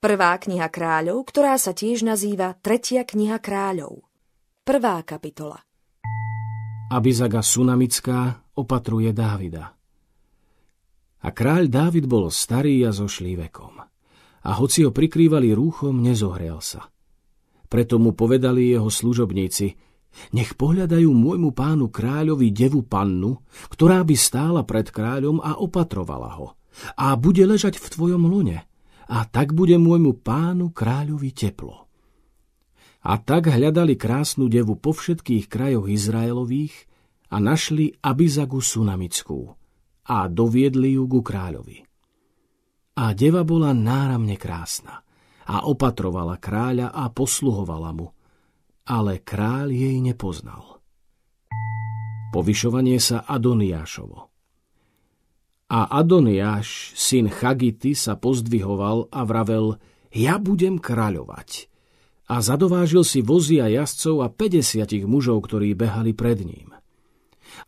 Prvá kniha kráľov, ktorá sa tiež nazýva Tretia kniha kráľov. Prvá kapitola. Abizaga Sunamická opatruje Dávida. A kráľ Dávid bol starý a zošlý vekom. A hoci ho prikrývali rúchom, nezohrel sa. Preto mu povedali jeho služobníci, nech pohľadajú môjmu pánu kráľovi devu pannu, ktorá by stála pred kráľom a opatrovala ho. A bude ležať v tvojom lone. A tak bude môjmu pánu kráľovi teplo. A tak hľadali krásnu devu po všetkých krajoch Izraelových a našli Abizagu Sunamickú a doviedli ju ku kráľovi. A deva bola náramne krásna a opatrovala kráľa a posluhovala mu, ale kráľ jej nepoznal. Povyšovanie sa Adoniášovo A Adoniáš, syn Chagity, sa pozdvihoval a vravel, ja budem kráľovať. A zadovážil si vozy a jazdcov a 50 mužov, ktorí behali pred ním.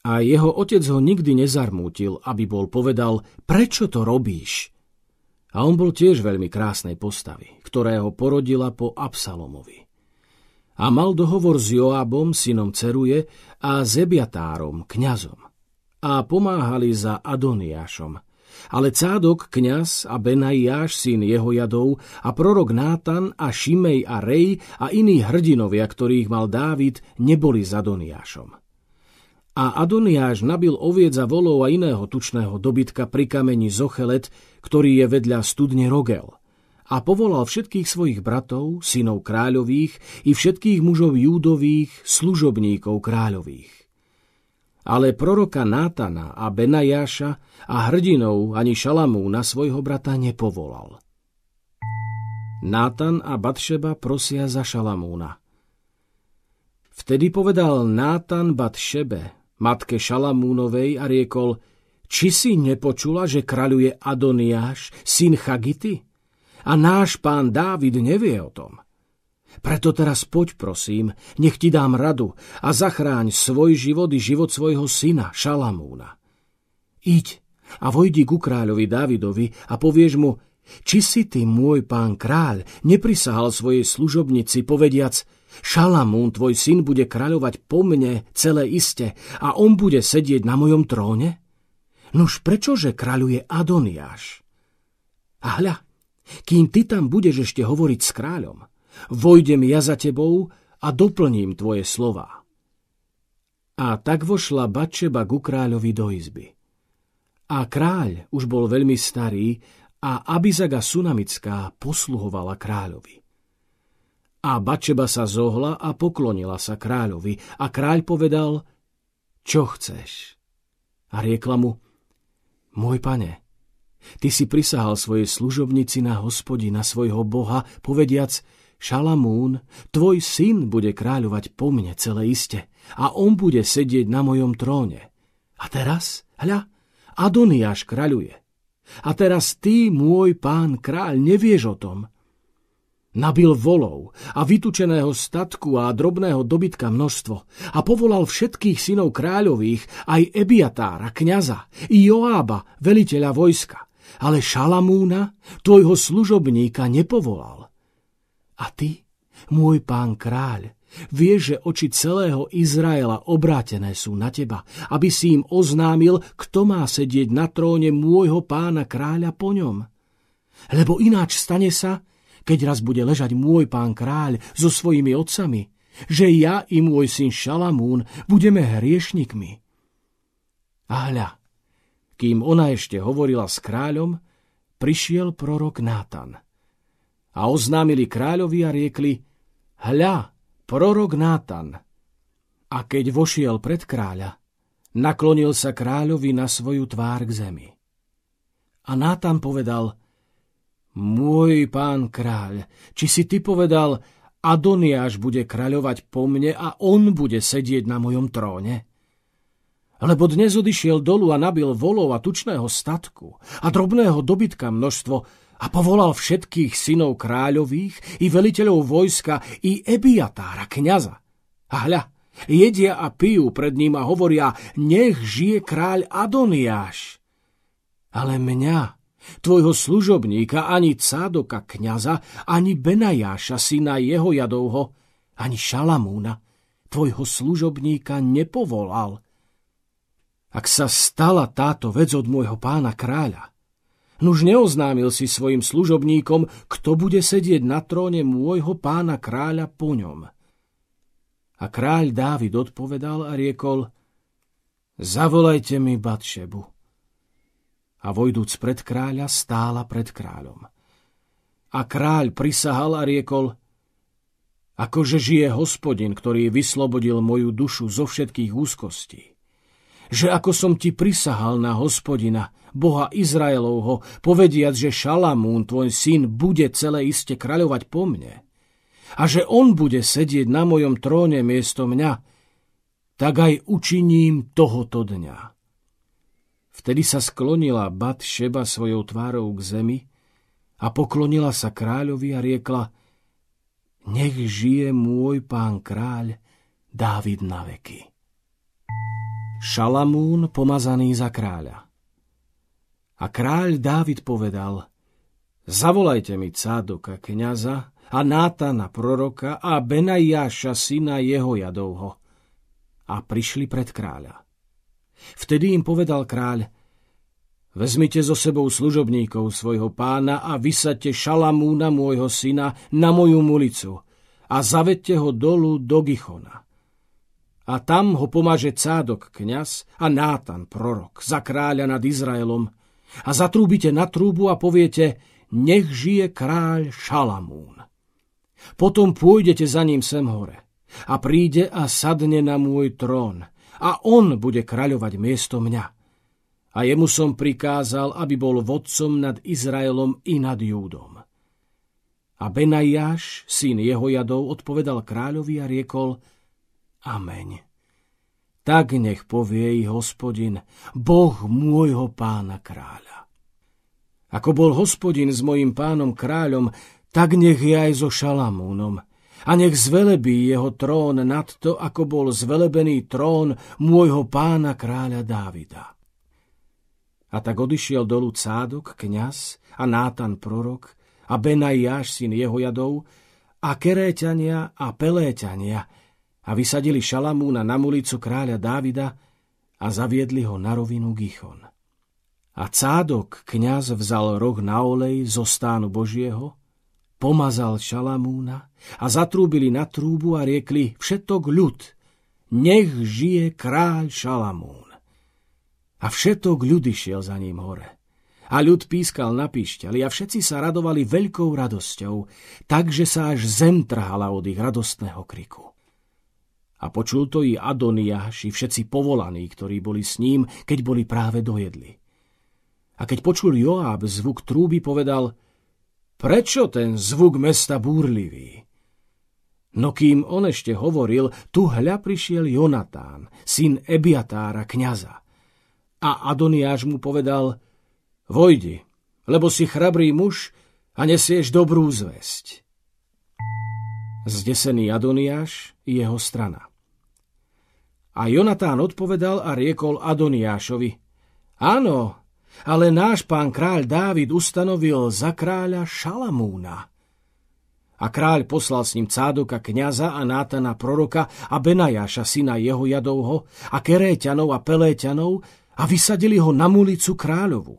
A jeho otec ho nikdy nezarmútil, aby bol povedal, prečo to robíš? A on bol tiež veľmi krásnej postavy, ktorého porodila po Absalomovi. A mal dohovor s Joabom, synom Ceruje, a Zebiatárom, kňazom. A pomáhali za Adoniášom. Ale Cádok, kňaz a Benaiáš, syn jeho jadov, a prorok Nátan a Šimej a Rej a iní hrdinovia, ktorých mal Dávid, neboli za Adoniášom. A Adoniáš nabil oviec a volov a iného tučného dobytka pri kameni Zochelet, ktorý je vedľa studne Rogel. A povolal všetkých svojich bratov, synov kráľových i všetkých mužov júdových, služobníkov kráľových. Ale proroka Nátana a Benajáša a hrdinov ani Šalamú na svojho brata nepovolal. Nátan a Batšeba prosia za Šalamúna. Vtedy povedal Nátan Batšebe, matke Šalamúnovej a riekol, či si nepočula, že kraľuje Adoniáš, syn Chagity? A náš pán Dávid nevie o tom. Preto teraz poď, prosím, nech ti dám radu a zachráň svoj život i život svojho syna, Šalamúna. Iď a vojdi ku kráľovi Dávidovi a povieš mu, či si ty, môj pán kráľ, neprisahal svojej služobnici, povediac, Šalamún, tvoj syn, bude kráľovať po mne celé iste a on bude sedieť na mojom tróne? Nuž prečože kráľuje Adoniáš? A hľa, kým ty tam budeš ešte hovoriť s kráľom, vojdem ja za tebou a doplním tvoje slova. A tak vošla Bačeba ku kráľovi do izby. A kráľ už bol veľmi starý a Abizaga Sunamická posluhovala kráľovi. A Bačeba sa zohla a poklonila sa kráľovi a kráľ povedal, čo chceš? A riekla mu, môj pane, ty si prisahal svojej služobnici na hospodina svojho boha, povediac, Šalamún, tvoj syn bude kráľovať po mne celé iste a on bude sedieť na mojom tróne. A teraz, hľa, Adoniáš kráľuje. A teraz ty, môj pán kráľ, nevieš o tom, Nabil volov a vytučeného statku a drobného dobytka množstvo a povolal všetkých synov kráľových, aj Ebiatára, kniaza, i Joába, veliteľa vojska, ale Šalamúna, tvojho služobníka, nepovolal. A ty, môj pán kráľ, vieš, že oči celého Izraela obrátené sú na teba, aby si im oznámil, kto má sedieť na tróne môjho pána kráľa po ňom. Lebo ináč stane sa, keď raz bude ležať môj pán kráľ so svojimi otcami, že ja i môj syn Šalamún budeme hriešnikmi. A hľa, kým ona ešte hovorila s kráľom, prišiel prorok Nátan. A oznámili kráľovi a riekli, hľa, prorok Nátan. A keď vošiel pred kráľa, naklonil sa kráľovi na svoju tvár k zemi. A Nátan povedal, môj pán kráľ, či si ty povedal, Adoniáš bude kráľovať po mne a on bude sedieť na mojom tróne? Lebo dnes odišiel dolu a nabil volov a tučného statku a drobného dobytka množstvo a povolal všetkých synov kráľových i veliteľov vojska i Ebiatára, kniaza. A hľa, jedia a pijú pred ním a hovoria, nech žije kráľ Adoniáš. Ale mňa, Tvojho služobníka, ani Cádoka kniaza, ani Benajáša, syna jeho jadovho, ani Šalamúna, tvojho služobníka nepovolal. Ak sa stala táto vec od môjho pána kráľa, nuž neoznámil si svojim služobníkom, kto bude sedieť na tróne môjho pána kráľa po ňom. A kráľ Dávid odpovedal a riekol, zavolajte mi Batšebu. A vojdúc pred kráľa, stála pred kráľom. A kráľ prisahal a riekol, akože žije hospodin, ktorý vyslobodil moju dušu zo všetkých úzkostí. Že ako som ti prisahal na hospodina, Boha Izraelovho, povediac, že Šalamún, tvoj syn, bude celé iste kráľovať po mne a že on bude sedieť na mojom tróne miesto mňa, tak aj učiním tohoto dňa. Vtedy sa sklonila Bat Šeba svojou tvárou k zemi a poklonila sa kráľovi a riekla Nech žije môj pán kráľ Dávid na veky. Šalamún pomazaný za kráľa. A kráľ Dávid povedal Zavolajte mi Cádoka, kniaza, a Nátana proroka a Benajáša syna jeho jadovho. A prišli pred kráľa. Vtedy im povedal kráľ, vezmite so sebou služobníkov svojho pána a vysadte Šalamúna môjho syna na moju mulicu a zavedte ho dolu do Gichona. A tam ho pomaže Cádok kňaz a Nátan prorok za kráľa nad Izraelom a zatrúbite na trúbu a poviete, nech žije kráľ Šalamún. Potom pôjdete za ním sem hore a príde a sadne na môj trón a on bude kráľovať miesto mňa. A jemu som prikázal, aby bol vodcom nad Izraelom i nad Júdom. A Benajáš, syn jeho jadov, odpovedal kráľovi a riekol Ameň. Tak nech povie i hospodin, Boh môjho pána kráľa. Ako bol hospodin s mojim pánom kráľom, tak nech je aj so Šalamúnom. A nech zvelebí jeho trón nad to, ako bol zvelebený trón môjho pána kráľa Dávida. A tak odišiel dolu Cádok, kňaz, a Nátan prorok, a Benajáš, syn jeho jadov, a Keréťania a Peléťania, a vysadili Šalamúna na mulicu kráľa Dávida a zaviedli ho na rovinu Gichon. A Cádok, kňaz, vzal roh na olej zo stánu Božieho, pomazal Šalamúna a zatrúbili na trúbu a riekli všetok ľud, nech žije kráľ Šalamún. A všetok ľud išiel za ním hore. A ľud pískal na píšťali a všetci sa radovali veľkou radosťou, takže sa až zem trhala od ich radostného kriku. A počul to i Adoniáš i všetci povolaní, ktorí boli s ním, keď boli práve dojedli. A keď počul Joáb zvuk trúby, povedal – Prečo ten zvuk mesta búrlivý? No kým on ešte hovoril, tu hľa prišiel Jonatán, syn Ebiatára, kniaza. A Adoniáš mu povedal, vojdi, lebo si chrabrý muž a nesieš dobrú zväzť. Zdesený Adoniáš i jeho strana. A Jonatán odpovedal a riekol Adoniášovi, áno, ale náš pán kráľ Dávid ustanovil za kráľa Šalamúna. A kráľ poslal s ním Cádoka kniaza a Nátana proroka a Benajáša syna jeho jadovho a Keréťanov a Peléťanov a vysadili ho na mulicu kráľovu.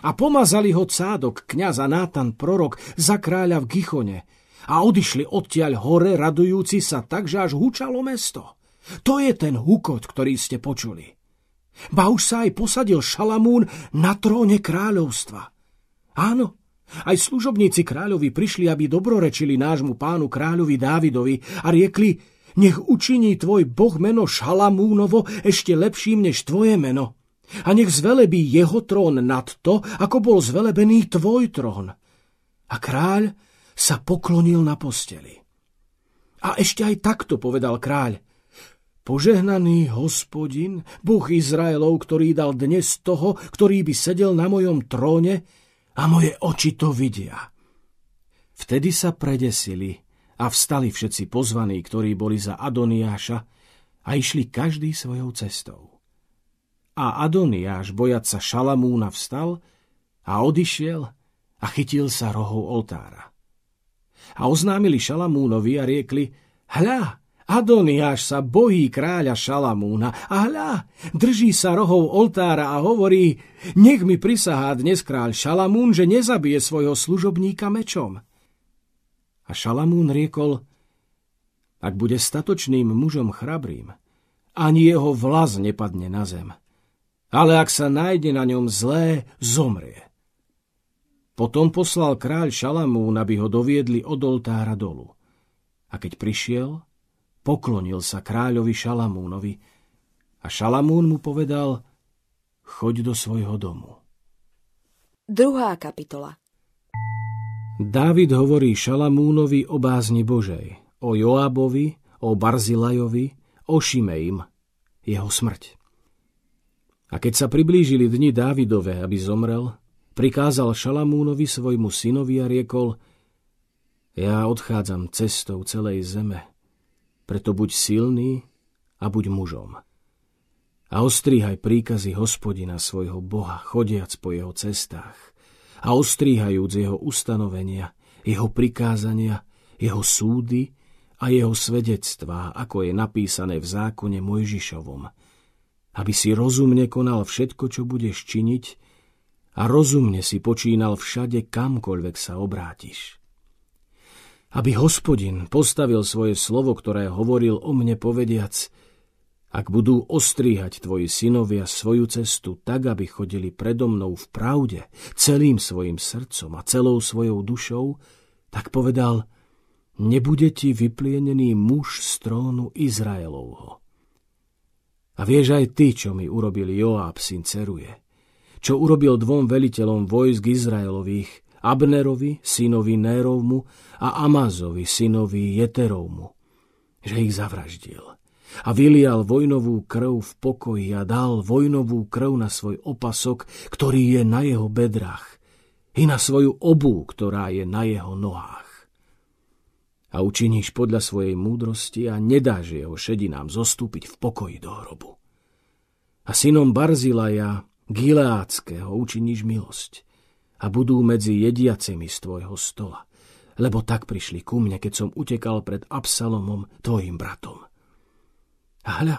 A pomazali ho Cádok, kniaz a Nátan prorok za kráľa v Gichone a odišli odtiaľ hore radujúci sa tak, že až hučalo mesto. To je ten hukot, ktorý ste počuli. Ba už sa aj posadil Šalamún na tróne kráľovstva. Áno, aj služobníci kráľovi prišli, aby dobrorečili nášmu pánu kráľovi Dávidovi a riekli, nech učiní tvoj boh meno Šalamúnovo ešte lepším než tvoje meno. A nech zvelebí jeho trón nad to, ako bol zvelebený tvoj trón. A kráľ sa poklonil na posteli. A ešte aj takto povedal kráľ. Požehnaný hospodin, Boh Izraelov, ktorý dal dnes toho, ktorý by sedel na mojom tróne a moje oči to vidia. Vtedy sa predesili a vstali všetci pozvaní, ktorí boli za Adoniáša a išli každý svojou cestou. A Adoniáš, bojať sa Šalamúna, vstal a odišiel a chytil sa rohov oltára. A oznámili Šalamúnovi a riekli, hľa, Adoniáš sa bojí kráľa Šalamúna a hľa, drží sa rohov oltára a hovorí, nech mi prisahá dnes kráľ Šalamún, že nezabije svojho služobníka mečom. A Šalamún riekol, ak bude statočným mužom chrabrým, ani jeho vlas nepadne na zem. Ale ak sa nájde na ňom zlé, zomrie. Potom poslal kráľ Šalamún, aby ho doviedli od oltára dolu. A keď prišiel, Poklonil sa kráľovi Šalamúnovi a Šalamún mu povedal, choď do svojho domu. Druhá kapitola Dávid hovorí Šalamúnovi o bázni Božej, o Joábovi, o Barzilajovi, o Šimeim, jeho smrť. A keď sa priblížili dni Dávidove, aby zomrel, prikázal Šalamúnovi svojmu synovi a riekol, ja odchádzam cestou celej zeme, preto buď silný a buď mužom. A ostríhaj príkazy hospodina svojho Boha, chodiac po jeho cestách. A ostríhajúc jeho ustanovenia, jeho prikázania, jeho súdy a jeho svedectvá, ako je napísané v zákone Mojžišovom, aby si rozumne konal všetko, čo budeš činiť a rozumne si počínal všade, kamkoľvek sa obrátiš aby hospodin postavil svoje slovo, ktoré hovoril o mne povediac, ak budú ostríhať tvoji synovia svoju cestu tak, aby chodili predo mnou v pravde, celým svojim srdcom a celou svojou dušou, tak povedal, nebude ti vyplienený muž z trónu Izraelovho. A vieš aj ty, čo mi urobil Joáb, syn Ceruje, čo urobil dvom veliteľom vojsk Izraelových, Abnerovi, synovi Nérovmu a Amazovi, synovi Jeterovmu, že ich zavraždil a vylial vojnovú krv v pokoji a dal vojnovú krv na svoj opasok, ktorý je na jeho bedrách, i na svoju obu, ktorá je na jeho nohách. A učiníš podľa svojej múdrosti a nedáš jeho šedinám zostúpiť v pokoji do hrobu. A synom Barzilaja, Gileáckého, učiníš milosť a budú medzi jediacimi z tvojho stola. Lebo tak prišli ku mne, keď som utekal pred Absalomom, tvojim bratom. A hľa,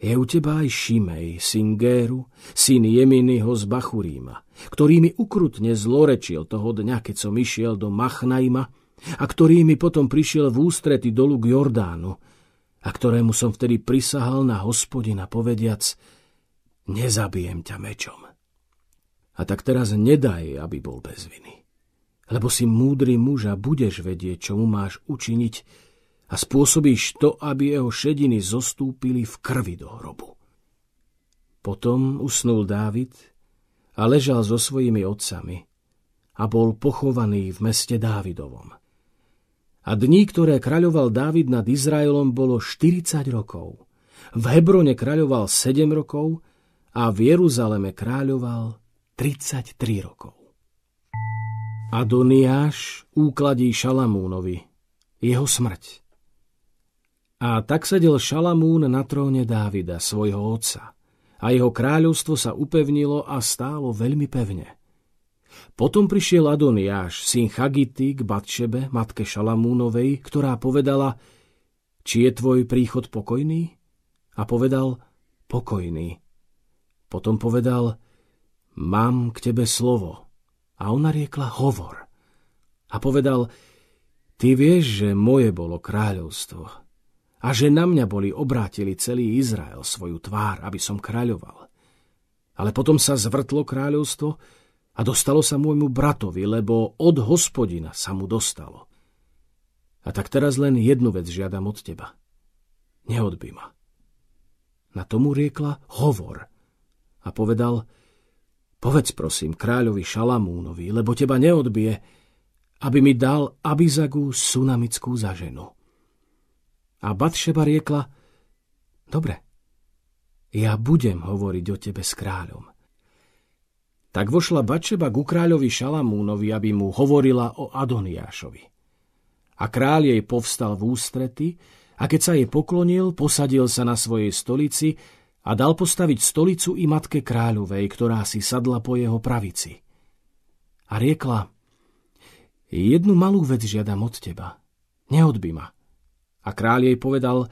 je u teba aj Šimej, syn Géru, syn Jeminyho z Bachuríma, ktorý mi ukrutne zlorečil toho dňa, keď som išiel do Machnajma a ktorý mi potom prišiel v ústrety dolu k Jordánu a ktorému som vtedy prisahal na hospodina povediac, nezabijem ťa mečom. A tak teraz nedaj, aby bol bez viny. Lebo si múdry muž a budeš vedieť, čo mu máš učiniť a spôsobíš to, aby jeho šediny zostúpili v krvi do hrobu. Potom usnul Dávid a ležal so svojimi otcami a bol pochovaný v meste Dávidovom. A dní, ktoré kráľoval Dávid nad Izraelom, bolo 40 rokov. V Hebrone kráľoval 7 rokov a v Jeruzaleme kráľoval 33 rokov. Adoniáš úkladí Šalamúnovi, jeho smrť. A tak sedel Šalamún na tróne Dávida, svojho otca, a jeho kráľovstvo sa upevnilo a stálo veľmi pevne. Potom prišiel Adoniáš, syn Chagity, k Batšebe, matke Šalamúnovej, ktorá povedala, či je tvoj príchod pokojný? A povedal, pokojný. Potom povedal, mám k tebe slovo. A ona riekla, hovor. A povedal, ty vieš, že moje bolo kráľovstvo a že na mňa boli obrátili celý Izrael svoju tvár, aby som kráľoval. Ale potom sa zvrtlo kráľovstvo a dostalo sa môjmu bratovi, lebo od hospodina sa mu dostalo. A tak teraz len jednu vec žiadam od teba. Neodby ma. Na tomu riekla hovor a povedal, Povedz prosím kráľovi Šalamúnovi, lebo teba neodbije, aby mi dal Abizagu sunamickú za ženu. A Batšeba riekla, dobre, ja budem hovoriť o tebe s kráľom. Tak vošla Batšeba ku kráľovi Šalamúnovi, aby mu hovorila o Adoniášovi. A kráľ jej povstal v ústrety a keď sa jej poklonil, posadil sa na svojej stolici a dal postaviť stolicu i matke kráľovej, ktorá si sadla po jeho pravici. a riekla, jednu malú vec žiadam od teba, neodby ma. A kráľ jej povedal,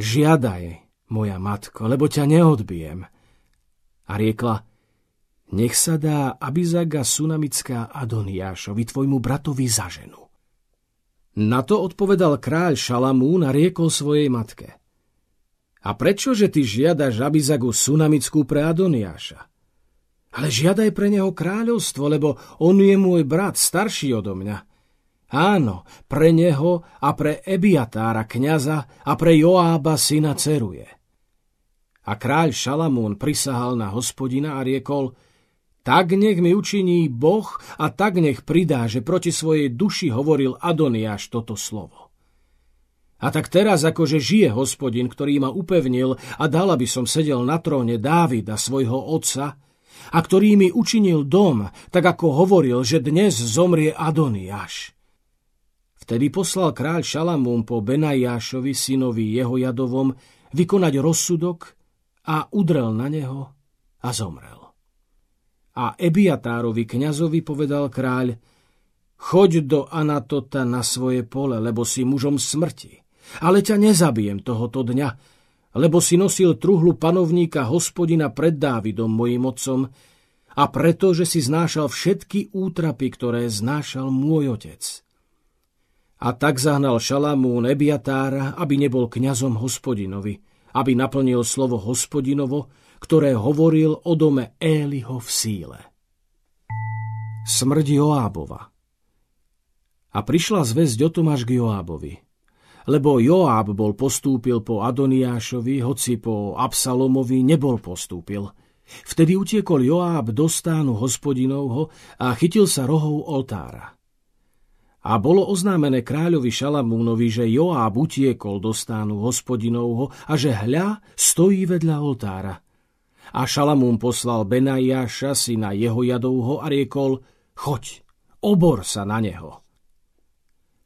žiadaj, moja matko, lebo ťa neodbijem. A riekla, nech sa dá Abizaga Sunamická Adoniášovi, tvojmu bratovi za ženu. Na to odpovedal kráľ Šalamún a riekol svojej matke. A prečože ty žiadaš Abizagu Sunamickú pre Adoniáša? Ale žiadaj pre neho kráľovstvo, lebo on je môj brat, starší odo mňa. Áno, pre neho a pre Ebiatára kniaza a pre Joába syna ceruje. A kráľ Šalamún prisahal na hospodina a riekol, tak nech mi učiní Boh a tak nech pridá, že proti svojej duši hovoril Adoniáš toto slovo. A tak teraz akože žije hospodin, ktorý ma upevnil a dal, aby som sedel na tróne Dávida, svojho otca, a ktorý mi učinil dom, tak ako hovoril, že dnes zomrie Adoniáš. Vtedy poslal kráľ Šalamún po Benajášovi, synovi jeho jadovom, vykonať rozsudok a udrel na neho a zomrel. A Ebiatárovi kňazovi povedal kráľ, choď do Anatota na svoje pole, lebo si mužom smrti. Ale ťa nezabijem tohoto dňa, lebo si nosil truhlu panovníka hospodina pred Dávidom, mojim otcom, a preto, že si znášal všetky útrapy, ktoré znášal môj otec. A tak zahnal Šalamún Ebiatára, aby nebol kňazom hospodinovi, aby naplnil slovo hospodinovo, ktoré hovoril o dome Éliho v síle. Smrť Joábova A prišla zväzť o tom až k Joábovi. Lebo Joáb bol postúpil po Adoniášovi, hoci po Absalomovi nebol postúpil. Vtedy utiekol Joáb do stánu hospodinovho a chytil sa rohov oltára. A bolo oznámené kráľovi Šalamúnovi, že Joáb utiekol do stánu hospodinovho a že hľa stojí vedľa oltára – a Šalamún poslal Benajáša, syna jeho jadovho a riekol, choď, obor sa na neho.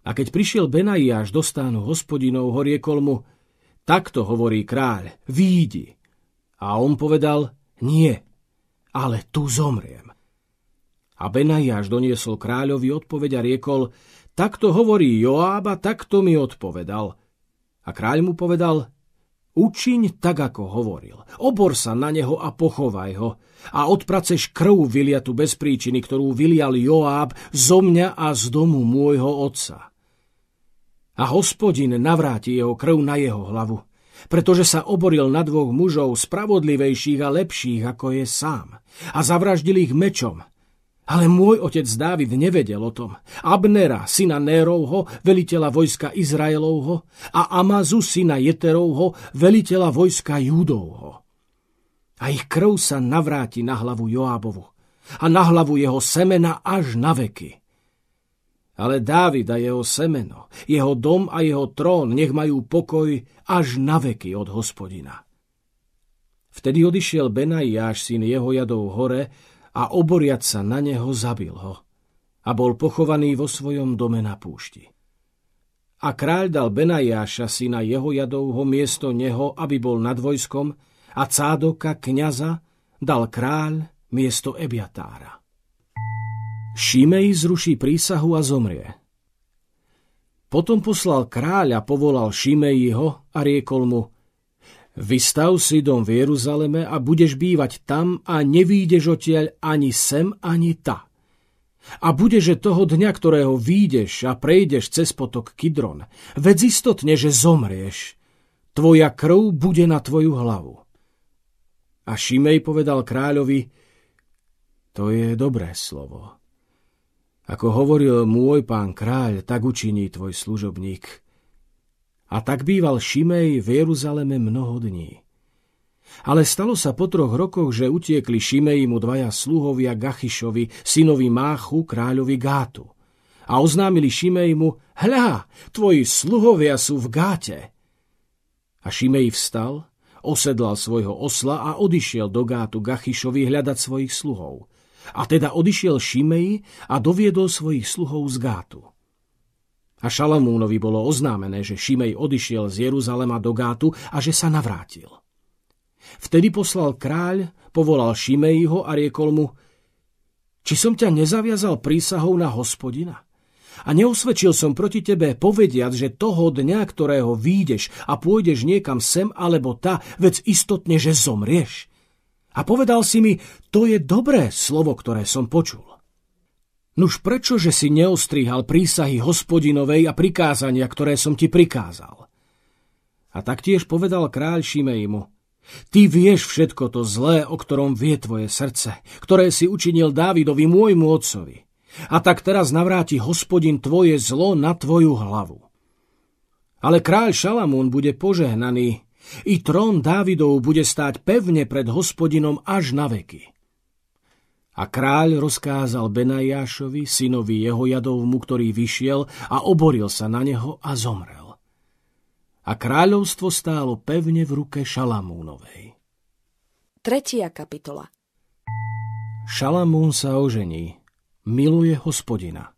A keď prišiel Benajáš do stánu hospodinov, ho riekol mu, takto hovorí kráľ, výjdi. A on povedal, nie, ale tu zomriem. A Benajáš doniesol kráľovi odpoveď a riekol, takto hovorí Joáb a takto mi odpovedal. A kráľ mu povedal, Učiň tak, ako hovoril. Obor sa na neho a pochovaj ho. A odpraceš krv vyliatu bez príčiny, ktorú vylial Joáb zo mňa a z domu môjho otca. A hospodin navráti jeho krv na jeho hlavu, pretože sa oboril na dvoch mužov spravodlivejších a lepších, ako je sám, a zavraždil ich mečom – ale môj otec Dávid nevedel o tom. Abnera, syna Nérovho, veliteľa vojska Izraelovho a Amazu, syna Jeterovho, veliteľa vojska Júdovho. A ich krv sa navráti na hlavu Joábovu a na hlavu jeho semena až na veky. Ale Dávid a jeho semeno, jeho dom a jeho trón nech majú pokoj až na veky od hospodina. Vtedy odišiel Benajáš, syn jeho jadov hore, a oboriať sa na neho zabil ho a bol pochovaný vo svojom dome na púšti. A kráľ dal Benajáša, syna jeho jadovho, miesto neho, aby bol nad vojskom, a Cádoka, kniaza, dal kráľ miesto Ebiatára. Šimej zruší prísahu a zomrie. Potom poslal kráľ a povolal Šimejiho a riekol mu – Vystav si dom v Jeruzaleme a budeš bývať tam a nevídeš odtiaľ ani sem, ani ta. A bude, že toho dňa, ktorého výjdeš a prejdeš cez potok Kidron, vedz istotne, že zomrieš. Tvoja krv bude na tvoju hlavu. A Šimej povedal kráľovi, to je dobré slovo. Ako hovoril môj pán kráľ, tak učiní tvoj služobník. A tak býval Šimej v Jeruzaleme mnoho dní. Ale stalo sa po troch rokoch, že utiekli Šimej mu dvaja sluhovia Gachišovi, synovi Máchu, kráľovi Gátu. A oznámili Šimej mu, hľa, tvoji sluhovia sú v Gáte. A Šimej vstal, osedlal svojho osla a odišiel do Gátu Gachišovi hľadať svojich sluhov. A teda odišiel Šimej a doviedol svojich sluhov z Gátu. A Šalamúnovi bolo oznámené, že Šimej odišiel z Jeruzalema do Gátu a že sa navrátil. Vtedy poslal kráľ, povolal Šimejho a riekol mu, Či som ťa nezaviazal prísahou na hospodina? A neosvedčil som proti tebe povediať, že toho dňa, ktorého výjdeš a pôjdeš niekam sem alebo ta, vec istotne, že zomrieš. A povedal si mi, to je dobré slovo, ktoré som počul. Nuž prečo, že si neostrihal prísahy hospodinovej a prikázania, ktoré som ti prikázal? A taktiež povedal kráľ Šimej mu, Ty vieš všetko to zlé, o ktorom vie tvoje srdce, ktoré si učinil Dávidovi môjmu otcovi. A tak teraz navráti hospodin tvoje zlo na tvoju hlavu. Ale kráľ Šalamún bude požehnaný, i trón Dávidov bude stáť pevne pred hospodinom až na veky. A kráľ rozkázal Benajášovi, synovi jeho jadovmu, ktorý vyšiel a oboril sa na neho a zomrel. A kráľovstvo stálo pevne v ruke Šalamúnovej. Tretia kapitola Šalamún sa ožení miluje hospodina.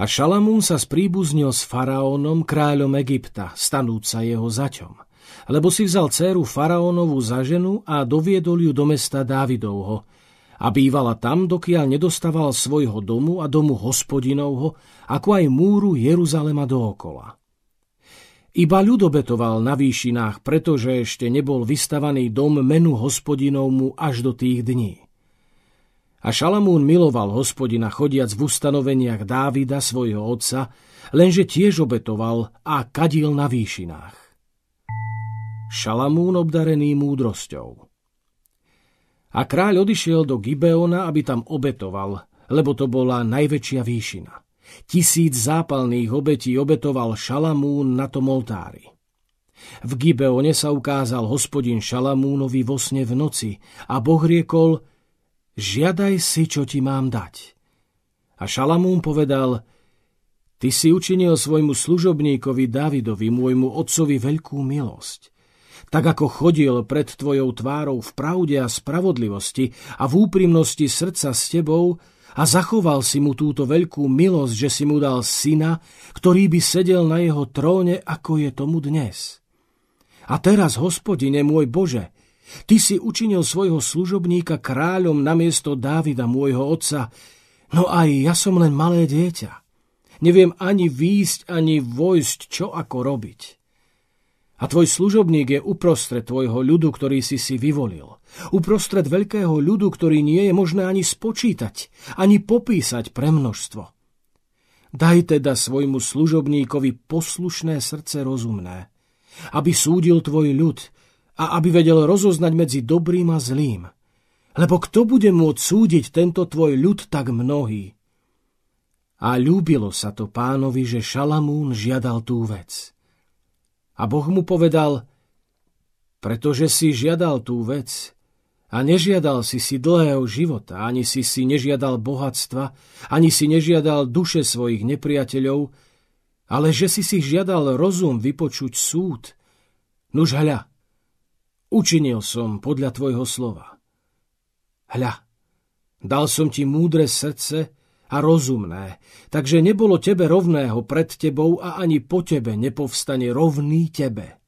A Šalamún sa spríbuznil s faraónom, kráľom Egypta, stanúca jeho zaťom, lebo si vzal dceru faraónovu za ženu a doviedol ju do mesta Dávidovho a bývala tam, dokiaľ nedostával svojho domu a domu hospodinovho, ako aj múru Jeruzalema dookola. Iba ľud obetoval na výšinách, pretože ešte nebol vystavaný dom menu hospodinovmu až do tých dní. A Šalamún miloval hospodina chodiac v ustanoveniach Dávida, svojho otca, lenže tiež obetoval a kadil na výšinách. Šalamún obdarený múdrosťou. A kráľ odišiel do Gibeona, aby tam obetoval, lebo to bola najväčšia výšina. Tisíc zápalných obetí obetoval Šalamún na tom oltári. V Gibeone sa ukázal hospodin Šalamúnovi vo sne v noci a Boh riekol, žiadaj si, čo ti mám dať. A Šalamún povedal, ty si učinil svojmu služobníkovi Davidovi, môjmu otcovi, veľkú milosť. Tak ako chodil pred tvojou tvárou v pravde a spravodlivosti a v úprimnosti srdca s tebou a zachoval si mu túto veľkú milosť, že si mu dal syna, ktorý by sedel na jeho tróne, ako je tomu dnes. A teraz, hospodine môj Bože, Ty si učinil svojho služobníka kráľom namiesto Dávida, môjho otca, no aj ja som len malé dieťa. Neviem ani výjsť, ani vojsť, čo ako robiť. A tvoj služobník je uprostred tvojho ľudu, ktorý si si vyvolil. Uprostred veľkého ľudu, ktorý nie je možné ani spočítať, ani popísať pre množstvo. Daj teda svojmu služobníkovi poslušné srdce rozumné, aby súdil tvoj ľud a aby vedel rozoznať medzi dobrým a zlým. Lebo kto bude môcť súdiť tento tvoj ľud tak mnohý? A ľúbilo sa to pánovi, že Šalamún žiadal tú vec. A Boh mu povedal, pretože si žiadal tú vec a nežiadal si si dlhého života, ani si si nežiadal bohatstva, ani si nežiadal duše svojich nepriateľov, ale že si si žiadal rozum vypočuť súd. Nuž hľa, Učinil som podľa tvojho slova. Hľa, dal som ti múdre srdce a rozumné, takže nebolo tebe rovného pred tebou a ani po tebe nepovstane rovný tebe.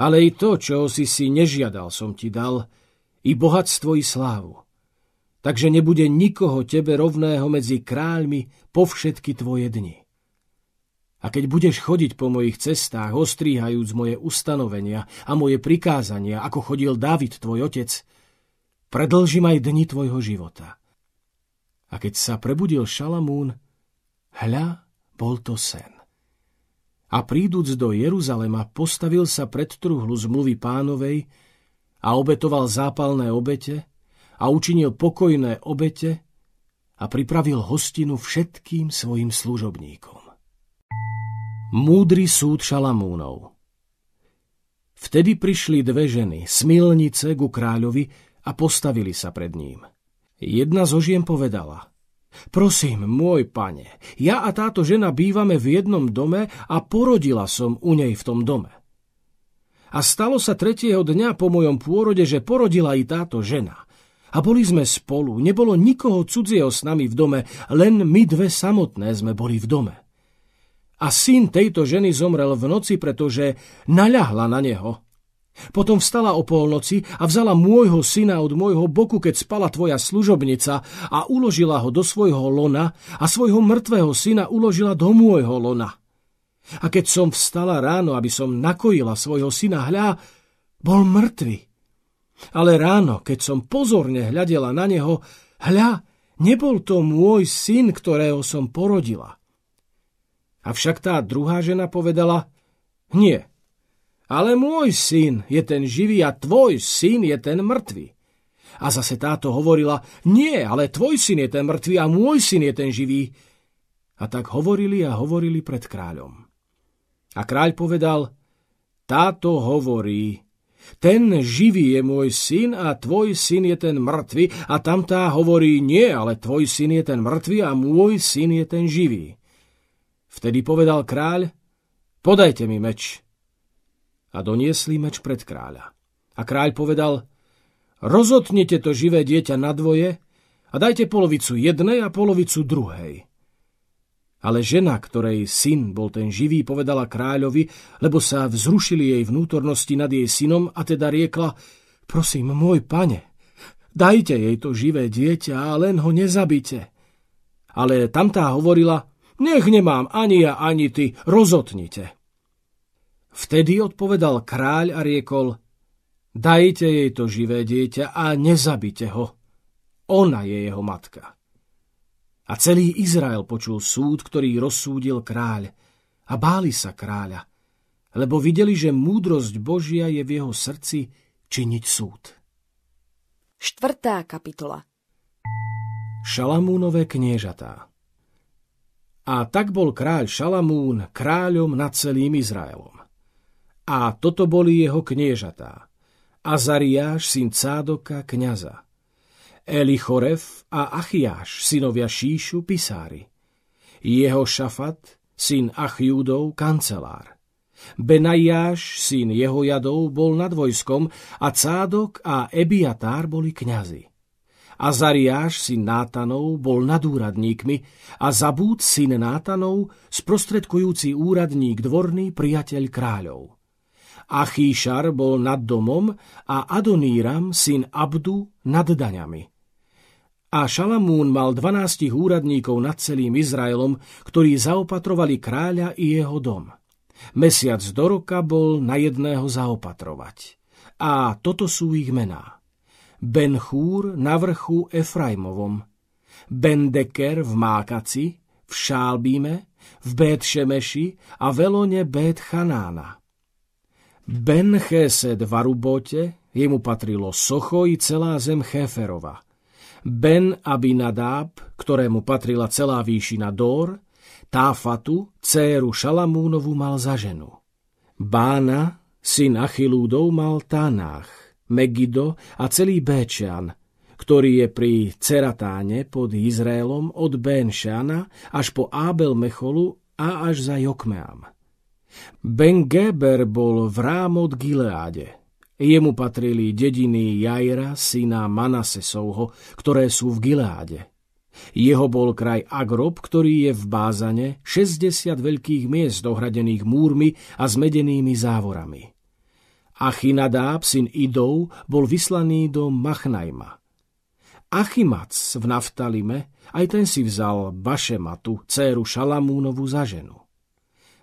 Ale i to, čo si si nežiadal, som ti dal, i bohatstvo, i slávu. Takže nebude nikoho tebe rovného medzi kráľmi po všetky tvoje dni. A keď budeš chodiť po mojich cestách, ostríhajúc moje ustanovenia a moje prikázania, ako chodil David, tvoj otec, predlžím aj dni tvojho života. A keď sa prebudil Šalamún, hľa, bol to sen. A príduc do Jeruzalema, postavil sa pred truhlu zmluvy pánovej a obetoval zápalné obete a učinil pokojné obete a pripravil hostinu všetkým svojim služobníkom. Múdry súd Šalamúnov Vtedy prišli dve ženy, smilnice ku kráľovi a postavili sa pred ním. Jedna zo žien povedala, Prosím, môj pane, ja a táto žena bývame v jednom dome a porodila som u nej v tom dome. A stalo sa tretieho dňa po mojom pôrode, že porodila i táto žena. A boli sme spolu, nebolo nikoho cudzieho s nami v dome, len my dve samotné sme boli v dome. A syn tejto ženy zomrel v noci, pretože naľahla na neho. Potom vstala o polnoci a vzala môjho syna od môjho boku, keď spala tvoja služobnica a uložila ho do svojho lona a svojho mŕtvého syna uložila do môjho lona. A keď som vstala ráno, aby som nakojila svojho syna, hľa, bol mŕtvy. Ale ráno, keď som pozorne hľadela na neho, hľa, nebol to môj syn, ktorého som porodila. Avšak tá druhá žena povedala, nie, ale môj syn je ten živý a tvoj syn je ten mŕtvy. A zase táto hovorila, nie, ale tvoj syn je ten mŕtvy a môj syn je ten živý. A tak hovorili a hovorili pred kráľom. A kráľ povedal, táto hovorí, ten živý je môj syn a tvoj syn je ten mŕtvy a tamtá hovorí, nie, ale tvoj syn je ten mŕtvy a môj syn je ten živý. Vtedy povedal kráľ, podajte mi meč a doniesli meč pred kráľa. A kráľ povedal, rozotnite to živé dieťa na dvoje a dajte polovicu jednej a polovicu druhej. Ale žena, ktorej syn bol ten živý, povedala kráľovi, lebo sa vzrušili jej vnútornosti nad jej synom a teda riekla, prosím, môj pane, dajte jej to živé dieťa a len ho nezabite. Ale tamtá hovorila, nech nemám ani ja, ani ty, rozotnite. Vtedy odpovedal kráľ a riekol, dajte jej to živé dieťa a nezabite ho. Ona je jeho matka. A celý Izrael počul súd, ktorý rozsúdil kráľ. A báli sa kráľa, lebo videli, že múdrosť Božia je v jeho srdci činiť súd. Štvrtá kapitola Šalamúnové kniežatá A tak bol kráľ Šalamún kráľom nad celým Izraelom. A toto boli jeho kniežatá. Azariáš, syn Cádoka, kniaza. Elichoref a Achiáš, synovia Šíšu, pisári. Jeho Šafat, syn Achiúdov, kancelár. Benajáš, syn jadov, bol nad vojskom a Cádok a Ebiatár boli kňazi. Azariáš, syn Nátanov, bol nad úradníkmi a Zabút, syn Nátanov, sprostredkujúci úradník dvorný priateľ kráľov. Achíšar bol nad domom a Adoníram, syn Abdu, nad daňami. A Šalamún mal dvanástich úradníkov nad celým Izraelom, ktorí zaopatrovali kráľa i jeho dom. Mesiac do roka bol na jedného zaopatrovať. A toto sú ich mená. Benchúr na vrchu Efraimovom, Bendeker v Mákaci, v Šálbíme, v Bet Šemeši a Velone Bet Chanána. Ben Chesed v Arubote, jemu patrilo Socho i celá zem Cheferova. Ben Abinadab, ktorému patrila celá výšina Dor, Táfatu, céru Šalamúnovu mal za ženu. Bána, syn Achilúdov, mal Tanách, Megido a celý Béčan, ktorý je pri Ceratáne pod Izraelom od Benšana až po Ábel Mecholu a až za Jokmeam. Ben Geber bol v Rámot Gileáde. Jemu patrili dediny Jaira, syna Manasesovho, ktoré sú v Gileáde. Jeho bol kraj Agrob, ktorý je v Bázane, 60 veľkých miest ohradených múrmi a zmedenými závorami. Achinadáb, syn Idov, bol vyslaný do Machnajma. Achimac v Naftalime, aj ten si vzal Bašematu, dceru Šalamúnovu za ženu.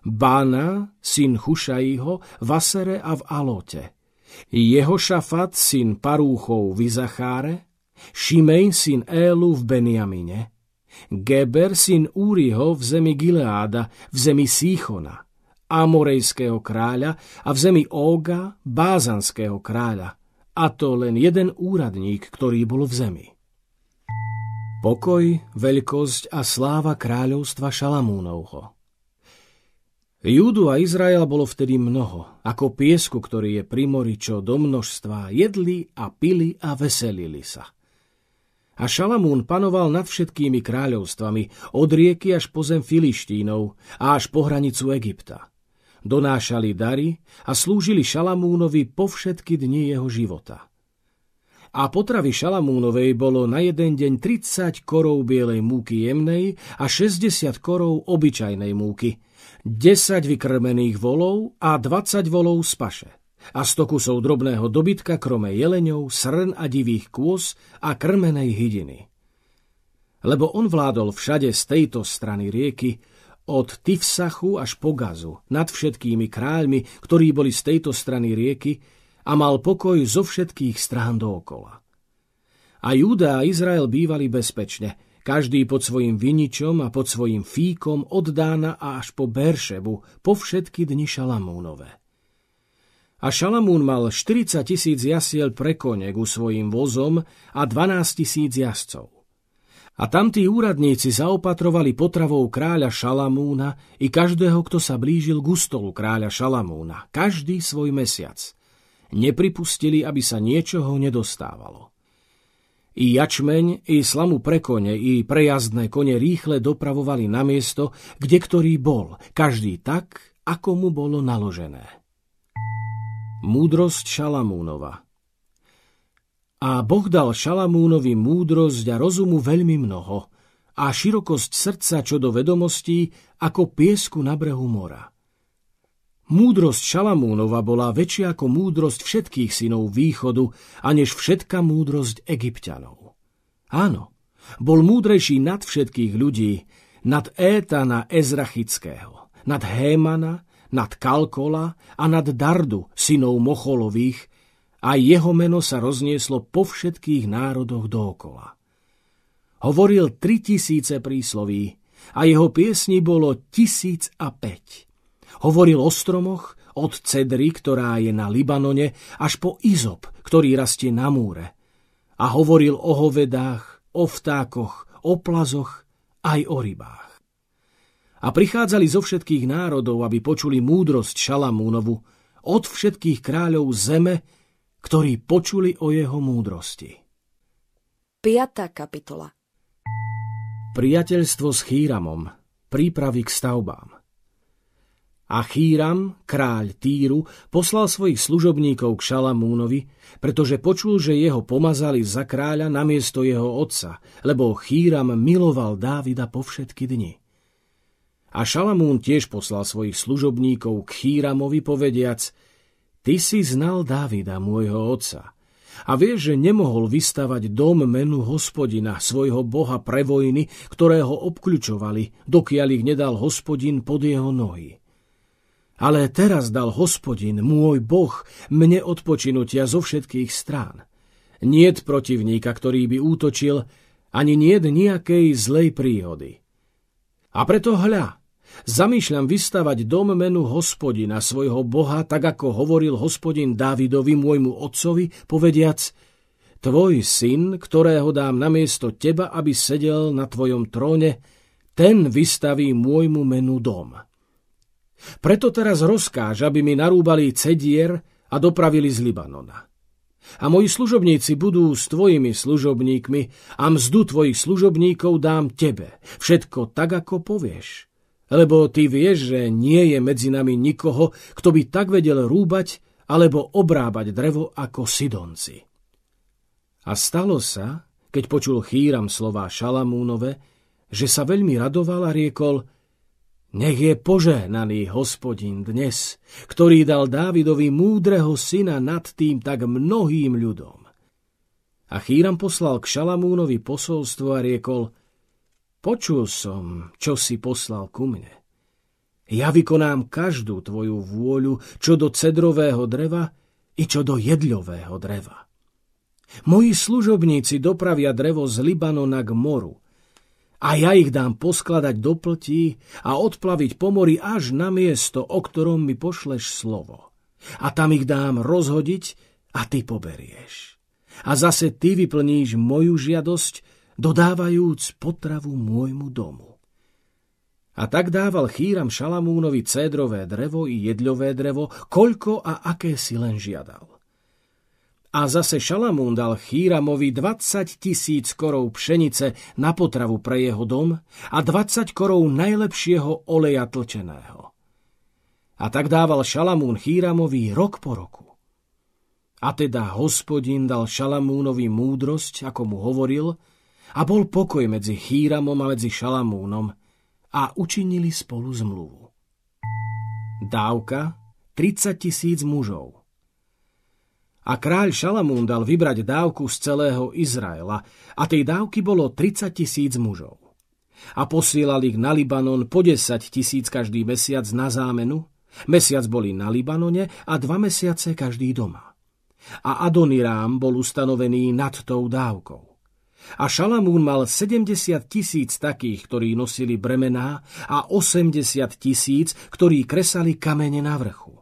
Bána, syn Chušajího, v Asere a v Alote. Jeho šafat, syn Parúchov v Izacháre, Šimej, syn Élu v Beniamine, Geber, syn Úriho v zemi Gileáda, v zemi Síchona, Amorejského kráľa a v zemi Óga, Bázanského kráľa, a to len jeden úradník, ktorý bol v zemi. Pokoj, veľkosť a sláva kráľovstva Šalamúnovho – Júdu a Izraela bolo vtedy mnoho, ako piesku, ktorý je pri mori, čo do množstva jedli a pili a veselili sa. A Šalamún panoval nad všetkými kráľovstvami, od rieky až po zem Filištínov a až po hranicu Egypta. Donášali dary a slúžili Šalamúnovi po všetky dni jeho života. A potravy Šalamúnovej bolo na jeden deň 30 korov bielej múky jemnej a 60 korov obyčajnej múky – 10 vykrmených volov a 20 volov z paše. a sto kusov drobného dobytka, krome jeleňov, srn a divých kôz a krmenej hydiny. Lebo on vládol všade z tejto strany rieky, od Tifsachu až po Gazu, nad všetkými kráľmi, ktorí boli z tejto strany rieky, a mal pokoj zo všetkých strán dookola. A Júda a Izrael bývali bezpečne, každý pod svojim viničom a pod svojim fíkom od Dána až po Beršebu, po všetky dni Šalamúnové. A Šalamún mal 40 tisíc jasiel pre kone ku svojim vozom a 12 tisíc jazdcov. A tamtí úradníci zaopatrovali potravou kráľa Šalamúna i každého, kto sa blížil k stolu kráľa Šalamúna, každý svoj mesiac. Nepripustili, aby sa niečoho nedostávalo. I jačmeň, i slamu pre kone, i prejazdné kone rýchle dopravovali na miesto, kde ktorý bol, každý tak, ako mu bolo naložené. Múdrosť Šalamúnova A Boh dal Šalamúnovi múdrosť a rozumu veľmi mnoho a širokosť srdca čo do vedomostí ako piesku na brehu mora. Múdrosť Šalamúnova bola väčšia ako múdrosť všetkých synov východu a než všetka múdrosť egyptianov. Áno, bol múdrejší nad všetkých ľudí, nad Étana Ezrachického, nad Hémana, nad Kalkola a nad Dardu, synov Mocholových, a jeho meno sa roznieslo po všetkých národoch dookola. Hovoril tri tisíce prísloví a jeho piesni bolo tisíc a päť. Hovoril o stromoch, od cedry, ktorá je na Libanone, až po izop, ktorý rastie na múre. A hovoril o hovedách, o vtákoch, o plazoch, aj o rybách. A prichádzali zo všetkých národov, aby počuli múdrosť Šalamúnovu, od všetkých kráľov zeme, ktorí počuli o jeho múdrosti. 5. kapitola Priateľstvo s Chýramom Prípravy k stavbám a Chýram, kráľ Týru, poslal svojich služobníkov k Šalamúnovi, pretože počul, že jeho pomazali za kráľa namiesto jeho otca, lebo Chýram miloval Dávida po všetky dni. A Šalamún tiež poslal svojich služobníkov k Chýramovi povediac, Ty si znal Dávida, môjho otca, a vieš, že nemohol vystavať dom menu hospodina, svojho boha pre vojny, ktoré ho obkľučovali, dokiaľ ich nedal hospodin pod jeho nohy. Ale teraz dal hospodin, môj boh, mne odpočinutia zo všetkých strán. Niet protivníka, ktorý by útočil, ani niet nejakej zlej príhody. A preto hľa, zamýšľam vystavať dom menu hospodina, svojho boha, tak ako hovoril hospodin Dávidovi, môjmu otcovi, povediac, tvoj syn, ktorého dám na miesto teba, aby sedel na tvojom tróne, ten vystaví môjmu menu dom. Preto teraz rozkáž, aby mi narúbali cedier a dopravili z Libanona. A moji služobníci budú s tvojimi služobníkmi a mzdu tvojich služobníkov dám tebe. Všetko tak, ako povieš. Lebo ty vieš, že nie je medzi nami nikoho, kto by tak vedel rúbať alebo obrábať drevo ako Sidonci. A stalo sa, keď počul chýram slova Šalamúnove, že sa veľmi radoval a riekol – nech je požehnaný hospodin dnes, ktorý dal Dávidovi múdreho syna nad tým tak mnohým ľudom. A Chýram poslal k Šalamúnovi posolstvo a riekol, počul som, čo si poslal ku mne. Ja vykonám každú tvoju vôľu, čo do cedrového dreva i čo do jedľového dreva. Moji služobníci dopravia drevo z Libanona k moru, a ja ich dám poskladať do pltí a odplaviť po mori až na miesto, o ktorom mi pošleš slovo. A tam ich dám rozhodiť a ty poberieš. A zase ty vyplníš moju žiadosť, dodávajúc potravu môjmu domu. A tak dával chýram Šalamúnovi cédrové drevo i jedľové drevo, koľko a aké si len žiadal. A zase Šalamún dal Chýramovi 20 tisíc korov pšenice na potravu pre jeho dom a 20 korov najlepšieho oleja tlčeného. A tak dával Šalamún Chýramovi rok po roku. A teda hospodin dal Šalamúnovi múdrosť, ako mu hovoril, a bol pokoj medzi Chýramom a medzi Šalamúnom a učinili spolu zmluvu. Dávka 30 tisíc mužov A kráľ Šalamún dal vybrať dávku z celého Izraela a tej dávky bolo 30 tisíc mužov. A posielali ich na Libanon po 10 tisíc každý mesiac na zámenu, mesiac boli na Libanone a dva mesiace každý doma. A Adonirám bol ustanovený nad tou dávkou. A Šalamún mal 70 tisíc takých, ktorí nosili bremená a 80 tisíc, ktorí kresali kamene na vrchu.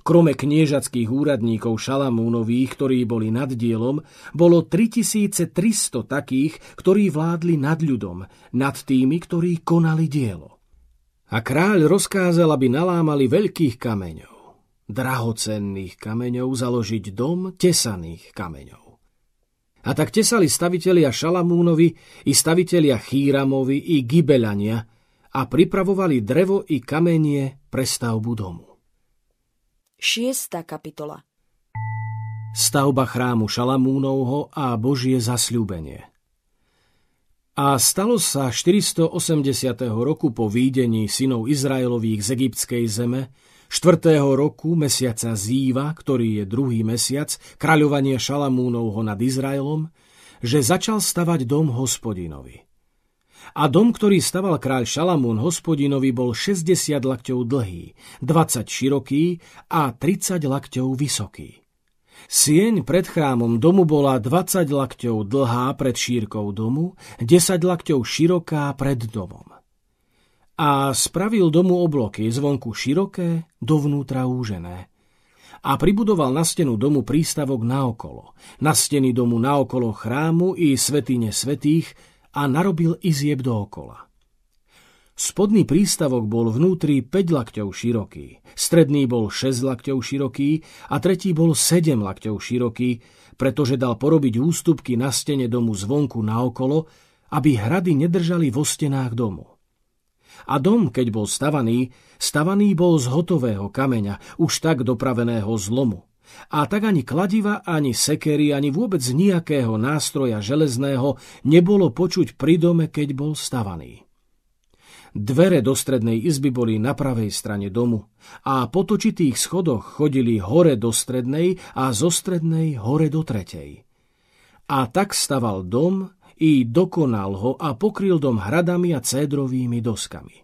Krome kniežackých úradníkov Šalamúnových, ktorí boli nad dielom, bolo 3300 takých, ktorí vládli nad ľudom, nad tými, ktorí konali dielo. A kráľ rozkázal, aby nalámali veľkých kameňov, drahocenných kameňov, založiť dom tesaných kameňov. A tak tesali stavitelia Šalamúnovi i stavitelia Chýramovi i Gibelania a pripravovali drevo i kamenie pre stavbu domu. 6. kapitola Stavba chrámu Šalamúnovho a Božie zasľúbenie A stalo sa 480. roku po výdení synov Izraelových z egyptskej zeme, 4. roku mesiaca Zíva, ktorý je druhý mesiac, kráľovanie Šalamúnovho nad Izraelom, že začal stavať dom hospodinovi. A dom, ktorý staval kráľ Šalamún hospodinovi, bol 60 lakťov dlhý, 20 široký a 30 lakťov vysoký. Sieň pred chrámom domu bola 20 lakťov dlhá pred šírkou domu, 10 lakťov široká pred domom. A spravil domu obloky, zvonku široké, dovnútra úžené. A pribudoval na stenu domu prístavok naokolo, na steny domu naokolo chrámu i svetine svetých, a narobil izieb dookola. Spodný prístavok bol vnútri 5 lakťov široký, stredný bol 6 lakťov široký a tretí bol 7 lakťov široký, pretože dal porobiť ústupky na stene domu zvonku naokolo, aby hrady nedržali vo stenách domu. A dom, keď bol stavaný, stavaný bol z hotového kameňa, už tak dopraveného zlomu. A tak ani kladiva, ani sekery, ani vôbec nejakého nástroja železného nebolo počuť pri dome, keď bol stavaný. Dvere do strednej izby boli na pravej strane domu a po točitých schodoch chodili hore do strednej a zo strednej hore do tretej. A tak staval dom i dokonal ho a pokryl dom hradami a cédrovými doskami.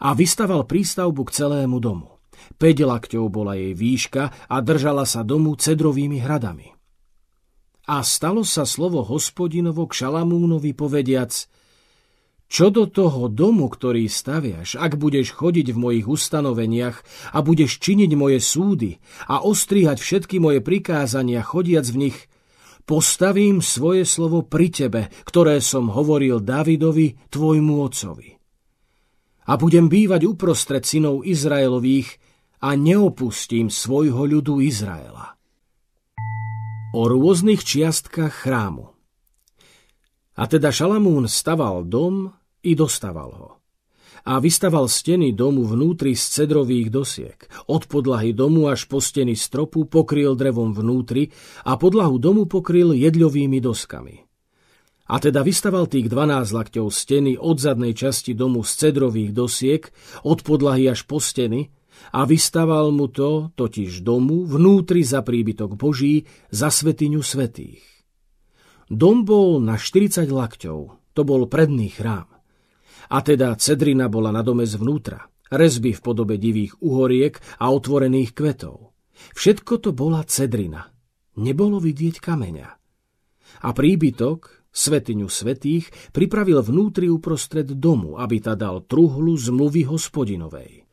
A vystaval prístavbu k celému domu. 5 lakťov bola jej výška a držala sa domu cedrovými hradami. A stalo sa slovo hospodinovo k Šalamúnovi povediac Čo do toho domu, ktorý staviaš, ak budeš chodiť v mojich ustanoveniach a budeš činiť moje súdy a ostrihať všetky moje prikázania chodiac v nich, postavím svoje slovo pri tebe, ktoré som hovoril Davidovi, tvojmu otcovi. A budem bývať uprostred synov Izraelových a neopustím svojho ľudu Izraela. O rôznych čiastkách chrámu A teda Šalamún staval dom i dostaval ho. A vystaval steny domu vnútri z cedrových dosiek. Od podlahy domu až po steny stropu pokryl drevom vnútri a podlahu domu pokryl jedľovými doskami. A teda vystaval tých 12 lakťov steny od zadnej časti domu z cedrových dosiek, od podlahy až po steny, a vystaval mu to, totiž domu, vnútri za príbytok Boží, za svetiňu svetých. Dom bol na 40 lakťov, to bol predný chrám. A teda cedrina bola na dome zvnútra, rezby v podobe divých uhoriek a otvorených kvetov. Všetko to bola cedrina. Nebolo vidieť kameňa. A príbytok, svetiňu svetých, pripravil vnútri uprostred domu, aby ta dal truhlu zmluvy hospodinovej.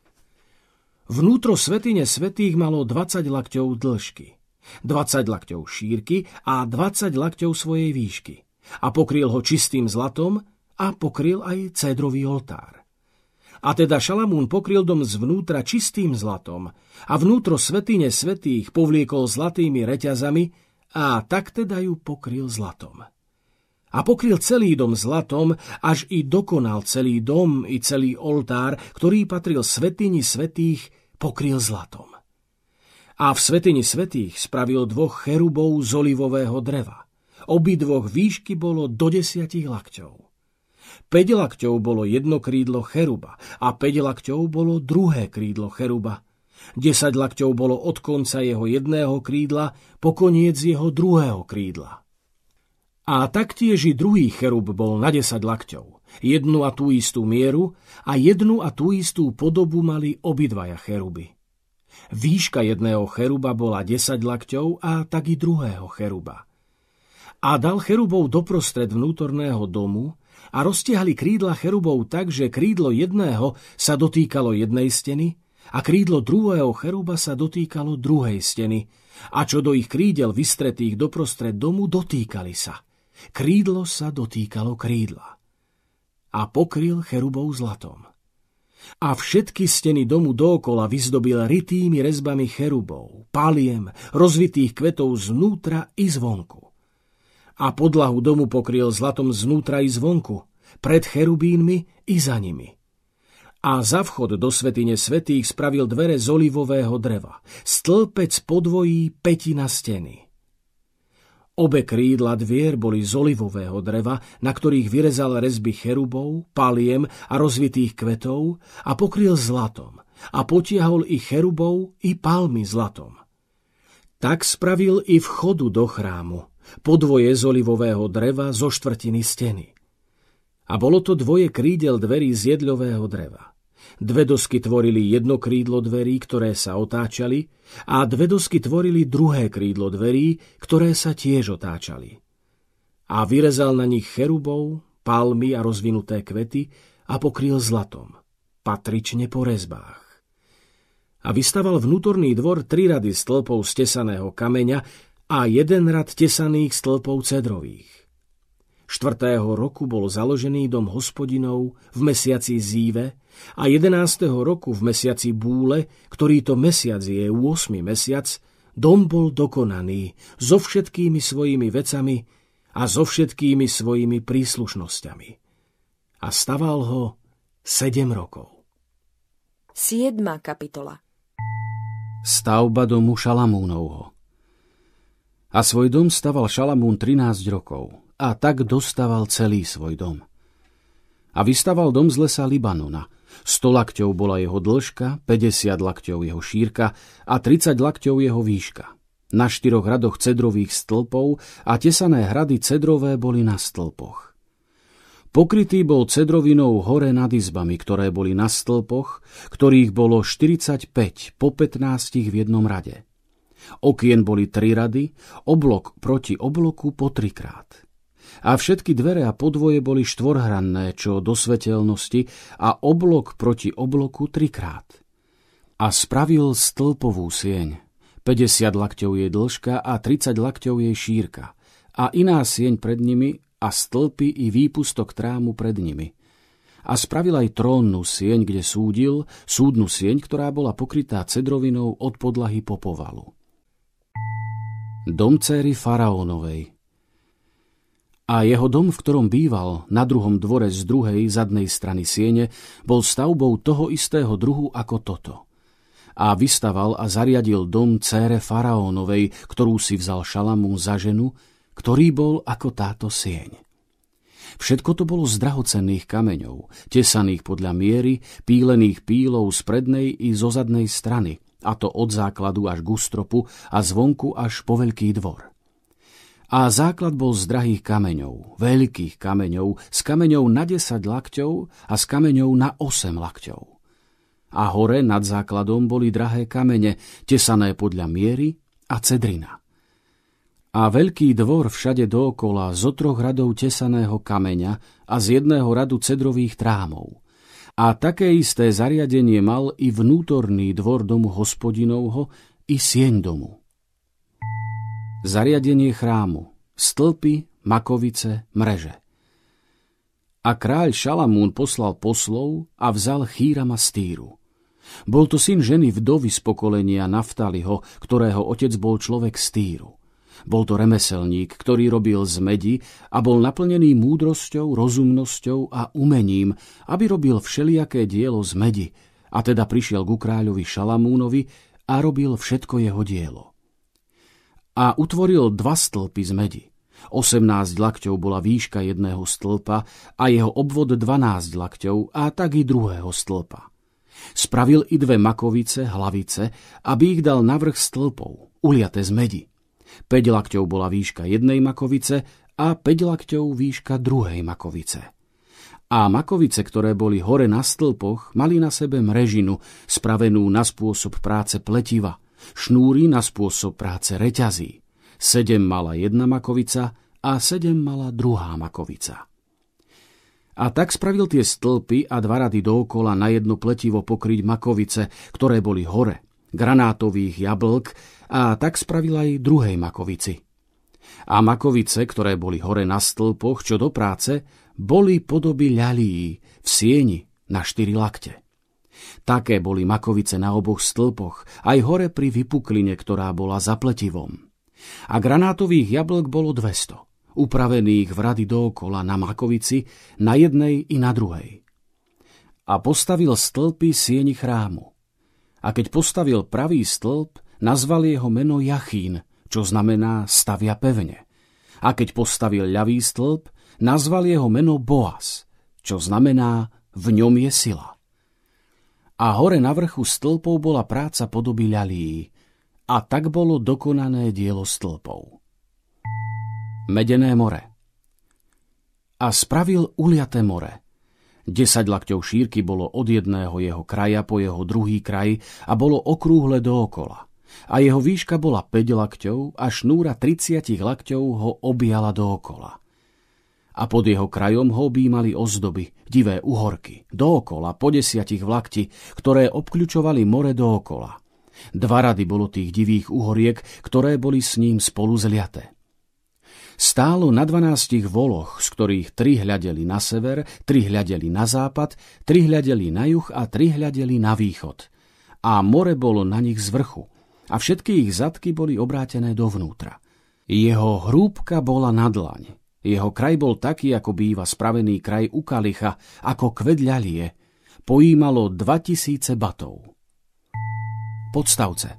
Vnútro svetine svetých malo 20 lakťov dĺžky, 20 lakťov šírky a 20 lakťov svojej výšky. A pokryl ho čistým zlatom a pokryl aj cédrový oltár. A teda Šalamún pokryl dom zvnútra čistým zlatom a vnútro svetine svetých povliekol zlatými reťazami a tak teda ju pokryl zlatom. A pokryl celý dom zlatom, až i dokonal celý dom i celý oltár, ktorý patril svetini svetých pokryl zlatom. A v svetini svetých spravil dvoch cherubov z olivového dreva. Obidvoch výšky bolo do desiatich lakťov. Peť lakťov bolo jedno krídlo cheruba a päť lakťov bolo druhé krídlo cheruba. Desať lakťov bolo od konca jeho jedného krídla po koniec jeho druhého krídla. A taktiež i druhý cherub bol na desať lakťov. Jednu a tú istú mieru a jednu a tú istú podobu mali obidvaja cheruby. Výška jedného cheruba bola 10 lakťov a tak i druhého cheruba. A dal cherubov doprostred vnútorného domu a roztiahli krídla cherubov tak, že krídlo jedného sa dotýkalo jednej steny a krídlo druhého cheruba sa dotýkalo druhej steny a čo do ich krídel vystretých doprostred domu dotýkali sa. Krídlo sa dotýkalo krídla. A pokryl cherubov zlatom. A všetky steny domu dookola vyzdobil rytými rezbami cherubov, paliem, rozvitých kvetov znútra i zvonku. A podlahu domu pokryl zlatom znútra i zvonku, pred cherubínmi i za nimi. A za vchod do svetine svetých spravil dvere z olivového dreva, stĺpec podvojí petina steny. Obe krídla dvier boli z olivového dreva, na ktorých vyrezal rezby cherubov, paliem a rozvitých kvetov a pokryl zlatom a potiahol i cherubov i palmy zlatom. Tak spravil i vchodu do chrámu, podvoje z olivového dreva zo štvrtiny steny. A bolo to dvoje krídel dverí z jedľového dreva. Dve dosky tvorili jedno krídlo dverí, ktoré sa otáčali, a dve dosky tvorili druhé krídlo dverí, ktoré sa tiež otáčali. A vyrezal na nich cherubov, palmy a rozvinuté kvety a pokryl zlatom, patrične po rezbách. A vystaval vnútorný dvor tri rady stĺpov z tesaného kameňa a jeden rad tesaných stĺpov cedrových. Štvrtého roku bol založený dom hospodinov v mesiaci Zíve a 11. roku v mesiaci Búle, ktorý to mesiac je 8. mesiac, dom bol dokonaný so všetkými svojimi vecami a so všetkými svojimi príslušnosťami. A staval ho 7 rokov. 7. kapitola Stavba domu Šalamúnovho A svoj dom staval Šalamún 13 rokov – a tak dostával celý svoj dom. A vystaval dom z lesa Libanona. 100 lakťov bola jeho dĺžka, 50 lakťov jeho šírka a 30 lakťov jeho výška. Na štyroch radoch cedrových stĺpov a tesané hrady cedrové boli na stĺpoch. Pokrytý bol cedrovinou hore nad izbami, ktoré boli na stĺpoch, ktorých bolo 45 po 15 v jednom rade. Okien boli tri rady, oblok proti obloku po trikrát a všetky dvere a podvoje boli štvorhranné, čo do svetelnosti a oblok proti obloku trikrát. A spravil stĺpovú sieň. 50 lakťov jej dĺžka a 30 lakťov jej šírka. A iná sieň pred nimi a stĺpy i výpustok trámu pred nimi. A spravil aj trónnu sieň, kde súdil, súdnu sieň, ktorá bola pokrytá cedrovinou od podlahy po povalu. Dom céry faraónovej – a jeho dom, v ktorom býval, na druhom dvore z druhej zadnej strany siene, bol stavbou toho istého druhu ako toto. A vystaval a zariadil dom cére faraónovej, ktorú si vzal Šalamún za ženu, ktorý bol ako táto sieň. Všetko to bolo z drahocenných kameňov, tesaných podľa miery, pílených pílov z prednej i zo zadnej strany, a to od základu až k ústropu a zvonku až po veľký dvor. A základ bol z drahých kameňov, veľkých kameňov, s kameňov na 10 lakťov a s kameňov na 8 lakťov. A hore nad základom boli drahé kamene, tesané podľa miery a cedrina. A veľký dvor všade dookola zo troch radov tesaného kameňa a z jedného radu cedrových trámov. A také isté zariadenie mal i vnútorný dvor domu hospodinovho i sieň domu zariadenie chrámu, stĺpy, makovice, mreže. A kráľ Šalamún poslal poslov a vzal Chýrama z Týru. Bol to syn ženy vdovy z pokolenia Naftaliho, ktorého otec bol človek z Týru. Bol to remeselník, ktorý robil z medi a bol naplnený múdrosťou, rozumnosťou a umením, aby robil všelijaké dielo z medi, a teda prišiel ku kráľovi Šalamúnovi a robil všetko jeho dielo a utvoril dva stĺpy z medi. 18 lakťov bola výška jedného stĺpa a jeho obvod 12 lakťov a tak i druhého stĺpa. Spravil i dve makovice, hlavice, aby ich dal na vrch stĺpov, uliate z medi. 5 lakťov bola výška jednej makovice a 5 lakťov výška druhej makovice. A makovice, ktoré boli hore na stĺpoch, mali na sebe mrežinu, spravenú na spôsob práce pletiva, šnúry na spôsob práce reťazí. Sedem mala jedna makovica a sedem mala druhá makovica. A tak spravil tie stĺpy a dva rady dookola na jedno pletivo pokryť makovice, ktoré boli hore, granátových jablk a tak spravil aj druhej makovici. A makovice, ktoré boli hore na stĺpoch, čo do práce, boli podoby ľalí v sieni na štyri lakte. Také boli makovice na oboch stĺpoch, aj hore pri vypukline, ktorá bola za pletivom. A granátových jablk bolo 200, upravených v rady dookola na makovici, na jednej i na druhej. A postavil stĺpy sieni chrámu. A keď postavil pravý stĺp, Nazval jeho meno Jachín, čo znamená stavia pevne. A keď postavil ľavý stĺp, nazval jeho meno Boaz, čo znamená v ňom je sila. A hore na vrchu stĺpov bola práca podoby ľalí, a tak bolo dokonané dielo stĺpov. Medené more A spravil uliaté more. Desať lakťov šírky bolo od jedného jeho kraja po jeho druhý kraj a bolo okrúhle dookola a jeho výška bola 5 lakťov a šnúra 30 lakťov ho objala dookola. A pod jeho krajom ho objímali ozdoby, divé uhorky, dookola po desiatich vlakti, ktoré obkľučovali more dookola. Dva rady bolo tých divých uhoriek, ktoré boli s ním spolu zliaté. Stálo na dvanástich voloch, z ktorých tri hľadeli na sever, tri hľadeli na západ, tri hľadeli na juh a tri hľadeli na východ. A more bolo na nich z vrchu, a všetky ich zadky boli obrátené dovnútra. Jeho hrúbka bola na dlaň. Jeho kraj bol taký, ako býva spravený kraj u kalicha, ako kvedľalie. Pojímalo 2000 batov. Podstavce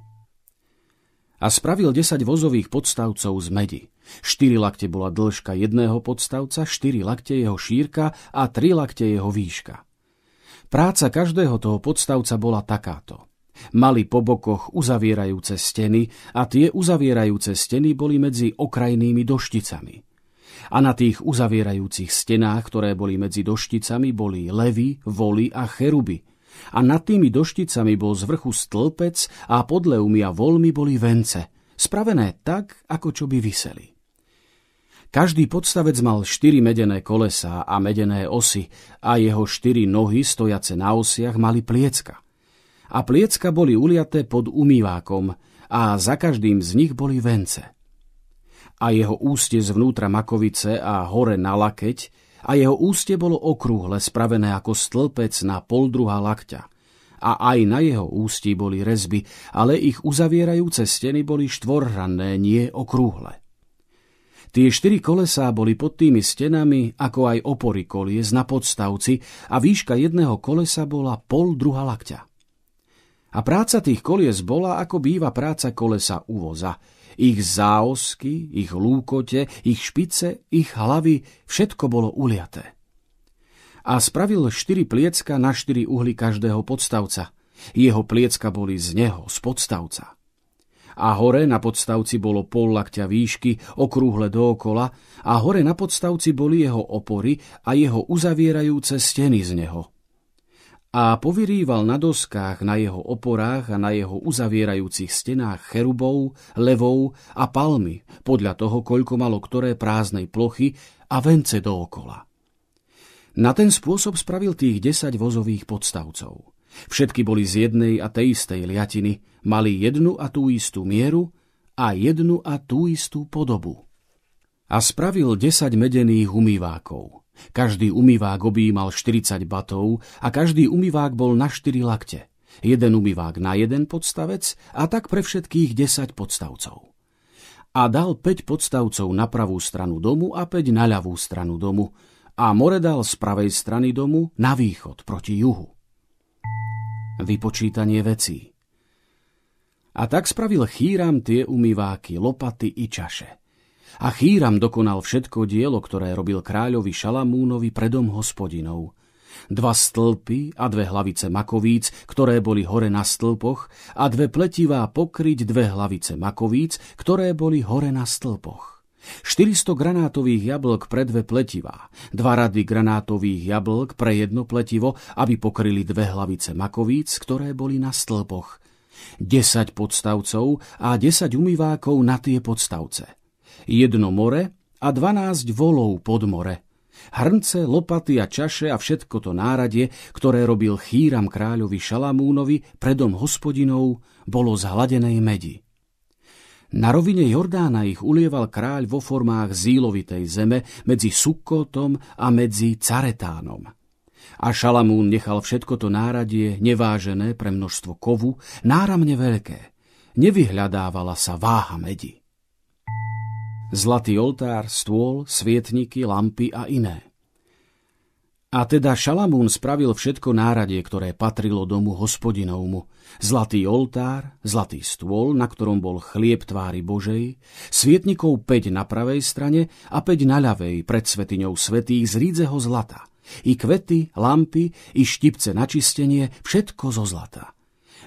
A spravil 10 vozových podstavcov z medi. 4 lakte bola dĺžka jedného podstavca, 4 lakte jeho šírka a 3 lakte jeho výška. Práca každého toho podstavca bola takáto. Mali po bokoch uzavierajúce steny a tie uzavierajúce steny boli medzi okrajnými došticami. A na tých uzavierajúcich stenách, ktoré boli medzi došticami, boli levy, voly a cheruby. A nad tými došticami bol z vrchu stĺpec a pod levmi a volmi boli vence, spravené tak, ako čo by vyseli. Každý podstavec mal štyri medené kolesá a medené osy a jeho štyri nohy stojace na osiach mali pliecka – a pliecka boli uliaté pod umývákom a za každým z nich boli vence. A jeho ústie zvnútra makovice a hore na lakeť a jeho ústie bolo okrúhle, spravené ako stĺpec na pol druha lakťa. A aj na jeho ústí boli rezby, ale ich uzavierajúce steny boli štvorhranné, nie okrúhle. Tie štyri kolesá boli pod tými stenami, ako aj opory kolies na podstavci a výška jedného kolesa bola pol druha lakťa. A práca tých kolies bola, ako býva práca kolesa u. Ich záosky, ich lúkote, ich špice, ich hlavy, všetko bolo uliaté. A spravil štyri pliecka na štyri uhly každého podstavca. Jeho pliecka boli z neho, z podstavca. A hore na podstavci bolo pol lakťa výšky, okrúhle dookola, a hore na podstavci boli jeho opory a jeho uzavierajúce steny z neho a povyrýval na doskách, na jeho oporách a na jeho uzavierajúcich stenách cherubov, levov a palmy, podľa toho, koľko malo ktoré prázdnej plochy a vence dookola. Na ten spôsob spravil tých desať vozových podstavcov. Všetky boli z jednej a tej istej liatiny, mali jednu a tú istú mieru a jednu a tú istú podobu. A spravil desať medených umývákov – každý umývák objímal 40 batov a každý umývák bol na 4 lakte. Jeden umývák na jeden podstavec a tak pre všetkých 10 podstavcov. A dal 5 podstavcov na pravú stranu domu a 5 na ľavú stranu domu a more dal z pravej strany domu na východ proti juhu. Vypočítanie vecí A tak spravil chýram tie umýváky, lopaty i čaše. A Chýram dokonal všetko dielo, ktoré robil kráľovi Šalamúnovi predom hospodinov. dva stĺpy a dve hlavice makovíc, ktoré boli hore na stĺpoch, a dve pletivá pokryť dve hlavice makovíc, ktoré boli hore na stĺpoch. 400 granátových jablk pre dve pletivá, dva rady granátových jablk pre jedno pletivo, aby pokryli dve hlavice makovíc, ktoré boli na stĺpoch. 10 podstavcov a 10 umývákov na tie podstavce. Jedno more a 12 volov pod more. Hrnce, lopaty a čaše a všetko to náradie, ktoré robil chýram kráľovi Šalamúnovi predom hospodinov, bolo z hladenej medi. Na rovine Jordána ich ulieval kráľ vo formách zílovitej zeme medzi Sukkotom a medzi Caretánom. A Šalamún nechal všetko to náradie, nevážené pre množstvo kovu, náramne veľké. Nevyhľadávala sa váha medi. Zlatý oltár, stôl, svietniky, lampy a iné. A teda Šalamún spravil všetko náradie, ktoré patrilo domu hospodinovmu. Zlatý oltár, zlatý stôl, na ktorom bol chlieb tvári Božej, svietnikov 5 na pravej strane a 5 na ľavej pred svetiňou svetých z rídzeho zlata. I kvety, lampy, i štipce na čistenie, všetko zo zlata.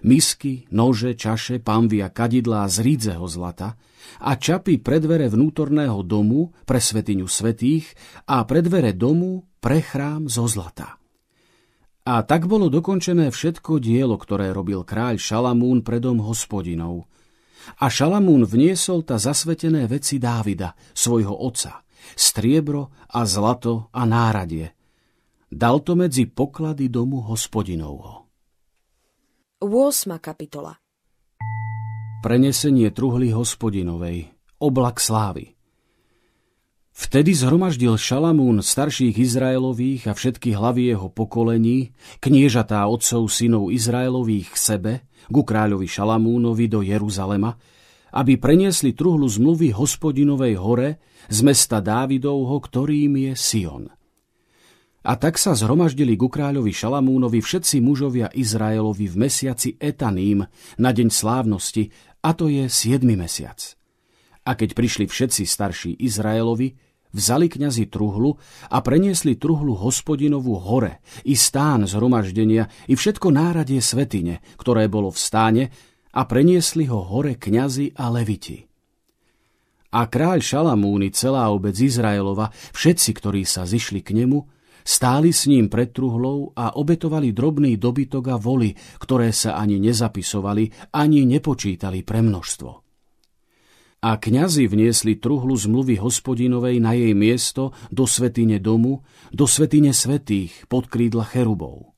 Misky, nože, čaše, pamvy a kadidlá z rídzeho zlata a čapy pre dvere vnútorného domu pre svetiňu svetých a pre dvere domu pre chrám zo zlata. A tak bolo dokončené všetko dielo, ktoré robil kráľ Šalamún predom hospodinov. A Šalamún vniesol ta zasvetené veci Dávida, svojho otca, striebro a zlato a náradie. Dal to medzi poklady domu hospodinovho. 8. kapitola Prenesenie truhly hospodinovej, oblak slávy. Vtedy zhromaždil Šalamún starších Izraelových a všetky hlavy jeho pokolení, kniežatá otcov synov Izraelových k sebe, ku kráľovi Šalamúnovi do Jeruzalema, aby preniesli truhlu zmluvy hospodinovej hore z mesta Dávidovho, ktorým je Sion. A tak sa zhromaždili ku kráľovi Šalamúnovi všetci mužovia Izraelovi v mesiaci Etaným na deň slávnosti, a to je 7. mesiac. A keď prišli všetci starší Izraelovi, vzali kňazi truhlu a preniesli truhlu hospodinovú hore, i stán zhromaždenia, i všetko náradie svetine, ktoré bolo v stáne, a preniesli ho hore kňazi a leviti. A kráľ Šalamúny, celá obec Izraelova, všetci, ktorí sa zišli k nemu, stáli s ním pred truhlou a obetovali drobný dobytok a voly, ktoré sa ani nezapisovali, ani nepočítali pre množstvo. A kňazi vniesli truhlu zmluvy hospodinovej na jej miesto do svetine domu, do svetine svetých pod krídla cherubov.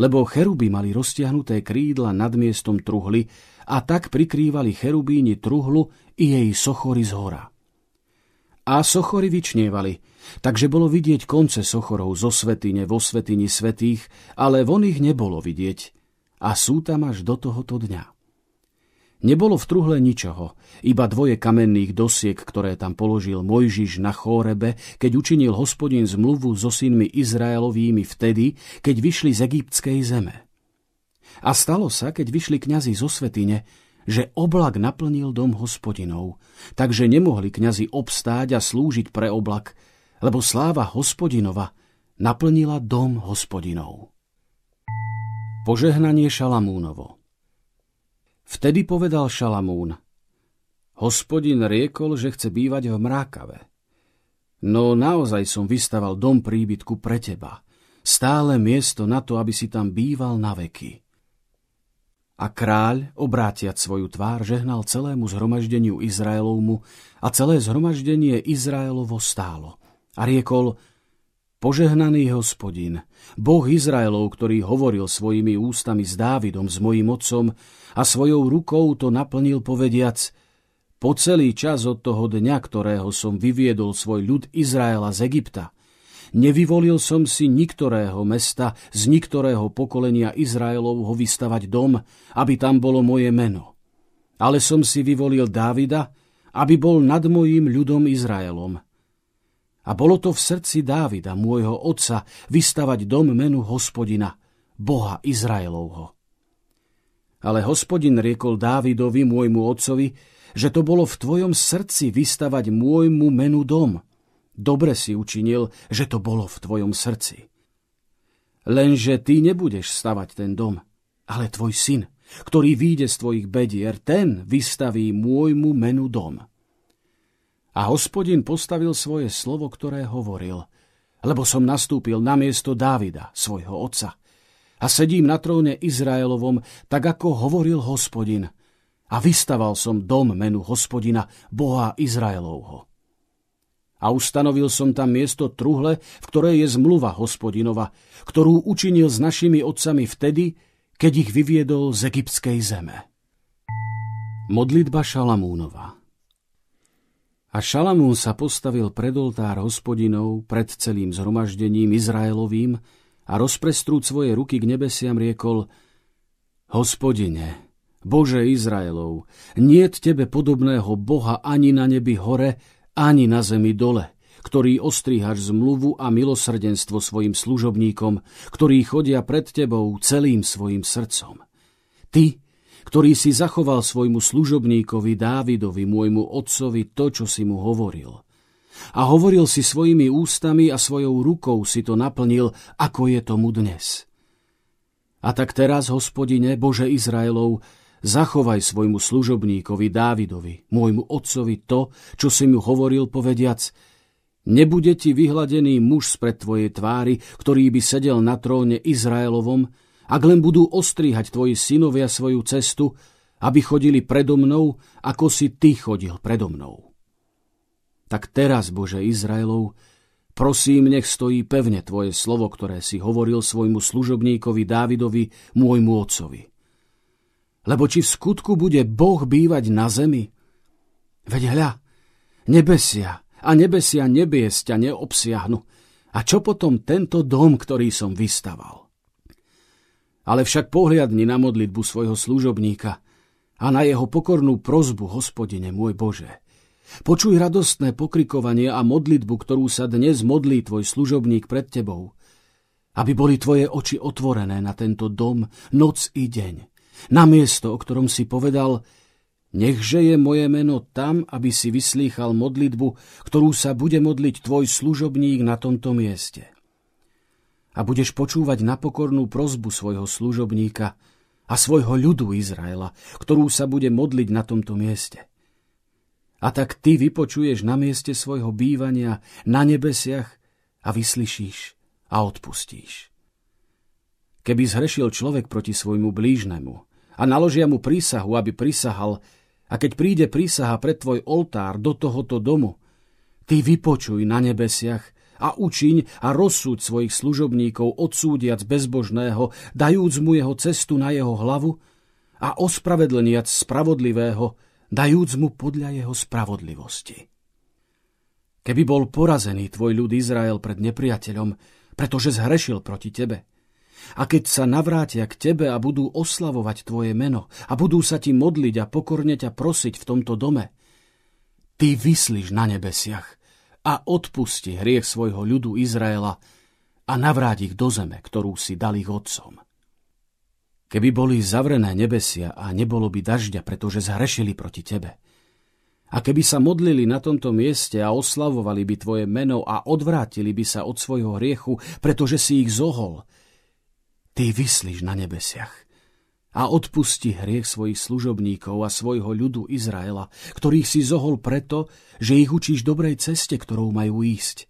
Lebo cheruby mali roztiahnuté krídla nad miestom truhly a tak prikrývali cherubíni truhlu i jej sochory z hora. A sochory vyčnievali, takže bolo vidieť konce sochorov zo svetine vo svetini svetých, ale von ich nebolo vidieť a sú tam až do tohoto dňa. Nebolo v truhle ničoho, iba dvoje kamenných dosiek, ktoré tam položil Mojžiš na chórebe, keď učinil hospodin zmluvu so synmi Izraelovými vtedy, keď vyšli z egyptskej zeme. A stalo sa, keď vyšli kňazi zo svetine, že oblak naplnil dom hospodinov, takže nemohli kňazi obstáť a slúžiť pre oblak, lebo sláva hospodinova naplnila dom hospodinov. Požehnanie Šalamúnovo Vtedy povedal Šalamún, hospodin riekol, že chce bývať v mrákave. No naozaj som vystaval dom príbytku pre teba, stále miesto na to, aby si tam býval na veky. A kráľ, obrátiať svoju tvár, žehnal celému zhromaždeniu Izraelovmu a celé zhromaždenie Izraelovo stálo. A riekol, Požehnaný hospodin, Boh Izraelov, ktorý hovoril svojimi ústami s Dávidom, s mojim otcom a svojou rukou to naplnil povediac po celý čas od toho dňa, ktorého som vyviedol svoj ľud Izraela z Egypta. Nevyvolil som si niktorého mesta z niktorého pokolenia Izraelovho vystavať dom, aby tam bolo moje meno. Ale som si vyvolil Dávida, aby bol nad mojím ľudom Izraelom – a bolo to v srdci Dávida, môjho otca, vystavať dom menu hospodina, Boha Izraelovho. Ale hospodin riekol Dávidovi, môjmu otcovi, že to bolo v tvojom srdci vystavať môjmu menu dom. Dobre si učinil, že to bolo v tvojom srdci. Lenže ty nebudeš stavať ten dom, ale tvoj syn, ktorý vyjde z tvojich bedier, ten vystaví môjmu menu dom. A hospodin postavil svoje slovo, ktoré hovoril, lebo som nastúpil na miesto Dávida, svojho otca. A sedím na tróne Izraelovom, tak ako hovoril hospodin. A vystaval som dom menu hospodina, Boha Izraelovho a ustanovil som tam miesto truhle, v ktorej je zmluva hospodinova, ktorú učinil s našimi otcami vtedy, keď ich vyviedol z egyptskej zeme. Modlitba Šalamúnova A Šalamún sa postavil pred oltár hospodinov pred celým zhromaždením Izraelovým a rozprestrúť svoje ruky k nebesiam riekol Hospodine, Bože Izraelov, niet tebe podobného Boha ani na nebi hore, ani na zemi dole, ktorý ostríhaš zmluvu a milosrdenstvo svojim služobníkom, ktorí chodia pred tebou celým svojim srdcom. Ty, ktorý si zachoval svojmu služobníkovi Dávidovi, môjmu otcovi, to, čo si mu hovoril. A hovoril si svojimi ústami a svojou rukou si to naplnil, ako je tomu dnes. A tak teraz, hospodine, Bože Izraelov, Zachovaj svojmu služobníkovi Dávidovi, môjmu otcovi to, čo si mu hovoril povediac, nebude ti vyhladený muž spred tvojej tvári, ktorý by sedel na tróne Izraelovom, ak len budú ostrihať tvoji synovia svoju cestu, aby chodili predo mnou, ako si ty chodil predo mnou. Tak teraz, Bože Izraelov, prosím, nech stojí pevne tvoje slovo, ktoré si hovoril svojmu služobníkovi Dávidovi, môjmu otcovi. Lebo či v skutku bude Boh bývať na zemi? Veď hľa, nebesia a nebesia nebies ťa neobsiahnu. A čo potom tento dom, ktorý som vystaval? Ale však pohliadni na modlitbu svojho služobníka a na jeho pokornú prozbu, hospodine môj Bože. Počuj radostné pokrikovanie a modlitbu, ktorú sa dnes modlí tvoj služobník pred tebou, aby boli tvoje oči otvorené na tento dom noc i deň na miesto, o ktorom si povedal, nechže je moje meno tam, aby si vyslýchal modlitbu, ktorú sa bude modliť tvoj služobník na tomto mieste. A budeš počúvať napokornú prozbu svojho služobníka a svojho ľudu Izraela, ktorú sa bude modliť na tomto mieste. A tak ty vypočuješ na mieste svojho bývania na nebesiach a vyslyšíš a odpustíš. Keby zhrešil človek proti svojmu blížnemu a naložia mu prísahu, aby prisahal, a keď príde prísaha pred tvoj oltár do tohoto domu, ty vypočuj na nebesiach a učiň a rozsúď svojich služobníkov odsúdiac bezbožného, dajúc mu jeho cestu na jeho hlavu a ospravedleniac spravodlivého, dajúc mu podľa jeho spravodlivosti. Keby bol porazený tvoj ľud Izrael pred nepriateľom, pretože zhrešil proti tebe, a keď sa navrátia k tebe a budú oslavovať tvoje meno a budú sa ti modliť a pokorne ťa prosiť v tomto dome, ty vyslíš na nebesiach a odpusti hriech svojho ľudu Izraela a navráť ich do zeme, ktorú si dal ich otcom. Keby boli zavrené nebesia a nebolo by dažďa, pretože zhrešili proti tebe, a keby sa modlili na tomto mieste a oslavovali by tvoje meno a odvrátili by sa od svojho hriechu, pretože si ich zohol, Ty vyslíš na nebesiach a odpusti hriech svojich služobníkov a svojho ľudu Izraela, ktorých si zohol preto, že ich učíš dobrej ceste, ktorou majú ísť.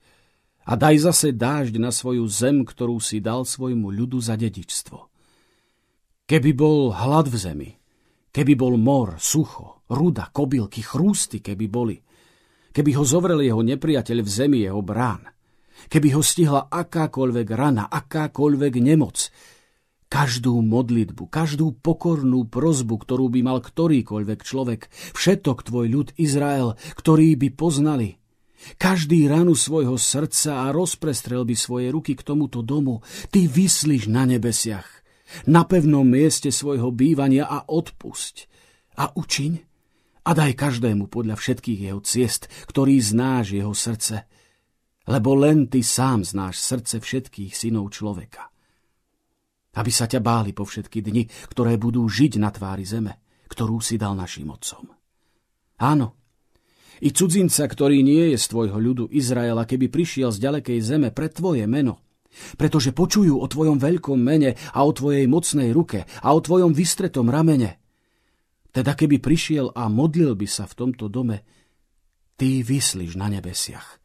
A daj zase dážď na svoju zem, ktorú si dal svojmu ľudu za dedičstvo. Keby bol hlad v zemi, keby bol mor, sucho, ruda, kobylky, chrústy, keby boli, keby ho zovrel jeho nepriateľ v zemi jeho brán, keby ho stihla akákoľvek rana, akákoľvek nemoc, každú modlitbu, každú pokornú prozbu, ktorú by mal ktorýkoľvek človek, všetok tvoj ľud Izrael, ktorý by poznali, každý ranu svojho srdca a rozprestrel by svoje ruky k tomuto domu, ty vyslíš na nebesiach, na pevnom mieste svojho bývania a odpusť. A učiň a daj každému podľa všetkých jeho ciest, ktorý znáš jeho srdce, lebo len ty sám znáš srdce všetkých synov človeka. Aby sa ťa báli po všetky dni, ktoré budú žiť na tvári zeme, ktorú si dal našim otcom. Áno, i cudzinca, ktorý nie je z tvojho ľudu Izraela, keby prišiel z ďalekej zeme pre tvoje meno pretože počujú o tvojom veľkom mene a o tvojej mocnej ruke a o tvojom vystretom ramene. Teda keby prišiel a modlil by sa v tomto dome, ty vyslíš na nebesiach,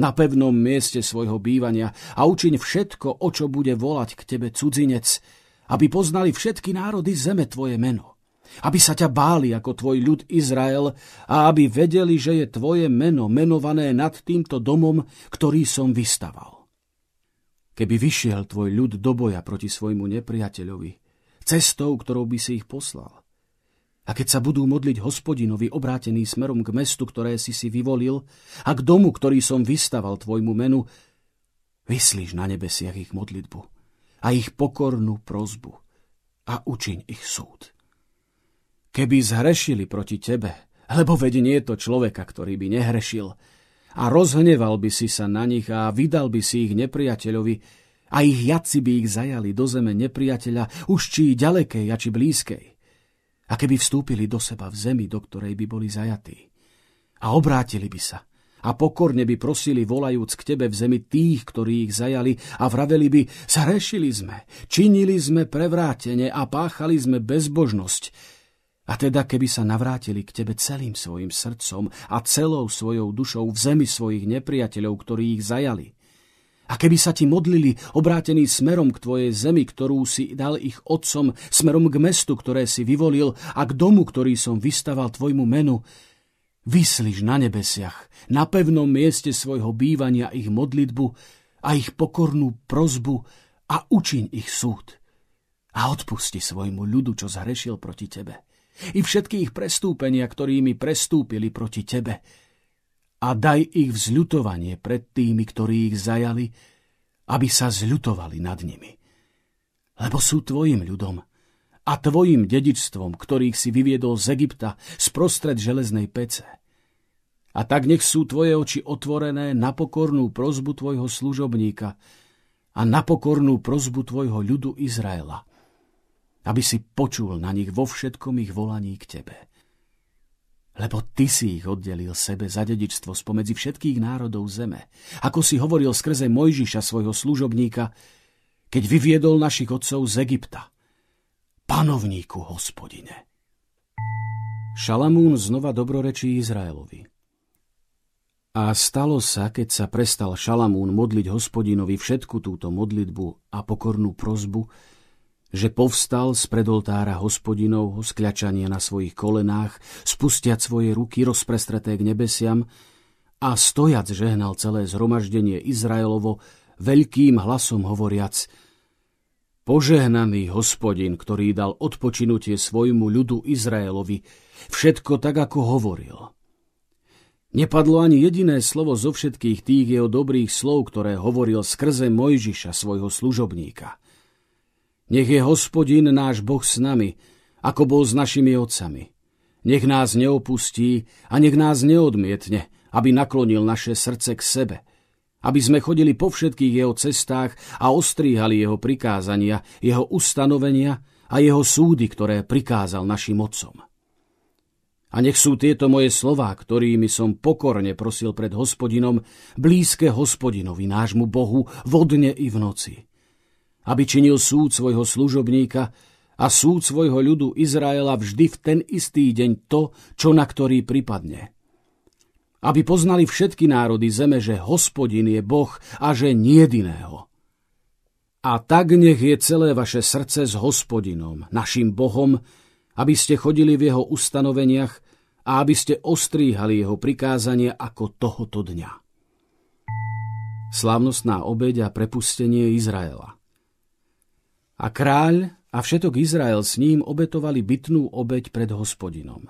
na pevnom mieste svojho bývania a učiň všetko, o čo bude volať k tebe cudzinec, aby poznali všetky národy zeme tvoje meno. Aby sa ťa báli ako tvoj ľud Izrael a aby vedeli, že je tvoje meno menované nad týmto domom, ktorý som vystaval. Keby vyšiel tvoj ľud do boja proti svojmu nepriateľovi, cestou, ktorou by si ich poslal, a keď sa budú modliť hospodinovi obrátený smerom k mestu, ktoré si si vyvolil, a k domu, ktorý som vystaval tvojmu menu, vyslíš na nebesiach ich modlitbu a ich pokornú prozbu a učiň ich súd. Keby zhrešili proti tebe, lebo veď nie je to človeka, ktorý by nehrešil, a rozhneval by si sa na nich a vydal by si ich nepriateľovi a ich jadci by ich zajali do zeme nepriateľa, už či ďalekej a či blízkej. A keby vstúpili do seba v zemi, do ktorej by boli zajatí a obrátili by sa a pokorne by prosili volajúc k tebe v zemi tých, ktorí ich zajali a vraveli by, zhrešili sme, činili sme prevrátene a páchali sme bezbožnosť, a teda, keby sa navrátili k tebe celým svojim srdcom a celou svojou dušou v zemi svojich nepriateľov, ktorí ich zajali, a keby sa ti modlili obrátení smerom k tvojej zemi, ktorú si dal ich otcom, smerom k mestu, ktoré si vyvolil a k domu, ktorý som vystaval tvojmu menu, vyslíš na nebesiach, na pevnom mieste svojho bývania ich modlitbu a ich pokornú prozbu a učiň ich súd. A odpusti svojmu ľudu, čo zhrešil proti tebe i všetky ich prestúpenia, ktorými prestúpili proti tebe. A daj ich vzľutovanie pred tými, ktorí ich zajali, aby sa zľutovali nad nimi. Lebo sú tvojim ľudom a tvojim dedičstvom, ktorých si vyviedol z Egypta sprostred železnej pece. A tak nech sú tvoje oči otvorené na pokornú prozbu tvojho služobníka a na pokornú prozbu tvojho ľudu Izraela – aby si počul na nich vo všetkom ich volaní k tebe. Lebo ty si ich oddelil sebe za dedičstvo spomedzi všetkých národov zeme, ako si hovoril skrze Mojžiša svojho služobníka, keď vyviedol našich otcov z Egypta. Panovníku, hospodine. Šalamún znova dobrorečí Izraelovi. A stalo sa, keď sa prestal Šalamún modliť hospodinovi všetku túto modlitbu a pokornú prozbu, že povstal z predoltára hospodinovho skľačania na svojich kolenách, spustiať svoje ruky rozprestreté k nebesiam a stojac žehnal celé zhromaždenie Izraelovo veľkým hlasom hovoriac Požehnaný hospodin, ktorý dal odpočinutie svojmu ľudu Izraelovi, všetko tak, ako hovoril. Nepadlo ani jediné slovo zo všetkých tých jeho dobrých slov, ktoré hovoril skrze Mojžiša, svojho služobníka – nech je hospodin náš Boh s nami, ako bol s našimi otcami. Nech nás neopustí a nech nás neodmietne, aby naklonil naše srdce k sebe, aby sme chodili po všetkých jeho cestách a ostríhali jeho prikázania, jeho ustanovenia a jeho súdy, ktoré prikázal našim otcom. A nech sú tieto moje slová, ktorými som pokorne prosil pred hospodinom, blízke hospodinovi, nášmu Bohu, vodne i v noci aby činil súd svojho služobníka a súd svojho ľudu Izraela vždy v ten istý deň to, čo na ktorý pripadne. Aby poznali všetky národy zeme, že hospodin je Boh a že nie iného. A tak nech je celé vaše srdce s hospodinom, našim Bohom, aby ste chodili v jeho ustanoveniach a aby ste ostríhali jeho prikázanie ako tohoto dňa. Slávnostná obeď a prepustenie Izraela a kráľ a všetok Izrael s ním obetovali bytnú obeď pred hospodinom.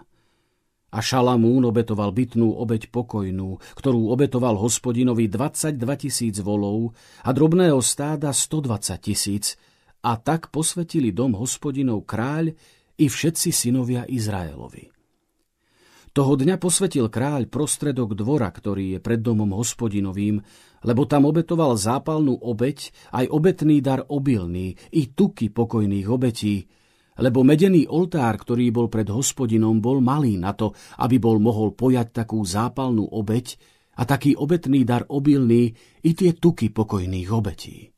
A Šalamún obetoval bytnú obeď pokojnú, ktorú obetoval hospodinovi 22 tisíc volov a drobného stáda 120 tisíc, a tak posvetili dom hospodinov kráľ i všetci synovia Izraelovi. Toho dňa posvetil kráľ prostredok dvora, ktorý je pred domom hospodinovým, lebo tam obetoval zápalnú obeť, aj obetný dar obilný, i tuky pokojných obetí, lebo medený oltár, ktorý bol pred hospodinom, bol malý na to, aby bol mohol pojať takú zápalnú obeť a taký obetný dar obilný i tie tuky pokojných obetí.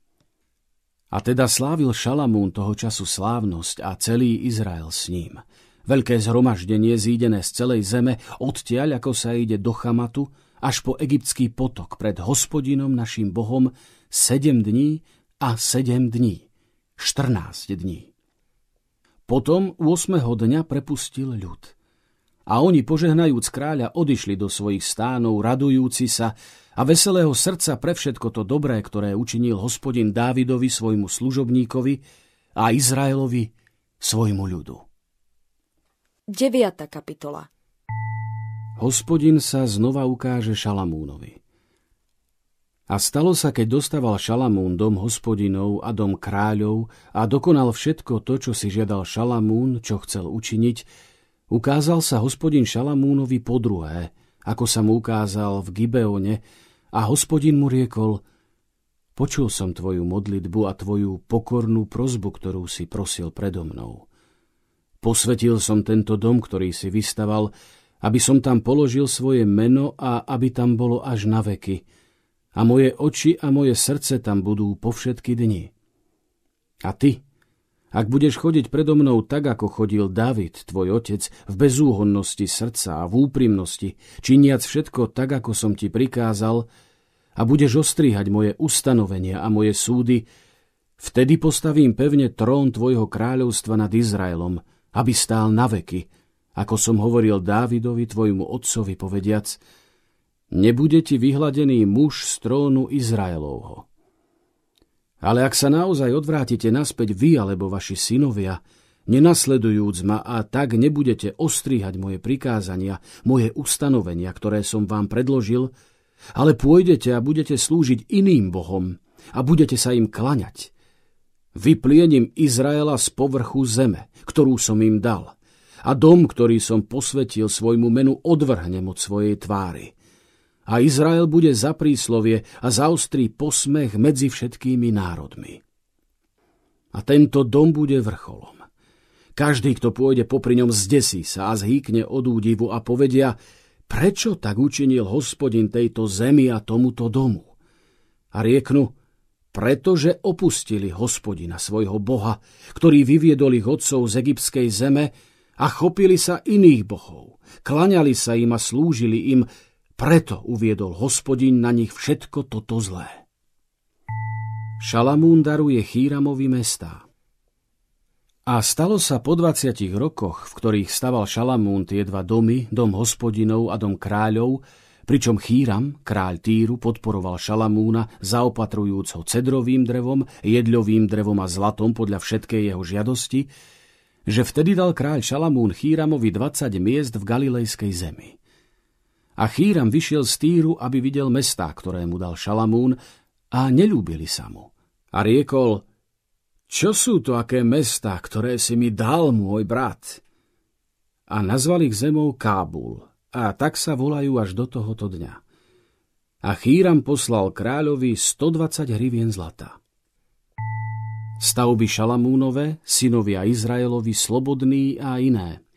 A teda slávil Šalamún toho času slávnosť a celý Izrael s ním. Veľké zhromaždenie zídené z celej zeme, odtiaľ ako sa ide do Chamatu, až po egyptský potok pred hospodinom našim Bohom sedem dní a sedem dní, 14 dní. Potom 8. dňa prepustil ľud. A oni, požehnajúc kráľa, odišli do svojich stánov, radujúci sa a veselého srdca pre všetko to dobré, ktoré učinil hospodin Dávidovi svojmu služobníkovi a Izraelovi svojmu ľudu. 9. kapitola Hospodin sa znova ukáže Šalamúnovi. A stalo sa, keď dostával Šalamún dom hospodinov a dom kráľov a dokonal všetko to, čo si žiadal Šalamún, čo chcel učiniť, ukázal sa hospodin Šalamúnovi po druhé, ako sa mu ukázal v Gibeone, a hospodin mu riekol, počul som tvoju modlitbu a tvoju pokornú prozbu, ktorú si prosil predo mnou. Posvetil som tento dom, ktorý si vystaval, aby som tam položil svoje meno a aby tam bolo až na veky. A moje oči a moje srdce tam budú po všetky dni. A ty, ak budeš chodiť predo mnou tak, ako chodil David, tvoj otec, v bezúhonnosti srdca a v úprimnosti, činiac všetko tak, ako som ti prikázal, a budeš ostrihať moje ustanovenia a moje súdy, vtedy postavím pevne trón tvojho kráľovstva nad Izraelom, aby stál na veky, ako som hovoril Dávidovi, tvojmu otcovi, povediac, nebude ti vyhladený muž z trónu Izraelovho. Ale ak sa naozaj odvrátite naspäť vy alebo vaši synovia, nenasledujúc ma a tak nebudete ostrihať moje prikázania, moje ustanovenia, ktoré som vám predložil, ale pôjdete a budete slúžiť iným bohom a budete sa im klaňať. Vypliením Izraela z povrchu zeme, ktorú som im dal, a dom, ktorý som posvetil svojmu menu, odvrhnem od svojej tváry a Izrael bude za príslovie a zaostrí posmech medzi všetkými národmi. A tento dom bude vrcholom. Každý, kto pôjde popri ňom, zdesí sa a zhýkne od údivu a povedia, prečo tak učinil hospodin tejto zemi a tomuto domu? A rieknu, pretože opustili hospodina svojho boha, ktorý vyviedol ich otcov z egyptskej zeme a chopili sa iných bohov, klaňali sa im a slúžili im, preto uviedol hospodin na nich všetko toto zlé. Šalamún daruje Chýramovi mestá. A stalo sa po 20 rokoch, v ktorých staval Šalamún tie dva domy, dom hospodinov a dom kráľov, pričom Chýram, kráľ Týru, podporoval Šalamúna zaopatrujúc ho cedrovým drevom, jedľovým drevom a zlatom podľa všetkej jeho žiadosti, že vtedy dal kráľ Šalamún Chýramovi 20 miest v Galilejskej zemi. A Chýram vyšiel z Týru, aby videl mestá, ktoré mu dal Šalamún, a nelúbili sa mu. A riekol, čo sú to aké mestá, ktoré si mi dal môj brat? A nazval ich zemou Kábul, a tak sa volajú až do tohoto dňa. A Chýram poslal kráľovi 120 hrivien zlata. Stavby Šalamúnové, synovia Izraelovi, slobodní a iné –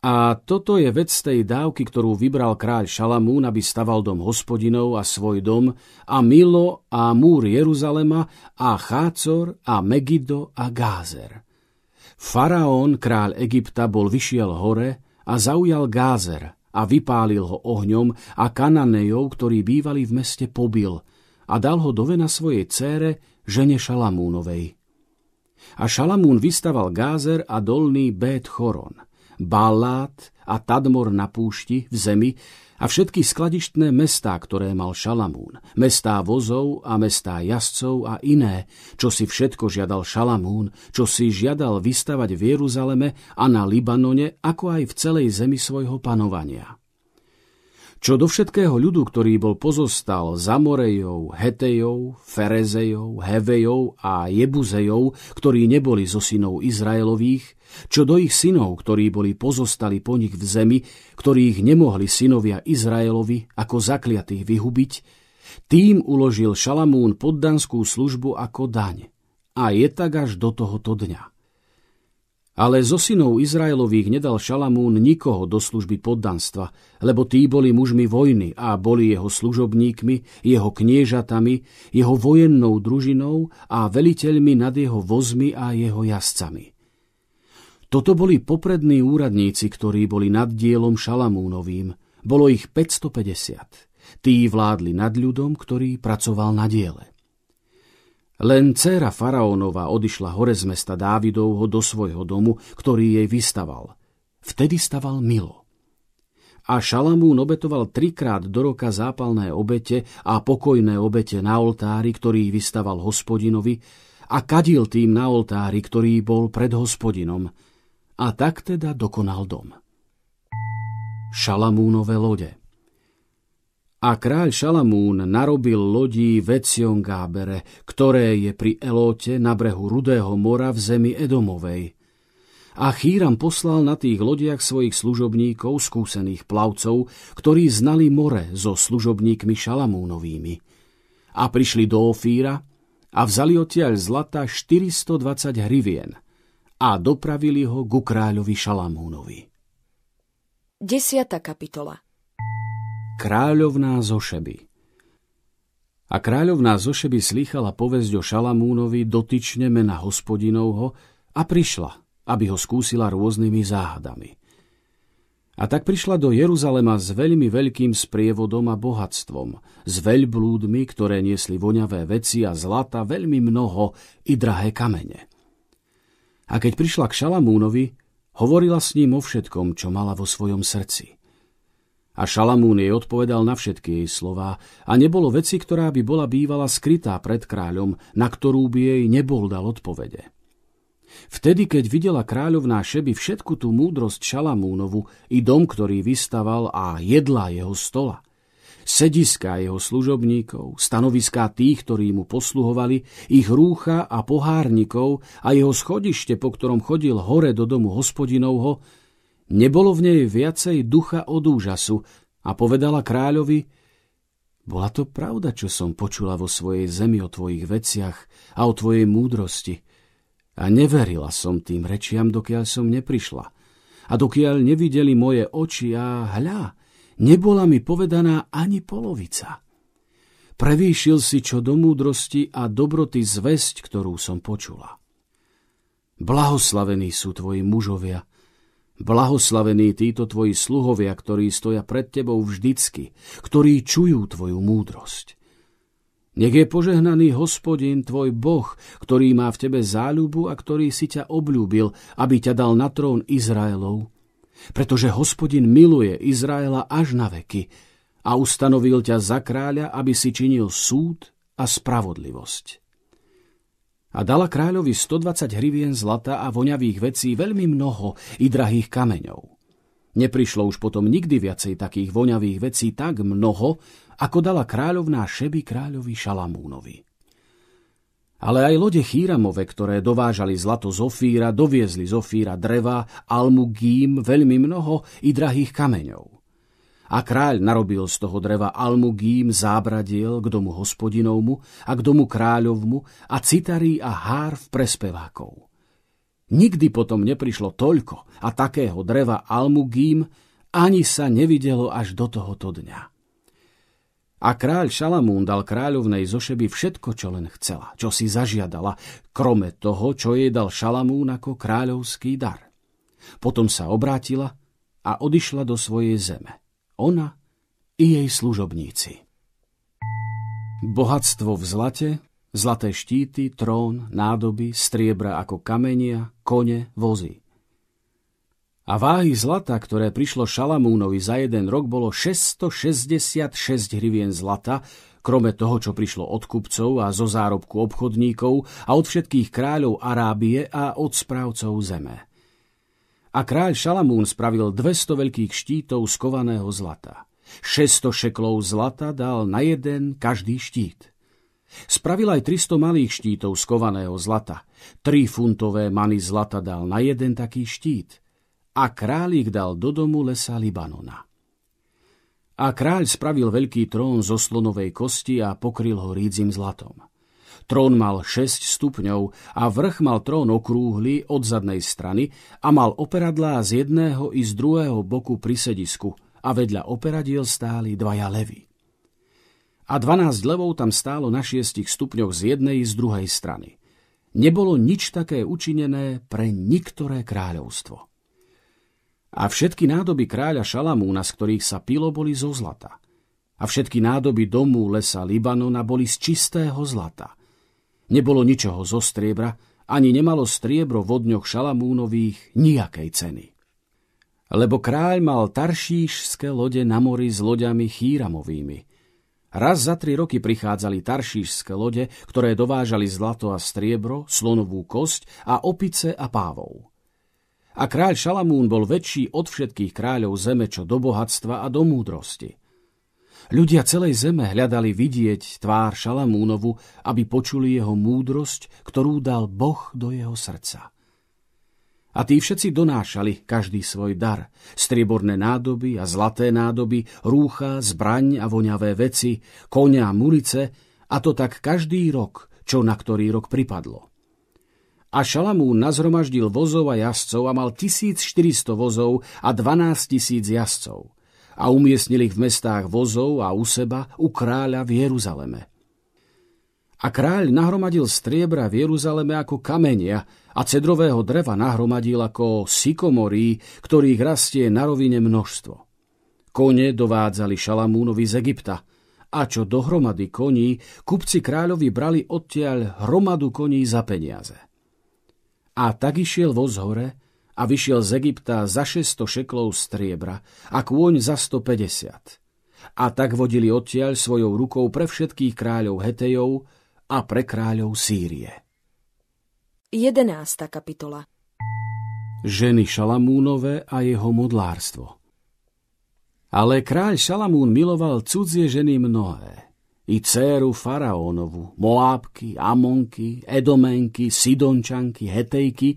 a toto je vec tej dávky, ktorú vybral kráľ Šalamún, aby staval dom hospodinov a svoj dom, a Milo a múr Jeruzalema, a Chácor a Megido a Gázer. Faraón, kráľ Egypta, bol vyšiel hore a zaujal Gázer a vypálil ho ohňom a Kananejov, ktorí bývali v meste, pobil a dal ho do vena svojej cére, žene Šalamúnovej. A Šalamún vystaval Gázer a dolný Bet Choron – Balát a Tadmor na púšti v zemi a všetky skladištné mestá, ktoré mal Šalamún, mestá vozov a mestá jazdcov a iné, čo si všetko žiadal Šalamún, čo si žiadal vystavať v Jeruzaleme a na Libanone, ako aj v celej zemi svojho panovania. Čo do všetkého ľudu, ktorý bol pozostal z Amorejov, Hetejov, Ferezejov, Hevejov a Jebuzejov, ktorí neboli zo synov Izraelových, čo do ich synov, ktorí boli pozostali po nich v zemi, ktorých nemohli synovia Izraelovi ako zakliatých vyhubiť, tým uložil Šalamún poddanskú službu ako daň. A je tak až do tohoto dňa. Ale zo synov Izraelových nedal Šalamún nikoho do služby poddanstva, lebo tí boli mužmi vojny a boli jeho služobníkmi, jeho kniežatami, jeho vojennou družinou a veliteľmi nad jeho vozmi a jeho jazdcami. Toto boli poprední úradníci, ktorí boli nad dielom Šalamúnovým. Bolo ich 550. Tí vládli nad ľudom, ktorý pracoval na diele. Len dcéra faraónova odišla hore z mesta Dávidovho do svojho domu, ktorý jej vystaval. Vtedy staval Milo. A Šalamún obetoval trikrát do roka zápalné obete a pokojné obete na oltári, ktorý vystaval hospodinovi, a kadil tým na oltári, ktorý bol pred hospodinom. A tak teda dokonal dom. Šalamúnové lode a kráľ Šalamún narobil lodí Gábere, ktoré je pri Elóte na brehu Rudého mora v zemi Edomovej. A Chýram poslal na tých lodiach svojich služobníkov, skúsených plavcov, ktorí znali more so služobníkmi Šalamúnovými. A prišli do Ofíra a vzali odtiaľ zlata 420 hrivien a dopravili ho ku kráľovi Šalamúnovi. Desiata kapitola Kráľovná Zošeby A kráľovná Zošeby slýchala povesť o Šalamúnovi dotyčne mena hospodinovho a prišla, aby ho skúsila rôznymi záhadami. A tak prišla do Jeruzalema s veľmi veľkým sprievodom a bohatstvom, s veľblúdmi, ktoré niesli voňavé veci a zlata veľmi mnoho i drahé kamene. A keď prišla k Šalamúnovi, hovorila s ním o všetkom, čo mala vo svojom srdci. A Šalamún jej odpovedal na všetky jej slová a nebolo veci, ktorá by bola bývala skrytá pred kráľom, na ktorú by jej nebol dal odpovede. Vtedy, keď videla kráľovná Šeby všetku tú múdrosť Šalamúnovu i dom, ktorý vystaval a jedla jeho stola, sediská jeho služobníkov, stanoviská tých, ktorí mu posluhovali, ich rúcha a pohárnikov a jeho schodište, po ktorom chodil hore do domu hospodinovho, Nebolo v nej viacej ducha od úžasu a povedala kráľovi, bola to pravda, čo som počula vo svojej zemi o tvojich veciach a o tvojej múdrosti. A neverila som tým rečiam, dokiaľ som neprišla. A dokiaľ nevideli moje oči a hľa, nebola mi povedaná ani polovica. Prevýšil si čo do múdrosti a dobroty zväzť, ktorú som počula. Blahoslavení sú tvoji mužovia, Blahoslavení títo tvoji sluhovia, ktorí stoja pred tebou vždycky, ktorí čujú tvoju múdrosť. Nech je požehnaný hospodin, tvoj Boh, ktorý má v tebe záľubu a ktorý si ťa obľúbil, aby ťa dal na trón Izraelov. Pretože hospodin miluje Izraela až na veky a ustanovil ťa za kráľa, aby si činil súd a spravodlivosť a dala kráľovi 120 hrivien zlata a voňavých vecí veľmi mnoho i drahých kameňov. Neprišlo už potom nikdy viacej takých voňavých vecí tak mnoho, ako dala kráľovná Šeby kráľovi Šalamúnovi. Ale aj lode Chýramove, ktoré dovážali zlato z Ofíra, doviezli z Ofíra dreva, almugím, veľmi mnoho i drahých kameňov. A kráľ narobil z toho dreva almugím zábradiel k domu hospodinovmu a k domu kráľovmu a citarí a hárv prespevákov. Nikdy potom neprišlo toľko a takého dreva almugím, ani sa nevidelo až do tohoto dňa. A kráľ Šalamún dal kráľovnej Zošeby všetko, čo len chcela, čo si zažiadala, krome toho, čo jej dal Šalamún ako kráľovský dar. Potom sa obrátila a odišla do svojej zeme ona i jej služobníci. Bohatstvo v zlate, zlaté štíty, trón, nádoby, striebra ako kamenia, kone, vozy. A váhy zlata, ktoré prišlo Šalamúnovi za jeden rok, bolo 666 hrivien zlata, krome toho, čo prišlo od kupcov a zo zárobku obchodníkov a od všetkých kráľov Arábie a od správcov zeme. A kráľ Šalamún spravil 200 veľkých štítov z kovaného zlata. 600 šeklov zlata dal na jeden každý štít. Spravil aj 300 malých štítov z kovaného zlata. 3 funtové many zlata dal na jeden taký štít. A kráľ ich dal do domu lesa Libanona. A kráľ spravil veľký trón zo slonovej kosti a pokryl ho rídzim zlatom. Trón mal 6 stupňov a vrch mal trón okrúhly od zadnej strany a mal operadlá z jedného i z druhého boku pri sedisku a vedľa operadiel stáli dvaja levy. A 12 levov tam stálo na šiestich stupňoch z jednej i z druhej strany. Nebolo nič také učinené pre niktoré kráľovstvo. A všetky nádoby kráľa Šalamúna, z ktorých sa pilo, boli zo zlata. A všetky nádoby domu lesa Libanona boli z čistého zlata – Nebolo ničoho zo striebra, ani nemalo striebro v odňoch Šalamúnových nijakej ceny. Lebo kráľ mal taršíšské lode na mori s loďami chýramovými. Raz za tri roky prichádzali taršíšské lode, ktoré dovážali zlato a striebro, slonovú kosť a opice a pávov. A kráľ Šalamún bol väčší od všetkých kráľov zeme čo do bohatstva a do múdrosti. Ľudia celej zeme hľadali vidieť tvár Šalamúnovu, aby počuli jeho múdrosť, ktorú dal Boh do jeho srdca. A tí všetci donášali každý svoj dar, strieborné nádoby a zlaté nádoby, rúcha, zbraň a voňavé veci, konia a mulice, a to tak každý rok, čo na ktorý rok pripadlo. A Šalamún nazhromaždil vozov a jazdcov a mal 1400 vozov a 12 tisíc jazdcov a umiestnili ich v mestách vozov a u seba u kráľa v Jeruzaleme. A kráľ nahromadil striebra v Jeruzaleme ako kamenia a cedrového dreva nahromadil ako sikomorí, ktorých rastie na rovine množstvo. Kone dovádzali Šalamúnovi z Egypta a čo dohromady koní, kupci kráľovi brali odtiaľ hromadu koní za peniaze. A tak išiel voz hore a vyšiel z Egypta za 600 šeklov striebra a kôň za 150. A tak vodili odtiaľ svojou rukou pre všetkých kráľov Hetejov a pre kráľov Sýrie. 11. kapitola Ženy Šalamúnové a jeho modlárstvo Ale kráľ Šalamún miloval cudzie ženy mnohé, i dceru faraónovu, Moábky, Amonky, Edomenky, Sidončanky, Hetejky,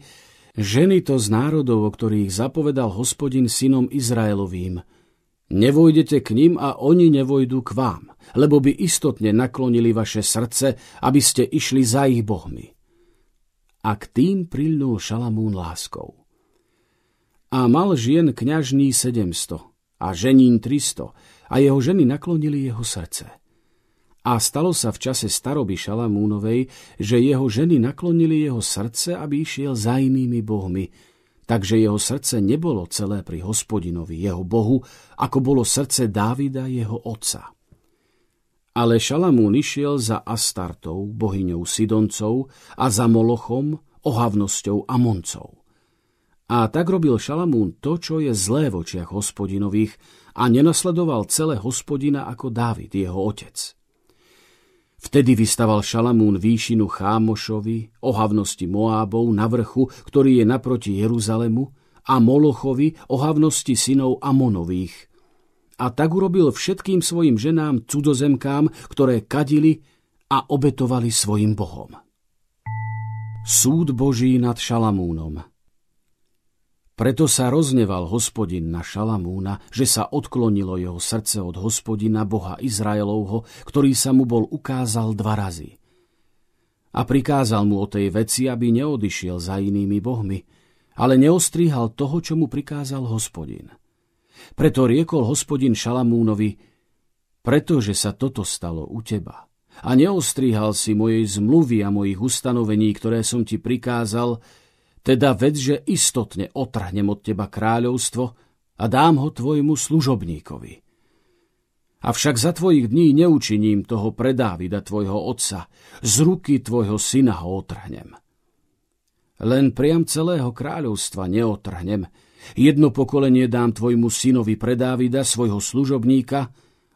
Ženy to z národov, o ktorých zapovedal hospodin synom Izraelovým. Nevojdete k ním a oni nevojdu k vám, lebo by istotne naklonili vaše srdce, aby ste išli za ich bohmi. A k tým prilnul Šalamún láskou. A mal žien kňažný sedemsto a ženín tristo a jeho ženy naklonili jeho srdce. A stalo sa v čase staroby Šalamúnovej, že jeho ženy naklonili jeho srdce, aby išiel za inými bohmi, takže jeho srdce nebolo celé pri hospodinovi, jeho bohu, ako bolo srdce Dávida, jeho otca. Ale Šalamún išiel za Astartou, bohyňou Sidoncov, a za Molochom, ohavnosťou Amoncov. A tak robil Šalamún to, čo je zlé v očiach hospodinových a nenasledoval celé hospodina ako Dávid, jeho otec. Vtedy vystaval Šalamún výšinu Chámošovi, ohavnosti Moábov na vrchu, ktorý je naproti Jeruzalemu, a Molochovi, ohavnosti synov Amonových. A tak urobil všetkým svojim ženám cudozemkám, ktoré kadili a obetovali svojim bohom. Súd Boží nad Šalamúnom preto sa rozneval hospodin na Šalamúna, že sa odklonilo jeho srdce od hospodina Boha Izraelovho, ktorý sa mu bol ukázal dva razy. A prikázal mu o tej veci, aby neodišiel za inými bohmi, ale neostrihal toho, čo mu prikázal hospodin. Preto riekol hospodin Šalamúnovi, pretože sa toto stalo u teba a neostrihal si mojej zmluvy a mojich ustanovení, ktoré som ti prikázal, teda ved, že istotne otrhnem od teba kráľovstvo a dám ho tvojmu služobníkovi. Avšak za tvojich dní neučiním toho pre Dávida tvojho otca, z ruky tvojho syna ho otrhnem. Len priam celého kráľovstva neotrhnem, jedno pokolenie dám tvojmu synovi pre Dávida, svojho služobníka,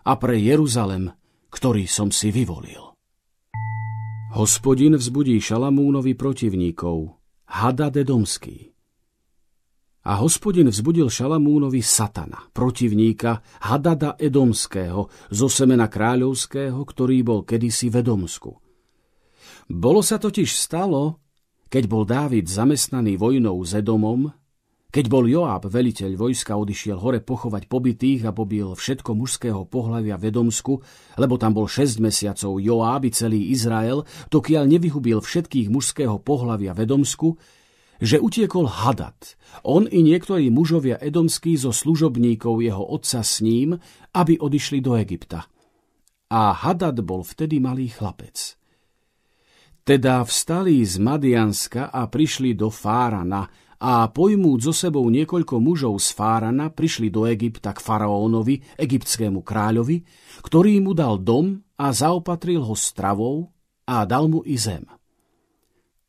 a pre Jeruzalem, ktorý som si vyvolil. Hospodin vzbudí Šalamúnovi protivníkov, Hadad Edomský. A hospodin vzbudil Šalamúnovi Satana, protivníka Hadada Edomského, zo semena kráľovského, ktorý bol kedysi v Edomsku. Bolo sa totiž stalo, keď bol Dávid zamestnaný vojnou s Edomom, Keď bol Joab, veliteľ vojska, odišiel hore pochovať pobytých a pobil všetko mužského pohľavia vedomsku, lebo tam bol 6 mesiacov Joab i celý Izrael, dokiaľ nevyhubil všetkých mužského pohľavia vedomsku, že utiekol Hadat, on i niektorí mužovia edomskí zo služobníkov jeho otca s ním, aby odišli do Egypta. A Hadad bol vtedy malý chlapec. Teda vstali z Madianska a prišli do Fárana a pojmúc zo sebou niekoľko mužov z Fárana prišli do Egypta k faraónovi, egyptskému kráľovi, ktorý mu dal dom a zaopatril ho stravou a dal mu i zem.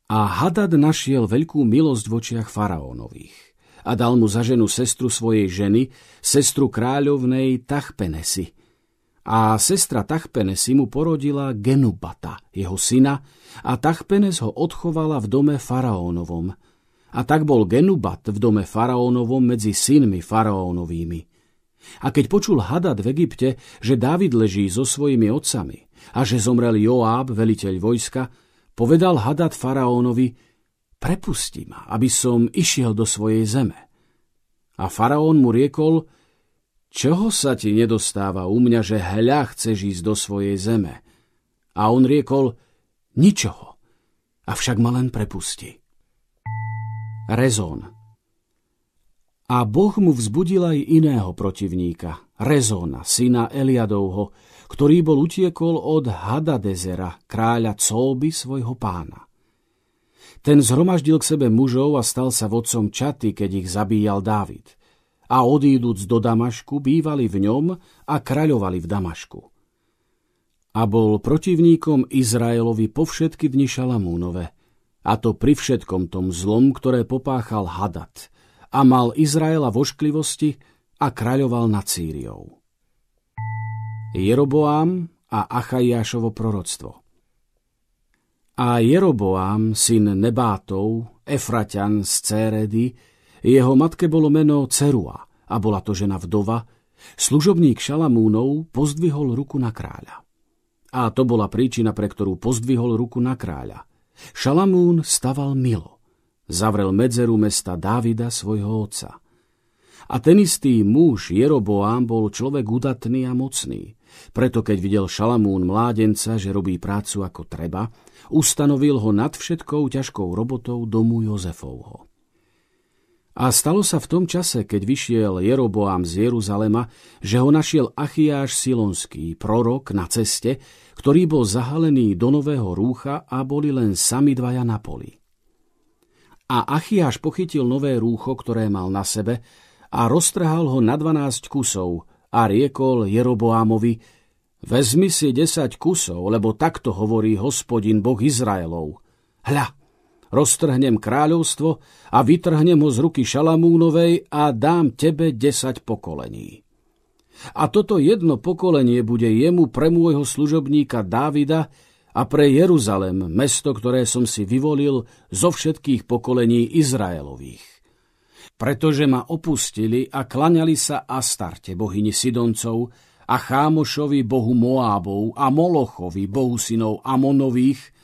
A Hadad našiel veľkú milosť v očiach faraónových a dal mu za ženu sestru svojej ženy, sestru kráľovnej Tachpenesy, a sestra Tachpenesi mu porodila Genubata, jeho syna, a Tachpenes ho odchovala v dome faraónovom. A tak bol Genubat v dome faraónovom medzi synmi faraónovými. A keď počul Hadad v Egypte, že Dávid leží so svojimi otcami a že zomrel Joáb, veliteľ vojska, povedal Hadad faraónovi, prepusti ma, aby som išiel do svojej zeme. A faraón mu riekol, Čoho sa ti nedostáva u mňa, že hľa chceš ísť do svojej zeme? A on riekol, ničoho, avšak ma len prepusti. Rezón A Boh mu vzbudil aj iného protivníka, Rezóna, syna Eliadovho, ktorý bol utiekol od Hadadezera, kráľa Colby svojho pána. Ten zhromaždil k sebe mužov a stal sa vodcom čaty, keď ich zabíjal Dávid a odíduc do Damašku bývali v ňom a kraľovali v Damašku. A bol protivníkom Izraelovi po všetky dni Šalamúnove, a to pri všetkom tom zlom, ktoré popáchal Hadat, a mal Izraela vošklivosti a kraľoval nad Círiou. Jeroboám a Achajášovo proroctvo A Jeroboám, syn Nebátov, Efraťan z Céredy, jeho matke bolo meno Cerua a bola to žena vdova. Služobník Šalamúnov pozdvihol ruku na kráľa. A to bola príčina, pre ktorú pozdvihol ruku na kráľa. Šalamún staval milo. Zavrel medzeru mesta Dávida, svojho otca. A ten istý muž Jeroboám bol človek udatný a mocný. Preto keď videl Šalamún mládenca, že robí prácu ako treba, ustanovil ho nad všetkou ťažkou robotou domu Jozefovho. A stalo sa v tom čase, keď vyšiel Jeroboám z Jeruzalema, že ho našiel Achiáš Silonský, prorok na ceste, ktorý bol zahalený do nového rúcha a boli len sami dvaja na poli. A Achiáš pochytil nové rúcho, ktoré mal na sebe, a roztrhal ho na dvanásť kusov a riekol Jeroboámovi, vezmi si desať kusov, lebo takto hovorí hospodin Boh Izraelov. Hľa, roztrhnem kráľovstvo a vytrhnem ho z ruky Šalamúnovej a dám tebe desať pokolení. A toto jedno pokolenie bude jemu pre môjho služobníka Dávida a pre Jeruzalem, mesto, ktoré som si vyvolil zo všetkých pokolení Izraelových. Pretože ma opustili a klaňali sa Astarte, bohyni Sidoncov, a Chámošovi, bohu Moábov, a Molochovi, bohu synov Amonových,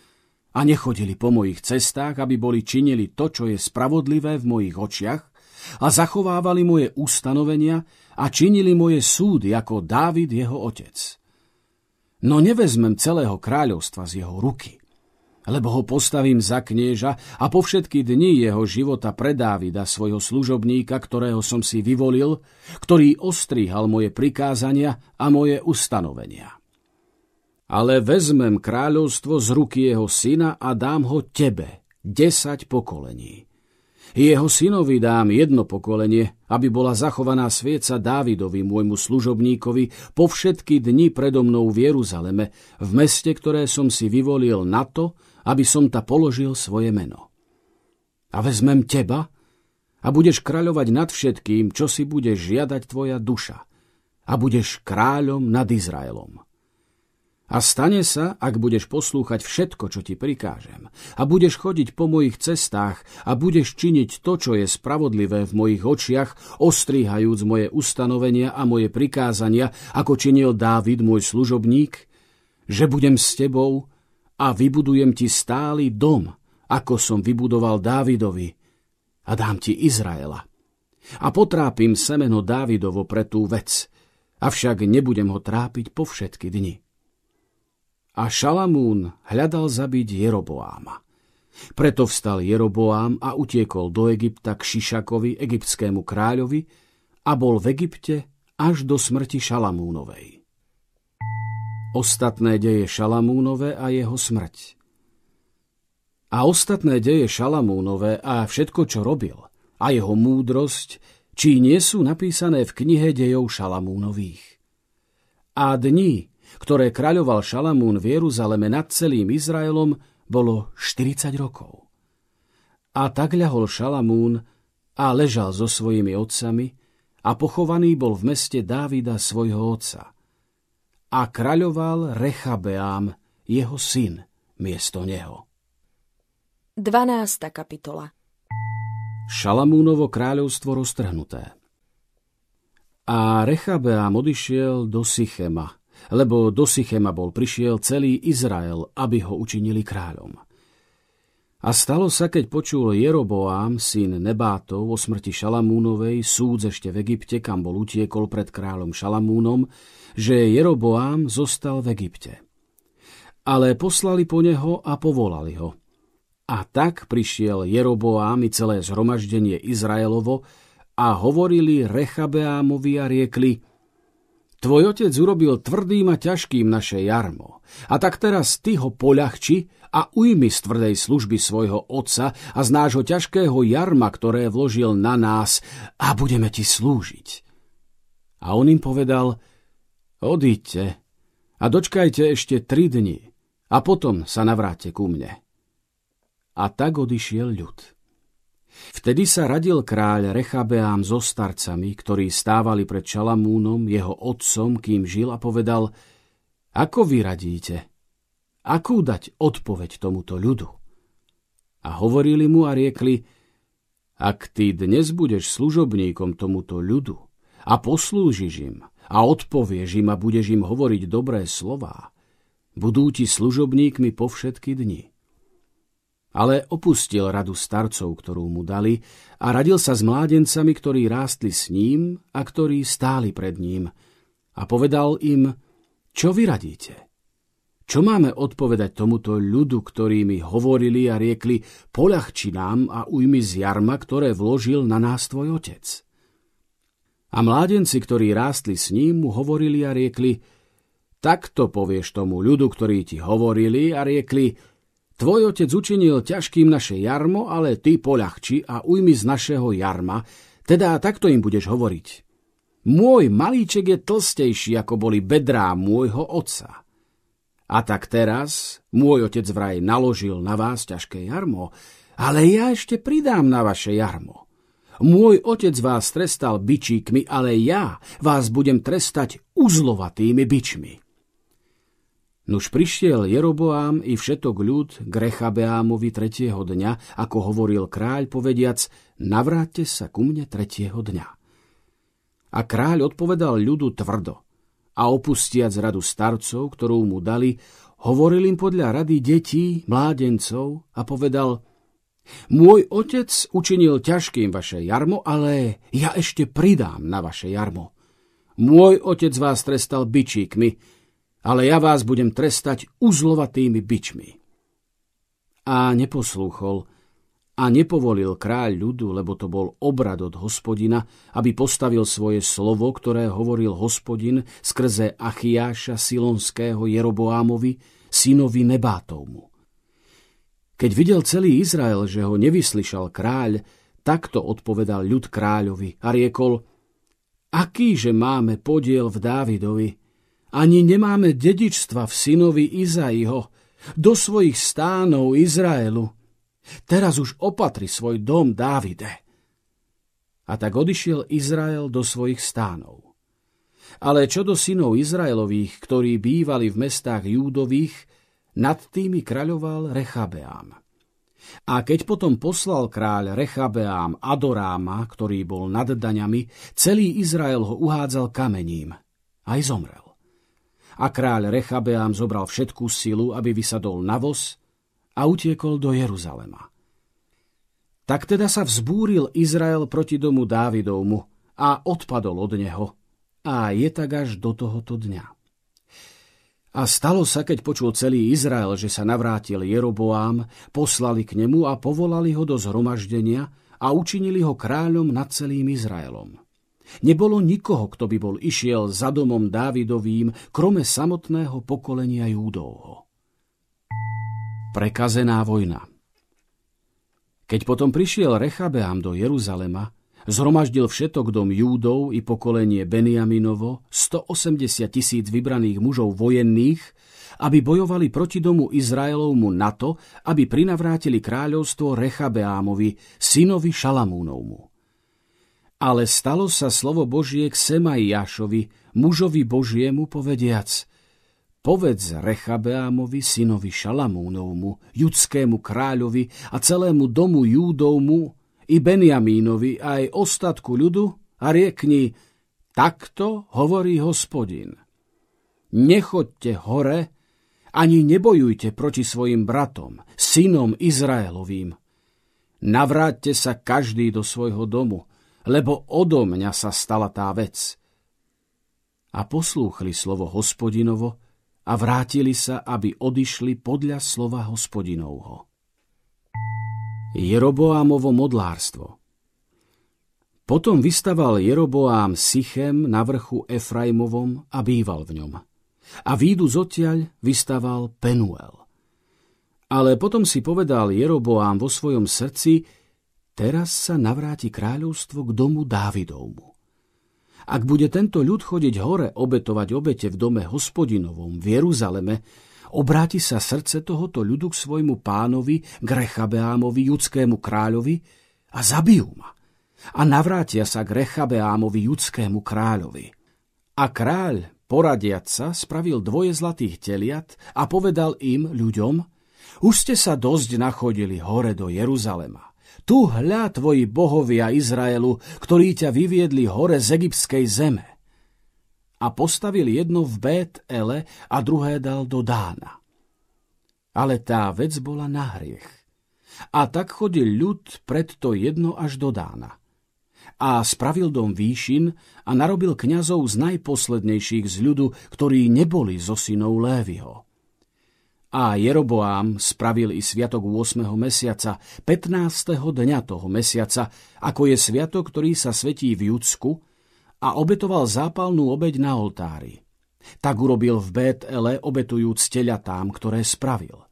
a nechodili po mojich cestách, aby boli činili to, čo je spravodlivé v mojich očiach a zachovávali moje ustanovenia a činili moje súdy ako Dávid jeho otec. No nevezmem celého kráľovstva z jeho ruky, lebo ho postavím za knieža a po všetky dni jeho života pre Dávida, svojho služobníka, ktorého som si vyvolil, ktorý ostríhal moje prikázania a moje ustanovenia ale vezmem kráľovstvo z ruky jeho syna a dám ho tebe, desať pokolení. Jeho synovi dám jedno pokolenie, aby bola zachovaná svieca Dávidovi, môjmu služobníkovi, po všetky dni predo mnou v Jeruzaleme, v meste, ktoré som si vyvolil na to, aby som ta položil svoje meno. A vezmem teba a budeš kráľovať nad všetkým, čo si budeš žiadať tvoja duša a budeš kráľom nad Izraelom. A stane sa, ak budeš poslúchať všetko, čo ti prikážem, a budeš chodiť po mojich cestách a budeš činiť to, čo je spravodlivé v mojich očiach, ostrihajúc moje ustanovenia a moje prikázania, ako činil Dávid, môj služobník, že budem s tebou a vybudujem ti stály dom, ako som vybudoval Dávidovi, a dám ti Izraela, a potrápim semeno Dávidovo pre tú vec, avšak nebudem ho trápiť po všetky dni. A Šalamún hľadal zabiť Jeroboáma. Preto vstal Jeroboám a utiekol do Egypta k Šišakovi, egyptskému kráľovi, a bol v Egypte až do smrti Šalamúnovej. Ostatné deje Šalamúnové a jeho smrť. A ostatné deje Šalamúnové a všetko, čo robil, a jeho múdrosť, či nie sú napísané v knihe dejov Šalamúnových. A dni, ktoré kráľoval Šalamún v Jeruzaleme nad celým Izraelom, bolo 40 rokov. A tak ľahol Šalamún a ležal so svojimi otcami a pochovaný bol v meste Dávida svojho otca. A kráľoval Rechabeám, jeho syn, miesto neho. 12. kapitola Šalamúnovo kráľovstvo roztrhnuté A Rechabeám odišiel do Sychema, lebo do Sychema bol prišiel celý Izrael, aby ho učinili kráľom. A stalo sa, keď počul Jeroboám, syn Nebátov, o smrti Šalamúnovej, súd ešte v Egypte, kam bol utiekol pred kráľom Šalamúnom, že Jeroboám zostal v Egypte. Ale poslali po neho a povolali ho – a tak prišiel Jeroboám i celé zhromaždenie Izraelovo a hovorili Rechabeámovi a riekli Tvoj otec urobil tvrdým a ťažkým naše jarmo. A tak teraz ty ho poľahči a ujmi z tvrdej služby svojho otca a z nášho ťažkého jarma, ktoré vložil na nás a budeme ti slúžiť. A on im povedal, odíďte a dočkajte ešte tri dni a potom sa navráte ku mne. A tak odišiel ľud. Vtedy sa radil kráľ Rechabeám so starcami, ktorí stávali pred Čalamúnom, jeho otcom, kým žil a povedal, ako vy radíte? Akú dať odpoveď tomuto ľudu? A hovorili mu a riekli, ak ty dnes budeš služobníkom tomuto ľudu a poslúžiš im a odpovieš im a budeš im hovoriť dobré slová, budú ti služobníkmi po všetky dni ale opustil radu starcov, ktorú mu dali a radil sa s mládencami, ktorí rástli s ním a ktorí stáli pred ním. A povedal im, čo vy radíte? Čo máme odpovedať tomuto ľudu, ktorí mi hovorili a riekli, poľahči nám a ujmi z jarma, ktoré vložil na nás tvoj otec? A mládenci, ktorí rástli s ním, mu hovorili a riekli, takto povieš tomu ľudu, ktorí ti hovorili a riekli, Tvoj otec učinil ťažkým naše jarmo, ale ty poľahči a ujmi z našeho jarma, teda takto im budeš hovoriť. Môj malíček je tlstejší, ako boli bedrá môjho otca. A tak teraz môj otec vraj naložil na vás ťažké jarmo, ale ja ešte pridám na vaše jarmo. Môj otec vás trestal bičíkmi, ale ja vás budem trestať uzlovatými bičmi. Nuž prišiel Jeroboám i všetok ľud k Rechabeámovi tretieho dňa, ako hovoril kráľ, povediac, navráťte sa ku mne tretieho dňa. A kráľ odpovedal ľudu tvrdo a opustiac radu starcov, ktorú mu dali, hovoril im podľa rady detí, mládencov a povedal, môj otec učinil ťažkým vaše jarmo, ale ja ešte pridám na vaše jarmo. Môj otec vás trestal bičíkmi, ale ja vás budem trestať uzlovatými byčmi. A neposlúchol a nepovolil kráľ ľudu, lebo to bol obrad od hospodina, aby postavil svoje slovo, ktoré hovoril hospodin skrze Achiáša Silonského Jeroboámovi, synovi Nebátovmu. Keď videl celý Izrael, že ho nevyslyšal kráľ, takto odpovedal ľud kráľovi a riekol, akýže máme podiel v Dávidovi, ani nemáme dedičstva v synovi Izaiho, do svojich stánov Izraelu. Teraz už opatri svoj dom Dávide. A tak odišiel Izrael do svojich stánov. Ale čo do synov Izraelových, ktorí bývali v mestách Júdových, nad tými kraľoval Rechabeám. A keď potom poslal kráľ Rechabeám Adoráma, ktorý bol nad daňami, celý Izrael ho uhádzal kamením. Aj zomrel a kráľ Rechabeám zobral všetkú silu, aby vysadol na voz a utiekol do Jeruzalema. Tak teda sa vzbúril Izrael proti domu Dávidovmu a odpadol od neho. A je tak až do tohoto dňa. A stalo sa, keď počul celý Izrael, že sa navrátil Jeroboám, poslali k nemu a povolali ho do zhromaždenia a učinili ho kráľom nad celým Izraelom. Nebolo nikoho, kto by bol išiel za domom Dávidovým, krome samotného pokolenia Júdovho. Prekazená vojna Keď potom prišiel Rechabeám do Jeruzalema, zhromaždil všetok dom Júdov i pokolenie Beniaminovo, 180 tisíc vybraných mužov vojenných, aby bojovali proti domu Izraelovmu na to, aby prinavrátili kráľovstvo Rechabeámovi, synovi Šalamúnovmu. Ale stalo sa slovo Božie k Semaiášovi, mužovi Božiemu, povediac Povedz Rechabeámovi, synovi Šalamúnovmu, judskému kráľovi a celému domu Júdovmu i Benjamínovi aj ostatku ľudu a riekni, takto hovorí hospodin. Nechoďte hore, ani nebojujte proti svojim bratom, synom Izraelovým. Navráťte sa každý do svojho domu, lebo odo mňa sa stala tá vec. A poslúchli slovo hospodinovo a vrátili sa, aby odišli podľa slova hospodinovho. Jeroboámovo modlárstvo Potom vystaval Jeroboám Sichem na vrchu Efraimovom a býval v ňom. A výdu zotiaľ vystaval Penuel. Ale potom si povedal Jeroboám vo svojom srdci, Teraz sa navráti kráľovstvo k domu Dávidovmu. Ak bude tento ľud chodiť hore obetovať obete v dome hospodinovom v Jeruzaleme, obráti sa srdce tohoto ľudu k svojmu pánovi, k Rechabeámovi, judskému kráľovi a zabijú ma. A navrátia sa k Rechabeámovi, judskému kráľovi. A kráľ, poradiac sa, spravil dvoje zlatých teliat a povedal im, ľuďom, už ste sa dosť nachodili hore do Jeruzalema tu hľa tvoji bohovia Izraelu, ktorí ťa vyviedli hore z egyptskej zeme. A postavil jedno v Bet Ele a druhé dal do Dána. Ale tá vec bola na hriech. A tak chodil ľud pred to jedno až do Dána. A spravil dom výšin a narobil kňazov z najposlednejších z ľudu, ktorí neboli zo synov Lévyho a Jeroboám spravil i sviatok 8. mesiaca, 15. dňa toho mesiaca, ako je sviatok, ktorý sa svetí v Judsku, a obetoval zápalnú obeď na oltári. Tak urobil v Bet-ele obetujúc teľatám, ktoré spravil.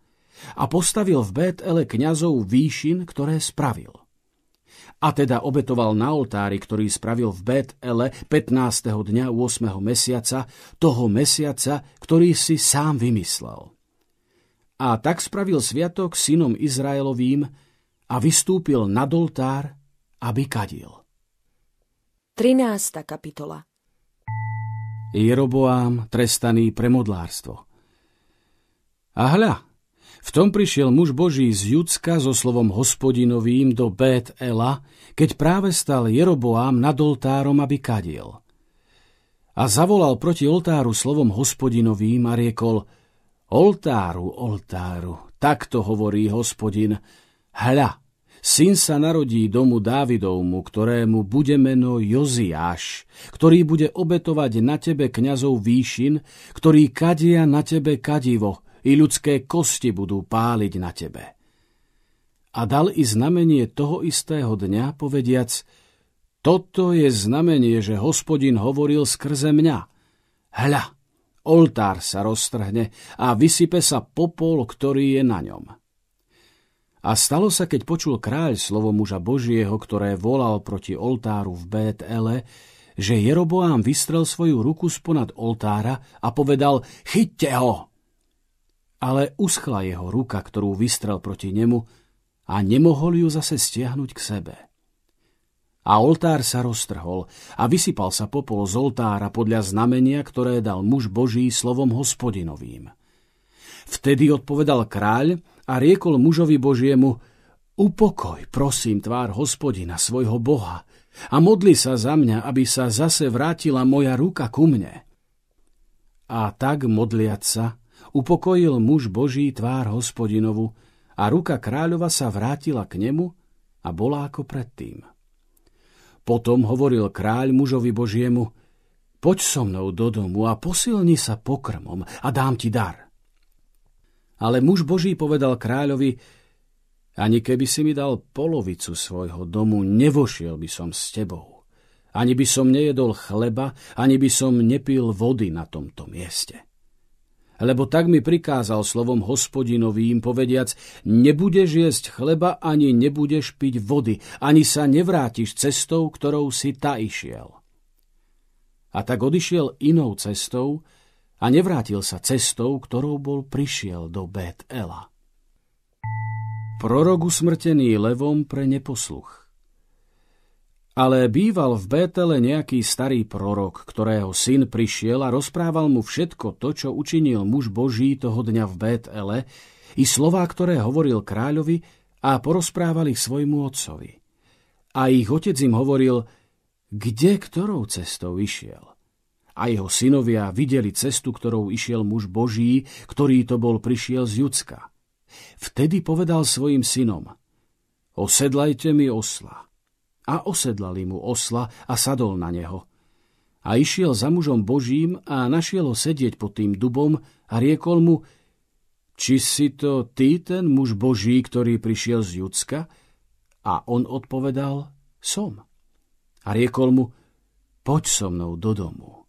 A postavil v Bet-ele kňazov výšin, ktoré spravil. A teda obetoval na oltári, ktorý spravil v Bet-ele 15. dňa 8. mesiaca, toho mesiaca, ktorý si sám vymyslel. A tak spravil sviatok synom Izraelovým a vystúpil nad oltár, aby kadil. 13. kapitola Jeroboám trestaný pre modlárstvo. A hľa, v tom prišiel muž Boží z Judska so slovom hospodinovým do Bet Ela, keď práve stal Jeroboám nad oltárom, aby kadil. A zavolal proti oltáru slovom hospodinovým a riekol – Oltáru, oltáru, takto hovorí hospodin. Hľa, syn sa narodí domu Dávidovmu, ktorému bude meno Joziáš, ktorý bude obetovať na tebe kňazov výšin, ktorí kadia na tebe kadivo i ľudské kosti budú páliť na tebe. A dal i znamenie toho istého dňa, povediac, toto je znamenie, že hospodin hovoril skrze mňa. Hľa, Oltár sa roztrhne a vysype sa popol, ktorý je na ňom. A stalo sa, keď počul kráľ slovo muža Božieho, ktoré volal proti oltáru v Bet-ele, že Jeroboám vystrel svoju ruku sponad oltára a povedal, chyťte ho! Ale uschla jeho ruka, ktorú vystrel proti nemu a nemohol ju zase stiahnuť k sebe. A oltár sa roztrhol a vysypal sa popol z oltára podľa znamenia, ktoré dal muž Boží slovom hospodinovým. Vtedy odpovedal kráľ a riekol mužovi Božiemu, upokoj, prosím, tvár hospodina, svojho Boha, a modli sa za mňa, aby sa zase vrátila moja ruka ku mne. A tak modliac sa, upokojil muž Boží tvár hospodinovu a ruka kráľova sa vrátila k nemu a bola ako predtým. Potom hovoril kráľ mužovi Božiemu, poď so mnou do domu a posilni sa pokrmom a dám ti dar. Ale muž Boží povedal kráľovi, ani keby si mi dal polovicu svojho domu, nevošiel by som s tebou. Ani by som nejedol chleba, ani by som nepil vody na tomto mieste lebo tak mi prikázal slovom hospodinovým, povediac, nebudeš jesť chleba, ani nebudeš piť vody, ani sa nevrátiš cestou, ktorou si ta išiel. A tak odišiel inou cestou a nevrátil sa cestou, ktorou bol prišiel do Bet Ela. Prorok usmrtený levom pre neposluch. Ale býval v Bétele nejaký starý prorok, ktorého syn prišiel a rozprával mu všetko to, čo učinil muž Boží toho dňa v Bétele, i slová, ktoré hovoril kráľovi a porozprával ich svojmu otcovi. A ich otec im hovoril, kde ktorou cestou išiel. A jeho synovia videli cestu, ktorou išiel muž Boží, ktorý to bol prišiel z Judska. Vtedy povedal svojim synom, osedlajte mi osla a osedlali mu osla a sadol na neho. A išiel za mužom Božím a našiel ho sedieť pod tým dubom a riekol mu, či si to ty ten muž Boží, ktorý prišiel z Judska? A on odpovedal, som. A riekol mu, poď so mnou do domu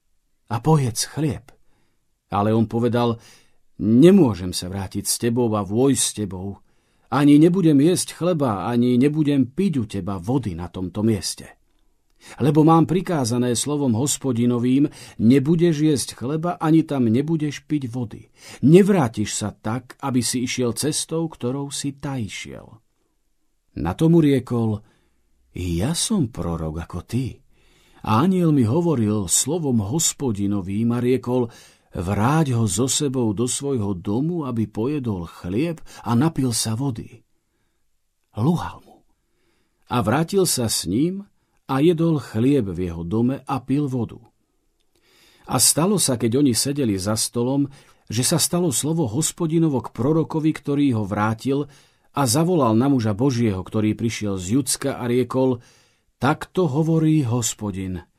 a pojedz chlieb. Ale on povedal, nemôžem sa vrátiť s tebou a vojsť s tebou, ani nebudem jesť chleba, ani nebudem piť u teba vody na tomto mieste. Lebo mám prikázané slovom hospodinovým, nebudeš jesť chleba, ani tam nebudeš piť vody. Nevrátiš sa tak, aby si išiel cestou, ktorou si ta išiel. Na tomu riekol, ja som prorok ako ty. A aniel mi hovoril slovom hospodinovým a riekol, vráť ho so sebou do svojho domu, aby pojedol chlieb a napil sa vody. Luhal mu. A vrátil sa s ním a jedol chlieb v jeho dome a pil vodu. A stalo sa, keď oni sedeli za stolom, že sa stalo slovo hospodinovo k prorokovi, ktorý ho vrátil a zavolal na muža Božieho, ktorý prišiel z Judska a riekol, takto hovorí hospodin –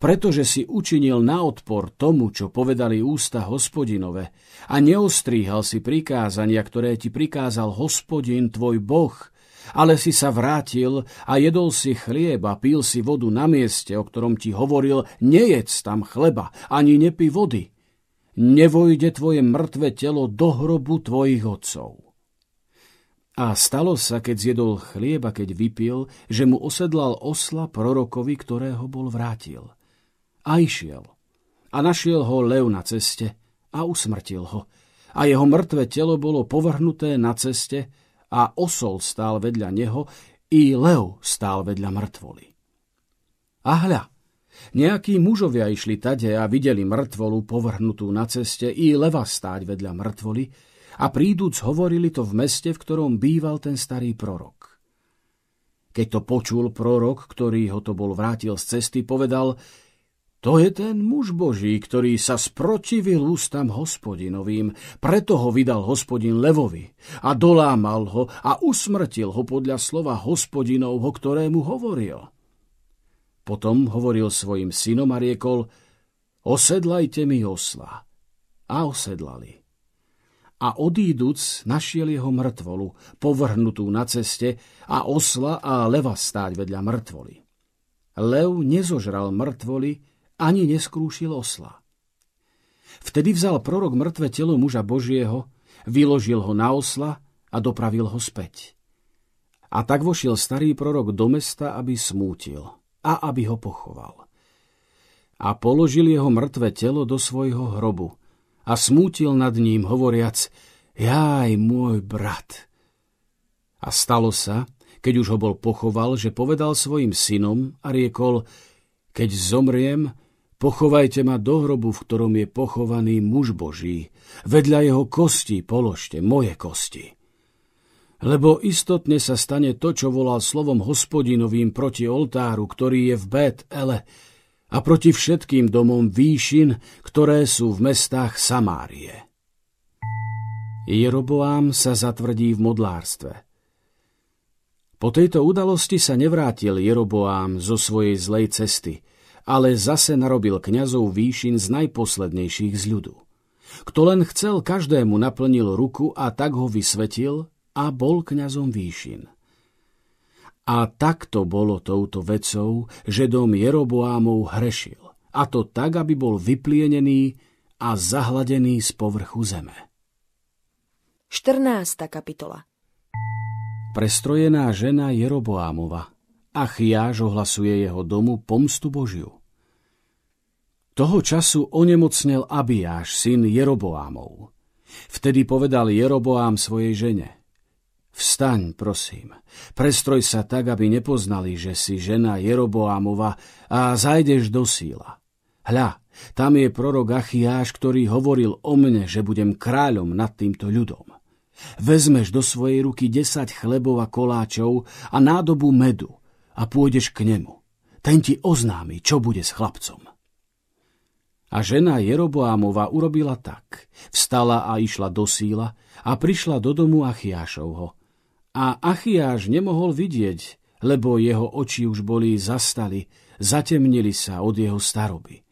pretože si učinil na odpor tomu, čo povedali ústa hospodinove a neostríhal si prikázania, ktoré ti prikázal hospodin tvoj boh, ale si sa vrátil a jedol si chlieb a pil si vodu na mieste, o ktorom ti hovoril, nejedz tam chleba, ani nepi vody. Nevojde tvoje mŕtve telo do hrobu tvojich otcov. A stalo sa, keď zjedol chlieb a keď vypil, že mu osedlal osla prorokovi, ktorého bol vrátil. A išiel. A našiel ho lev na ceste a usmrtil ho. A jeho mŕtve telo bolo povrhnuté na ceste a osol stál vedľa neho, i lev stál vedľa mŕtvoly. A hľa, nejakí mužovia išli tade a videli mŕtvolu povrhnutú na ceste i leva stáť vedľa mŕtvoly, a príduc hovorili to v meste, v ktorom býval ten starý prorok. Keď to počul prorok, ktorý ho to bol vrátil z cesty, povedal, to je ten muž Boží, ktorý sa sprotivil ústam hospodinovým, preto ho vydal hospodin Levovi a dolámal ho a usmrtil ho podľa slova hospodinovho, ktorému hovoril. Potom hovoril svojim synom a riekol, osedlajte mi osla. A osedlali a odíduc našiel jeho mŕtvolu, povrhnutú na ceste a osla a leva stáť vedľa mŕtvoly. Lev nezožral mŕtvoly ani neskrúšil osla. Vtedy vzal prorok mŕtve telo muža Božieho, vyložil ho na osla a dopravil ho späť. A tak vošiel starý prorok do mesta, aby smútil a aby ho pochoval. A položil jeho mŕtve telo do svojho hrobu – a smútil nad ním, hovoriac, jaj, môj brat. A stalo sa, keď už ho bol pochoval, že povedal svojim synom a riekol, keď zomriem, pochovajte ma do hrobu, v ktorom je pochovaný muž Boží, vedľa jeho kosti položte moje kosti. Lebo istotne sa stane to, čo volal slovom hospodinovým proti oltáru, ktorý je v Bet Ele, a proti všetkým domom výšin, ktoré sú v mestách Samárie. Jeroboám sa zatvrdí v modlárstve. Po tejto udalosti sa nevrátil Jeroboám zo svojej zlej cesty, ale zase narobil kňazov výšin z najposlednejších z ľudu. Kto len chcel, každému naplnil ruku a tak ho vysvetil a bol kňazom výšin. A takto bolo touto vecou, že dom Jeroboámov hrešil, a to tak, aby bol vyplienený a zahladený z povrchu zeme. 14. kapitola Prestrojená žena Jeroboámova. Achiáš ohlasuje jeho domu pomstu Božiu. Toho času onemocnel Abiáš, syn Jeroboámov. Vtedy povedal Jeroboám svojej žene. Vstaň, prosím, prestroj sa tak, aby nepoznali, že si žena Jeroboámova a zajdeš do síla. Hľa, tam je prorok Achiáš, ktorý hovoril o mne, že budem kráľom nad týmto ľudom. Vezmeš do svojej ruky desať chlebov a koláčov a nádobu medu a pôjdeš k nemu. Ten ti oznámi, čo bude s chlapcom. A žena Jeroboámova urobila tak. Vstala a išla do síla a prišla do domu Achiášovho. A Achiáš nemohol vidieť, lebo jeho oči už boli zastali, zatemnili sa od jeho staroby.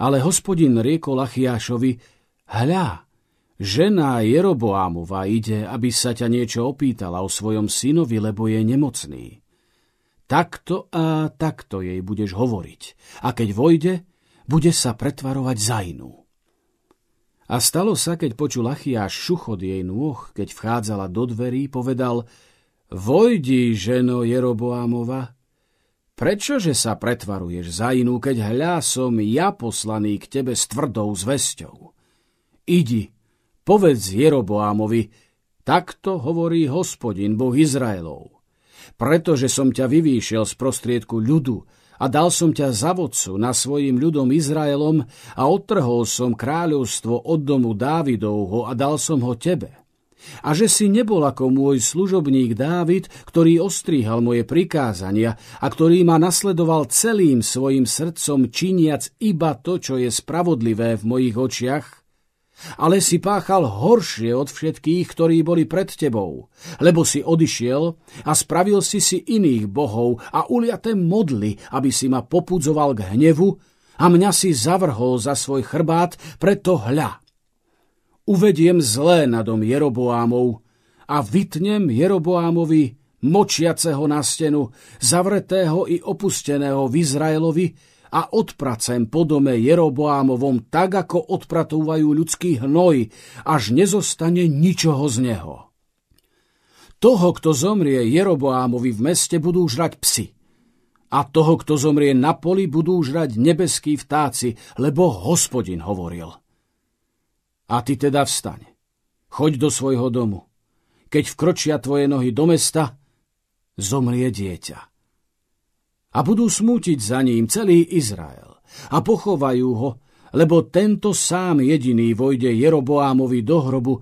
Ale hospodin riekol Achiášovi, hľa, žena Jeroboámova ide, aby sa ťa niečo opýtala o svojom synovi, lebo je nemocný. Takto a takto jej budeš hovoriť. A keď vojde, bude sa pretvarovať za inú. A stalo sa, keď počul Achiáš šuchod jej nôh, keď vchádzala do dverí, povedal Vojdi, ženo Jeroboámova, prečože sa pretvaruješ za inú, keď hľa som ja poslaný k tebe s tvrdou zvesťou? Idi, povedz Jeroboámovi, takto hovorí hospodin, Boh Izraelov. Pretože som ťa vyvýšil z prostriedku ľudu a dal som ťa za vodcu na svojim ľudom Izraelom a odtrhol som kráľovstvo od domu Dávidovho a dal som ho tebe. A že si nebol ako môj služobník Dávid, ktorý ostríhal moje prikázania a ktorý ma nasledoval celým svojim srdcom, činiac iba to, čo je spravodlivé v mojich očiach, ale si páchal horšie od všetkých, ktorí boli pred tebou, lebo si odišiel a spravil si si iných bohov a uliaté modly, aby si ma popudzoval k hnevu a mňa si zavrhol za svoj chrbát, preto hľa. Uvediem zlé na dom Jeroboámov a vytnem Jeroboámovi močiaceho na stenu, zavretého i opusteného v Izraelovi, a odpracem po dome Jeroboámovom tak, ako odpratúvajú ľudský hnoj, až nezostane ničoho z neho. Toho, kto zomrie Jeroboámovi v meste, budú žrať psy. A toho, kto zomrie na poli, budú žrať nebeskí vtáci, lebo hospodin hovoril. A ty teda vstaň. Choď do svojho domu. Keď vkročia tvoje nohy do mesta, zomrie dieťa a budú smútiť za ním celý Izrael a pochovajú ho, lebo tento sám jediný vojde Jeroboámovi do hrobu,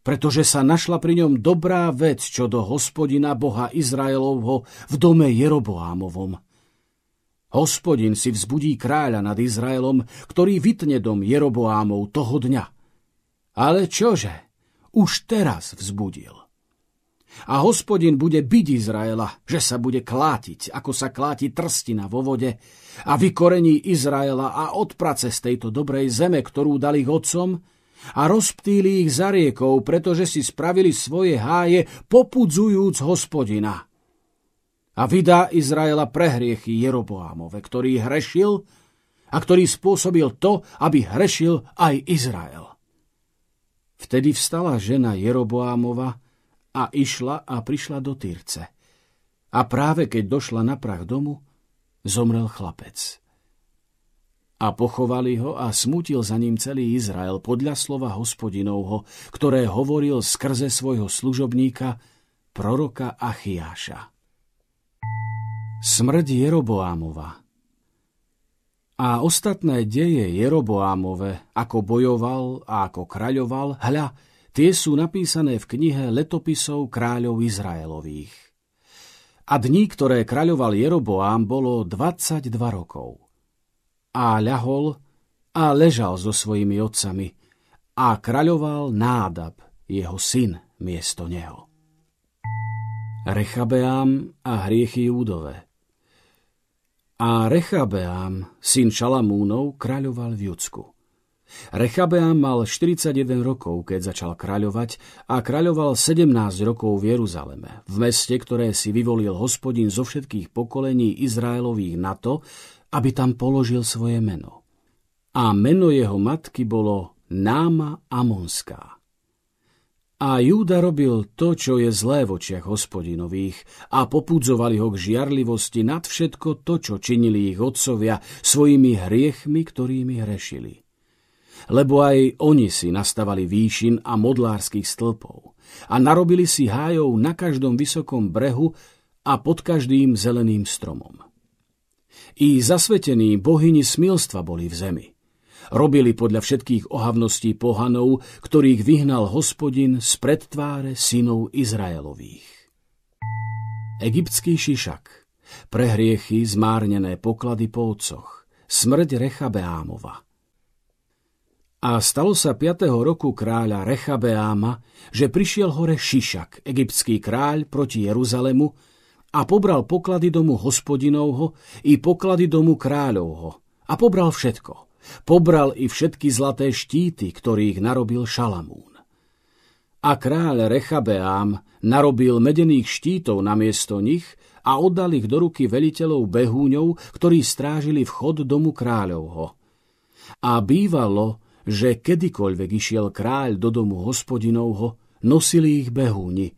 pretože sa našla pri ňom dobrá vec, čo do hospodina Boha Izraelovho v dome Jeroboámovom. Hospodin si vzbudí kráľa nad Izraelom, ktorý vytne dom Jeroboámov toho dňa. Ale čože? Už teraz vzbudil. A hospodin bude byť Izraela, že sa bude klátiť, ako sa kláti trstina vo vode a vykorení Izraela a odprace z tejto dobrej zeme, ktorú dali ich otcom a rozptýli ich za riekou, pretože si spravili svoje háje, popudzujúc hospodina. A vydá Izraela prehriechy Jeroboámove, ktorý hrešil a ktorý spôsobil to, aby hrešil aj Izrael. Vtedy vstala žena Jeroboámova, a išla a prišla do Tyrce. A práve keď došla na prach domu, zomrel chlapec. A pochovali ho a smutil za ním celý Izrael podľa slova hospodinovho, ktoré hovoril skrze svojho služobníka, proroka Achiáša. Smrť Jeroboámova A ostatné deje Jeroboámove, ako bojoval a ako kraľoval, hľa, Tie sú napísané v knihe letopisov kráľov Izraelových. A dní, ktoré kráľoval Jeroboám, bolo 22 rokov. A ľahol a ležal so svojimi otcami a kráľoval Nádab, jeho syn, miesto neho. Rechabeám a hriechy Júdové. A Rechabeám, syn Šalamúnov, kráľoval v Judsku. Rechabeám mal 41 rokov, keď začal kráľovať a kráľoval 17 rokov v Jeruzaleme, v meste, ktoré si vyvolil hospodin zo všetkých pokolení Izraelových na to, aby tam položil svoje meno. A meno jeho matky bolo Náma Amonská. A Júda robil to, čo je zlé v očiach hospodinových a popudzovali ho k žiarlivosti nad všetko to, čo činili ich otcovia svojimi hriechmi, ktorými hrešili. Lebo aj oni si nastavali výšin a modlárskych stĺpov a narobili si hájov na každom vysokom brehu a pod každým zeleným stromom. I zasvetení bohyni smilstva boli v zemi – Robili podľa všetkých ohavností pohanov, ktorých vyhnal hospodin z predtváre synov Izraelových. Egyptský šišak, prehriechy zmárnené poklady po otcoch, smrť Rechabeámova. A stalo sa 5. roku kráľa Rechabeáma, že prišiel hore Šišak, egyptský kráľ, proti Jeruzalemu a pobral poklady domu hospodinovho i poklady domu kráľovho a pobral všetko – Pobral i všetky zlaté štíty, ktorých narobil Šalamún. A kráľ Rechabeám narobil medených štítov namiesto nich a oddal ich do ruky veliteľov behúňov, ktorí strážili vchod domu kráľovho. A bývalo, že kedykoľvek išiel kráľ do domu hospodinovho, nosili ich behúni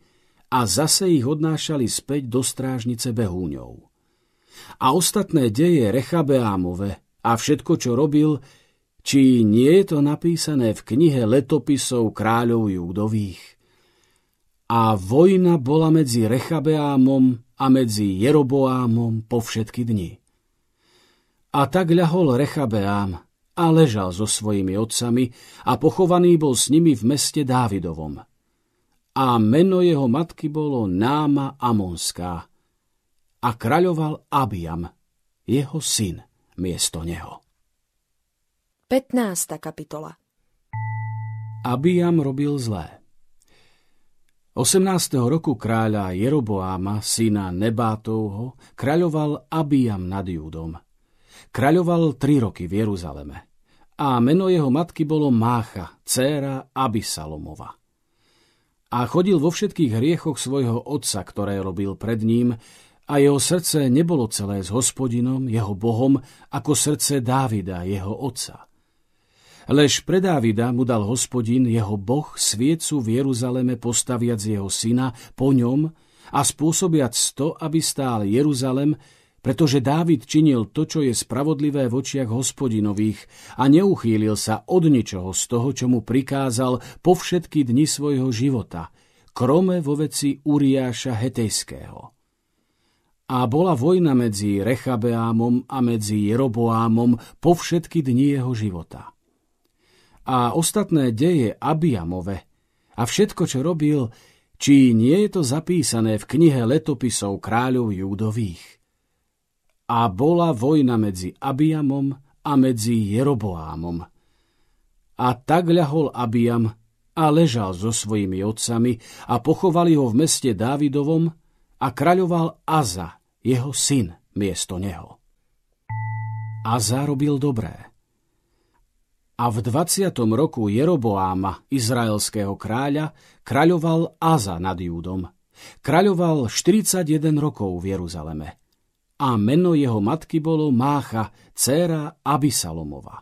a zase ich odnášali späť do strážnice behúňov. A ostatné deje Rechabeámove a všetko, čo robil, či nie je to napísané v knihe letopisov kráľov Júdových. A vojna bola medzi Rechabeámom a medzi Jeroboámom po všetky dni. A tak ľahol Rechabeám a ležal so svojimi otcami a pochovaný bol s nimi v meste Dávidovom. A meno jeho matky bolo Náma Amonská. A kraľoval Abiam, jeho syn miesto neho. 15. kapitola Abiam robil zlé. 18. roku kráľa Jeroboáma, syna Nebátovho, kráľoval Abiam nad Júdom. Kráľoval tri roky v Jeruzaleme. A meno jeho matky bolo Mácha, dcéra Abisalomova. A chodil vo všetkých hriechoch svojho otca, ktoré robil pred ním, a jeho srdce nebolo celé s hospodinom, jeho bohom, ako srdce Dávida, jeho otca. Lež pre Dávida mu dal hospodin, jeho boh, sviecu v Jeruzaleme postaviac jeho syna po ňom a spôsobiac to, aby stál Jeruzalem, pretože Dávid činil to, čo je spravodlivé v očiach hospodinových a neuchýlil sa od ničoho z toho, čo mu prikázal po všetky dni svojho života, krome vo veci Uriáša Hetejského. A bola vojna medzi Rechabeámom a medzi Jeroboámom po všetky dni jeho života. A ostatné deje Abiamove a všetko, čo robil, či nie je to zapísané v knihe letopisov kráľov Júdových. A bola vojna medzi Abiamom a medzi Jeroboámom. A tak ľahol Abiam a ležal so svojimi otcami a pochovali ho v meste Dávidovom a kraľoval Aza, jeho syn, miesto neho. Aza robil dobré. A v 20. roku Jeroboáma, izraelského kráľa, kraľoval Aza nad Júdom. Kraľoval 41 rokov v Jeruzaleme. A meno jeho matky bolo Mácha, dcéra Abisalomova.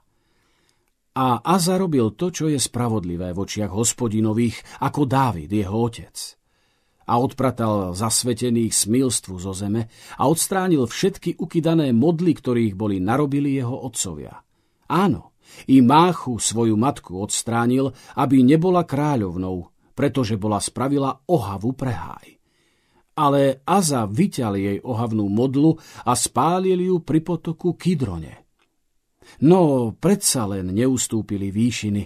A Aza robil to, čo je spravodlivé v očiach hospodinových, ako Dávid, jeho otec a odpratal zasvetených smilstvu zo zeme a odstránil všetky ukydané modly, ktorých boli narobili jeho otcovia. Áno, i Máchu svoju matku odstránil, aby nebola kráľovnou, pretože bola spravila ohavu pre háj. Ale Aza vyťal jej ohavnú modlu a spálil ju pri potoku Kidrone. No, predsa len neustúpili výšiny,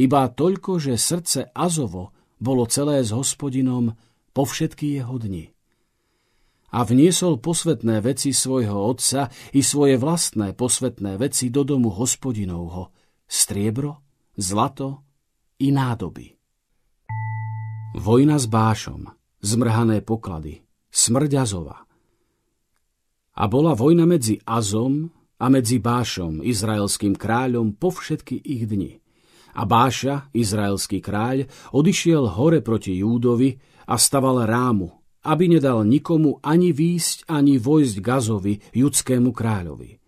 iba toľko, že srdce Azovo bolo celé s hospodinom, po všetky jeho dni. A vniesol posvetné veci svojho otca i svoje vlastné posvetné veci do domu hospodinovho, striebro, zlato i nádoby. Vojna s Bášom zmrhané poklady, smrť Azova. A bola vojna medzi Azom a medzi Bášom, izraelským kráľom, po všetky ich dni. A Báša, izraelský kráľ, odišiel hore proti Júdovi a staval rámu, aby nedal nikomu ani výjsť, ani vojsť Gazovi, judskému kráľovi.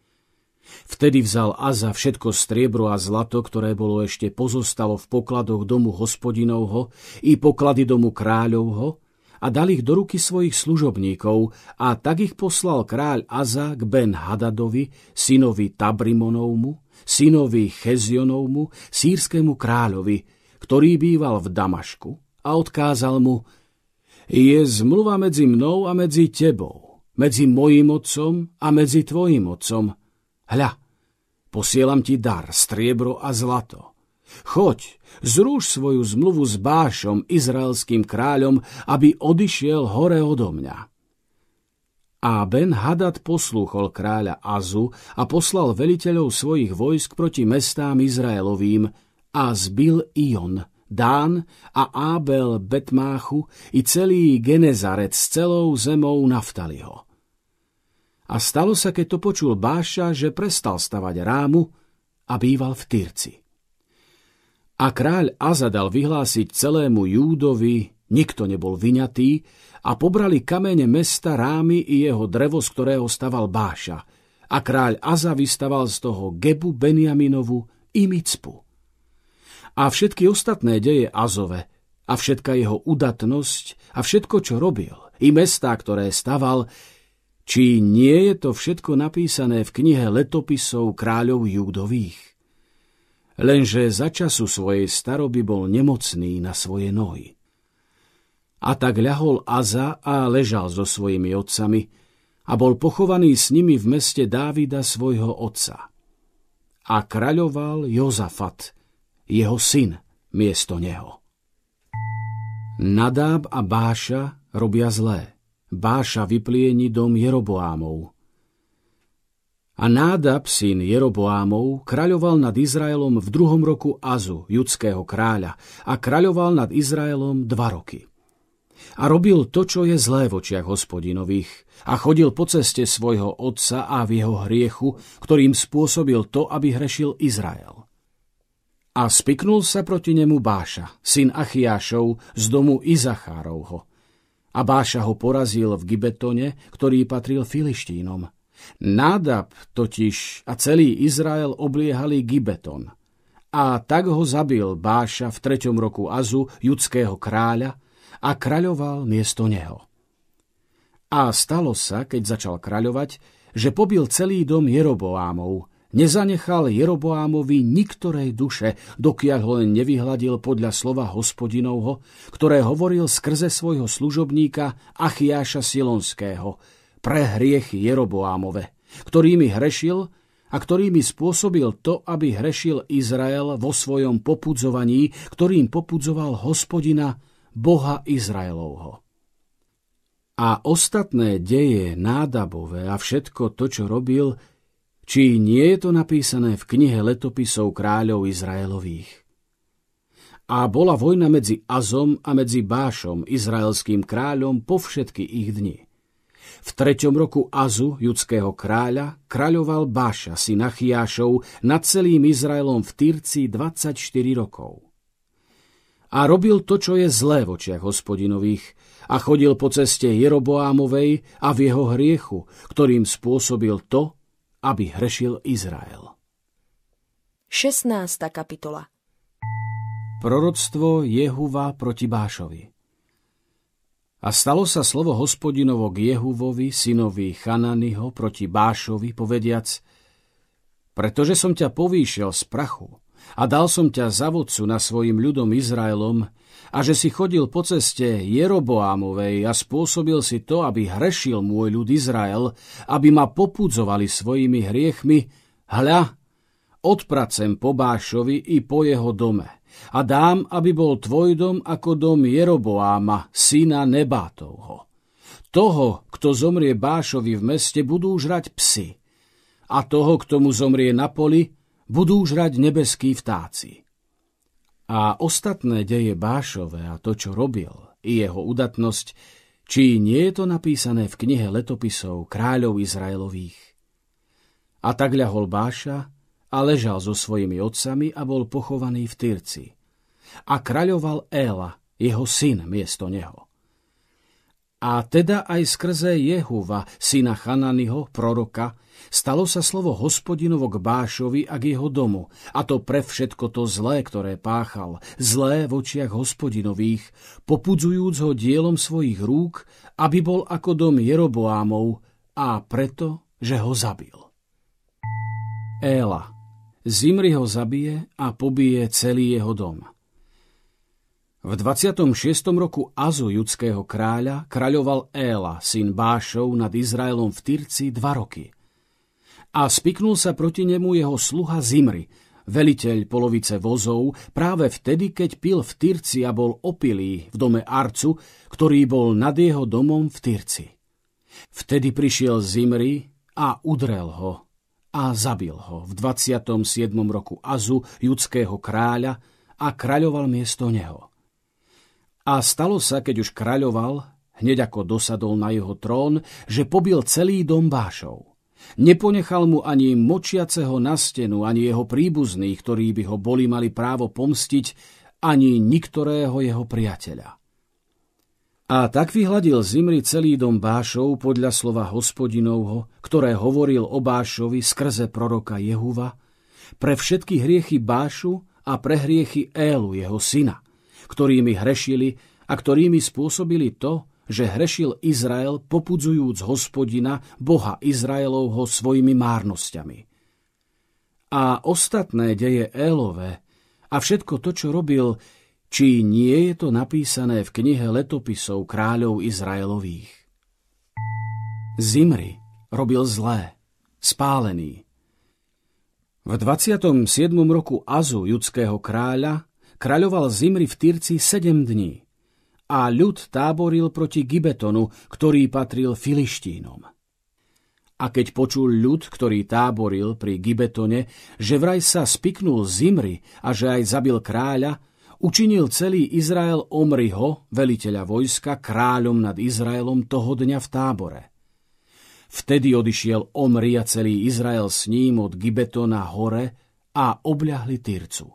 Vtedy vzal Aza všetko striebro a zlato, ktoré bolo ešte pozostalo v pokladoch domu hospodinovho i poklady domu kráľovho a dal ich do ruky svojich služobníkov a tak ich poslal kráľ Aza k Ben Hadadovi, synovi Tabrimonovmu, synovi Chezionovmu, sírskému kráľovi, ktorý býval v Damašku a odkázal mu Je zmluva medzi mnou a medzi tebou, medzi mojim otcom a medzi tvojim otcom. Hľa, posielam ti dar, striebro a zlato. Choď, zruš svoju zmluvu s Bášom, izraelským kráľom, aby odišiel hore odo mňa. A Ben Hadad poslúchol kráľa Azu a poslal veliteľov svojich vojsk proti mestám Izraelovým a zbil Ion, Dán a Ábel Betmáchu i celý Genezaret s celou zemou Naftaliho. A stalo sa, keď to počul Báša, že prestal stavať rámu a býval v Tyrci. A kráľ Azadal vyhlásiť celému Júdovi, nikto nebol vyňatý, a pobrali kamene mesta Rámy i jeho drevo, z ktorého staval Báša. A kráľ Aza vystaval z toho Gebu Beniaminovu i Micpu. A všetky ostatné deje Azove, a všetka jeho udatnosť, a všetko, čo robil, i mestá, ktoré staval, či nie je to všetko napísané v knihe letopisov kráľov Júdových? Lenže za času svojej staroby bol nemocný na svoje nohy. A tak ľahol Aza a ležal so svojimi otcami a bol pochovaný s nimi v meste Dávida svojho otca. A kraľoval Jozafat, jeho syn, miesto neho. Nadáb a Báša robia zlé. Báša vyplieni dom Jeroboámov, a Nádab, syn Jeroboámov, kraľoval nad Izraelom v druhom roku Azu, judského kráľa, a kraľoval nad Izraelom dva roky. A robil to, čo je zlé v očiach hospodinových, a chodil po ceste svojho otca a v jeho hriechu, ktorým spôsobil to, aby hrešil Izrael. A spiknul sa proti nemu Báša, syn Achiášov z domu Izachárovho. A Báša ho porazil v Gibetone, ktorý patril Filištínom – Nádab totiž a celý Izrael obliehali Gibeton. A tak ho zabil Báša v treťom roku Azu, judského kráľa, a kraľoval miesto neho. A stalo sa, keď začal kraľovať, že pobil celý dom Jeroboámov, nezanechal Jeroboámovi niktorej duše, dokiaľ ho len nevyhľadil podľa slova hospodinovho, ktoré hovoril skrze svojho služobníka Achiáša Silonského, pre hriechy Jeroboámove, ktorými hrešil a ktorými spôsobil to, aby hrešil Izrael vo svojom popudzovaní, ktorým popudzoval hospodina, Boha Izraelovho. A ostatné deje nádabové a všetko to, čo robil, či nie je to napísané v knihe letopisov kráľov Izraelových. A bola vojna medzi Azom a medzi Bášom, izraelským kráľom, po všetky ich dni. V treťom roku Azu, judského kráľa, kraľoval Báša, si Nachiášov, nad celým Izraelom v Tyrci 24 rokov. A robil to, čo je zlé v očiach hospodinových, a chodil po ceste Jeroboámovej a v jeho hriechu, ktorým spôsobil to, aby hrešil Izrael. 16. kapitola Proroctvo Jehuva proti Bášovi a stalo sa slovo hospodinovo k Jehuvovi, synovi Chananyho, proti Bášovi, povediac, pretože som ťa povýšil z prachu a dal som ťa za vodcu na svojim ľudom Izraelom a že si chodil po ceste Jeroboámovej a spôsobil si to, aby hrešil môj ľud Izrael, aby ma popudzovali svojimi hriechmi, hľa, odpracem po Bášovi i po jeho dome – a dám, aby bol tvoj dom ako dom Jeroboáma, syna Nebátovho. Toho, kto zomrie Bášovi v meste, budú žrať psy. A toho, kto mu zomrie na poli, budú žrať nebeskí vtáci. A ostatné deje Bášové a to, čo robil, i jeho udatnosť, či nie je to napísané v knihe letopisov kráľov Izraelových. A tak ľahol Báša a ležal so svojimi otcami a bol pochovaný v Tyrci. A kráľoval Éla, jeho syn, miesto neho. A teda aj skrze Jehuva, syna Chananyho, proroka, stalo sa slovo hospodinovo k Bášovi a k jeho domu, a to pre všetko to zlé, ktoré páchal, zlé v očiach hospodinových, popudzujúc ho dielom svojich rúk, aby bol ako dom Jeroboámov, a preto, že ho zabil. Éla. Zimri ho zabije a pobije celý jeho dom. V 26. roku Azu judského kráľa kraľoval Éla, syn Bášov, nad Izraelom v Tyrci dva roky. A spiknul sa proti nemu jeho sluha Zimri, veliteľ polovice vozov, práve vtedy, keď pil v Tyrci a bol opilý v dome Arcu, ktorý bol nad jeho domom v Tyrci. Vtedy prišiel Zimri a udrel ho a zabil ho v 27. roku Azu judského kráľa a kraľoval miesto neho. A stalo sa, keď už kraľoval, hneď ako dosadol na jeho trón, že pobil celý dom Bášov. Neponechal mu ani močiaceho na stenu, ani jeho príbuzných, ktorí by ho boli mali právo pomstiť, ani niktorého jeho priateľa. A tak vyhľadil Zimri celý dom Bášov podľa slova hospodinovho, ktoré hovoril o Bášovi skrze proroka Jehuva, pre všetky hriechy Bášu a pre hriechy Élu, jeho syna – ktorými hrešili a ktorými spôsobili to, že hrešil Izrael popudzujúc hospodina, Boha Izraelovho svojimi márnosťami. A ostatné deje Élové a všetko to, čo robil, či nie je to napísané v knihe letopisov kráľov Izraelových. Zimri robil zlé, spálený. V 27. roku Azu judského kráľa Kraľoval Zimri v Tyrci sedem dní a ľud táboril proti Gibetonu, ktorý patril Filištínom. A keď počul ľud, ktorý táboril pri Gibetone, že vraj sa spiknul Zimri a že aj zabil kráľa, učinil celý Izrael Omriho, veliteľa vojska, kráľom nad Izraelom toho dňa v tábore. Vtedy odišiel Omri a celý Izrael s ním od Gibetona hore a obľahli Tyrcu.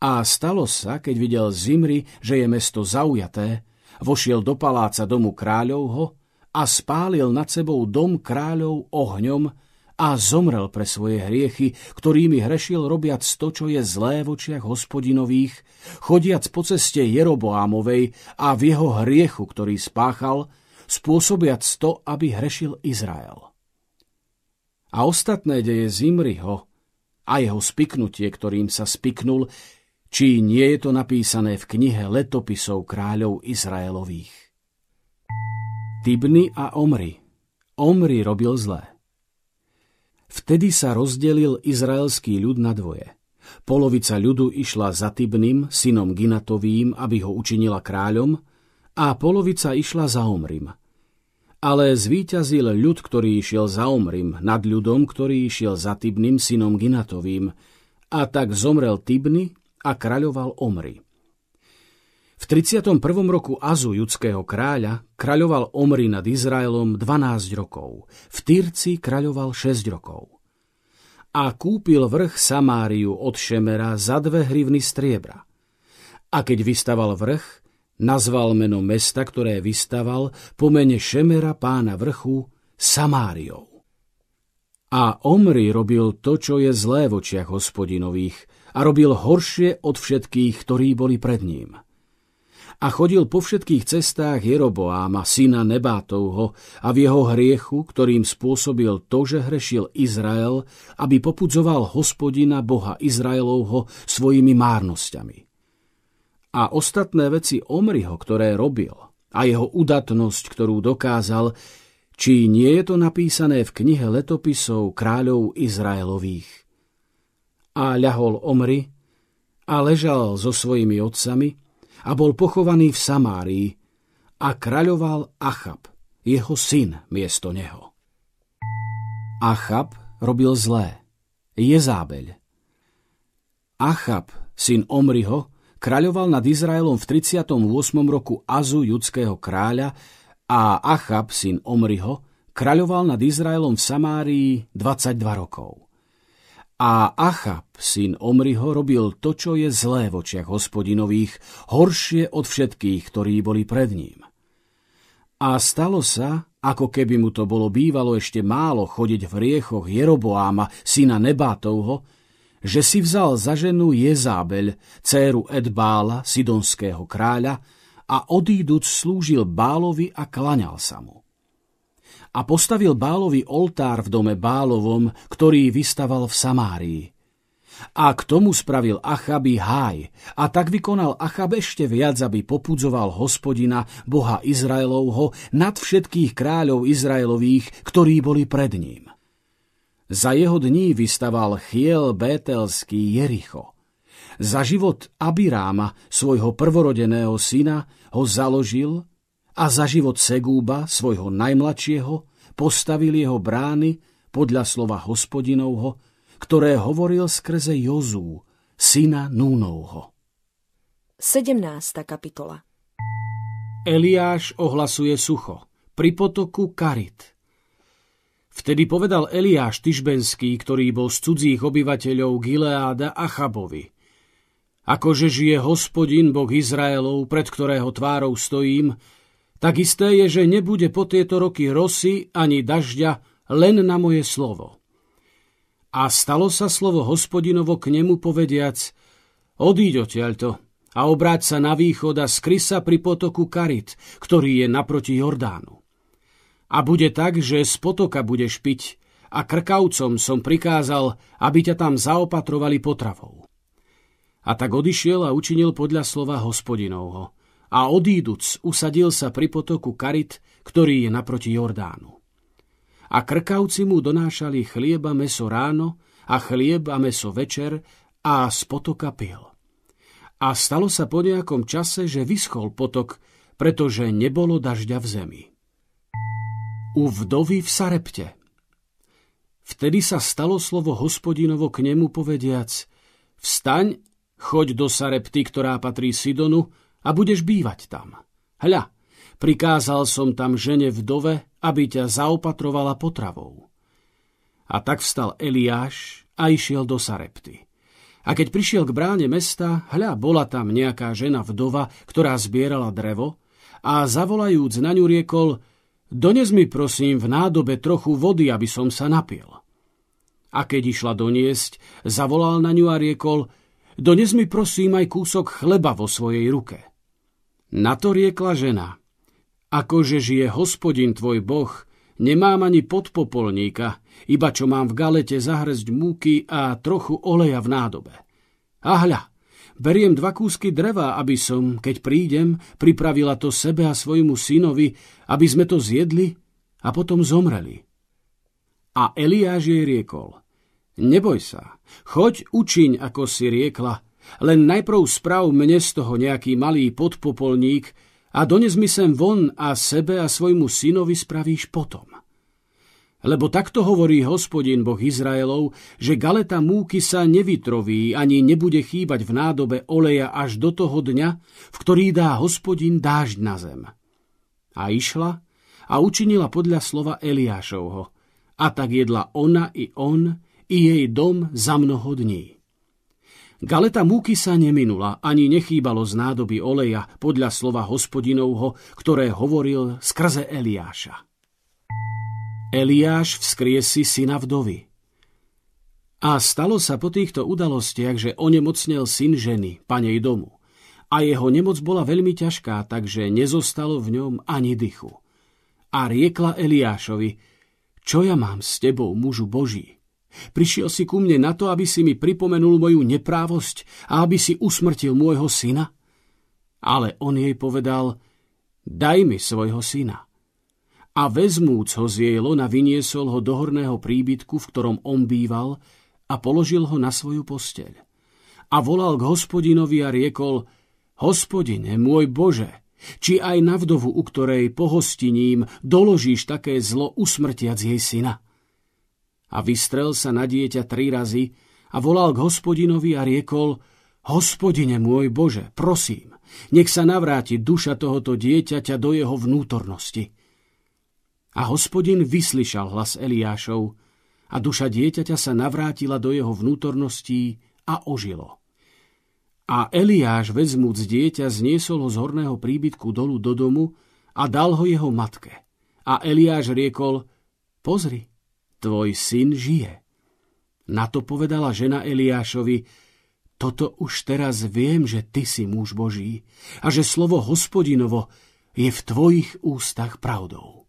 A stalo sa, keď videl Zimri, že je mesto zaujaté, vošiel do paláca domu kráľovho a spálil nad sebou dom kráľov ohňom a zomrel pre svoje hriechy, ktorými hrešil robiac to, čo je zlé v očiach hospodinových, chodiac po ceste Jeroboámovej a v jeho hriechu, ktorý spáchal, spôsobiac to, aby hrešil Izrael. A ostatné deje Zimriho a jeho spiknutie, ktorým sa spiknul, či nie je to napísané v knihe letopisov kráľov Izraelových. Tibny a Omri. Omri robil zlé. Vtedy sa rozdelil izraelský ľud na dvoje. Polovica ľudu išla za Tibnym, synom Ginatovým, aby ho učinila kráľom, a polovica išla za Omrim. Ale zvíťazil ľud, ktorý išiel za Omrim, nad ľudom, ktorý išiel za Tibným, synom Ginatovým, a tak zomrel Tibny a kraľoval Omri. V 31. roku Azu judského kráľa kraľoval Omri nad Izraelom 12 rokov, v Tyrci kraľoval 6 rokov. A kúpil vrch Samáriu od Šemera za dve hrivny striebra. A keď vystaval vrch, nazval meno mesta, ktoré vystaval, po mene Šemera pána vrchu Samáriou. A Omri robil to, čo je zlé v očiach hospodinových, a robil horšie od všetkých, ktorí boli pred ním. A chodil po všetkých cestách Jeroboáma, syna Nebátovho, a v jeho hriechu, ktorým spôsobil to, že hrešil Izrael, aby popudzoval hospodina Boha Izraelovho svojimi márnosťami. A ostatné veci Omriho, ktoré robil, a jeho udatnosť, ktorú dokázal, či nie je to napísané v knihe letopisov kráľov Izraelových a ľahol Omri a ležal so svojimi otcami a bol pochovaný v Samárii a kraľoval Achab, jeho syn, miesto neho. Achab robil zlé. Jezábeľ. Achab, syn Omriho, kraľoval nad Izraelom v 38. roku Azu judského kráľa a Achab, syn Omriho, kraľoval nad Izraelom v Samárii 22 rokov. A Achab, syn Omriho, robil to, čo je zlé v očiach hospodinových, horšie od všetkých, ktorí boli pred ním. A stalo sa, ako keby mu to bolo bývalo ešte málo chodiť v riechoch Jeroboáma, syna Nebátovho, že si vzal za ženu Jezábeľ, dceru Edbála, sidonského kráľa, a odíduc slúžil Bálovi a klaňal sa mu a postavil Bálovi oltár v dome Bálovom, ktorý vystaval v Samárii. A k tomu spravil Achabi háj a tak vykonal Achab ešte viac, aby popudzoval hospodina, boha Izraelovho, nad všetkých kráľov Izraelových, ktorí boli pred ním. Za jeho dní vystaval Chiel Bételský Jericho. Za život Abiráma, svojho prvorodeného syna, ho založil a za život Segúba, svojho najmladšieho, postavil jeho brány podľa slova hospodinovho, ktoré hovoril skrze Jozú, syna Núnovho. 17. kapitola Eliáš ohlasuje sucho pri potoku Karit. Vtedy povedal Eliáš Tyžbenský, ktorý bol z cudzích obyvateľov Gileáda a Chabovi. Akože žije hospodin, Boh Izraelov, pred ktorého tvárou stojím, tak isté je, že nebude po tieto roky rosy ani dažďa len na moje slovo. A stalo sa slovo hospodinovo k nemu povediac, odíď odtiaľto a obráť sa na východ a skry sa pri potoku Karit, ktorý je naproti Jordánu. A bude tak, že z potoka budeš piť a krkavcom som prikázal, aby ťa tam zaopatrovali potravou. A tak odišiel a učinil podľa slova hospodinovho a odíduc usadil sa pri potoku Karit, ktorý je naproti Jordánu. A krkavci mu donášali chlieb a meso ráno a chlieb a meso večer a z potoka pil. A stalo sa po nejakom čase, že vyschol potok, pretože nebolo dažďa v zemi. U vdovy v Sarepte Vtedy sa stalo slovo hospodinovo k nemu povediac Vstaň, choď do Sarepty, ktorá patrí Sidonu, a budeš bývať tam. Hľa, prikázal som tam žene vdove, aby ťa zaopatrovala potravou. A tak vstal Eliáš a išiel do Sarepty. A keď prišiel k bráne mesta, hľa, bola tam nejaká žena vdova, ktorá zbierala drevo a zavolajúc na ňu riekol, dones mi prosím v nádobe trochu vody, aby som sa napil. A keď išla doniesť, zavolal na ňu a riekol, dones mi prosím aj kúsok chleba vo svojej ruke. Na to riekla žena, akože žije hospodin tvoj boh, nemám ani podpopolníka, iba čo mám v galete zahrzť múky a trochu oleja v nádobe. A hľa, beriem dva kúsky dreva, aby som, keď prídem, pripravila to sebe a svojmu synovi, aby sme to zjedli a potom zomreli. A Eliáš jej riekol, neboj sa, choď učiň, ako si riekla, len najprv sprav mne z toho nejaký malý podpopolník a dones mi sem von a sebe a svojmu synovi spravíš potom. Lebo takto hovorí hospodin Boh Izraelov, že galeta múky sa nevytroví ani nebude chýbať v nádobe oleja až do toho dňa, v ktorý dá hospodin dážď na zem. A išla a učinila podľa slova Eliášovho. A tak jedla ona i on, i jej dom za mnoho dní. Galeta múky sa neminula, ani nechýbalo z nádoby oleja podľa slova hospodinovho, ktoré hovoril skrze Eliáša. Eliáš vzkriesi syna vdovy. A stalo sa po týchto udalostiach, že onemocnel syn ženy, panej domu. A jeho nemoc bola veľmi ťažká, takže nezostalo v ňom ani dychu. A riekla Eliášovi, čo ja mám s tebou, mužu Boží? Prišiel si ku mne na to, aby si mi pripomenul moju neprávosť a aby si usmrtil môjho syna? Ale on jej povedal, daj mi svojho syna. A vezmúc ho z jej lona, vyniesol ho do horného príbytku, v ktorom on býval, a položil ho na svoju posteľ. A volal k hospodinovi a riekol, hospodine, môj Bože, či aj na vdovu, u ktorej pohostiním doložíš také zlo usmrtiac jej syna? A vystrel sa na dieťa tri razy a volal k hospodinovi a riekol, Hospodine môj Bože, prosím, nech sa navráti duša tohoto dieťaťa do jeho vnútornosti. A hospodin vyslyšal hlas Eliášov a duša dieťaťa sa navrátila do jeho vnútorností a ožilo. A Eliáš vezmúc dieťa zniesol ho z horného príbytku dolu do domu a dal ho jeho matke. A Eliáš riekol, pozri, tvoj syn žije. Na to povedala žena Eliášovi, toto už teraz viem, že ty si muž Boží a že slovo hospodinovo je v tvojich ústach pravdou.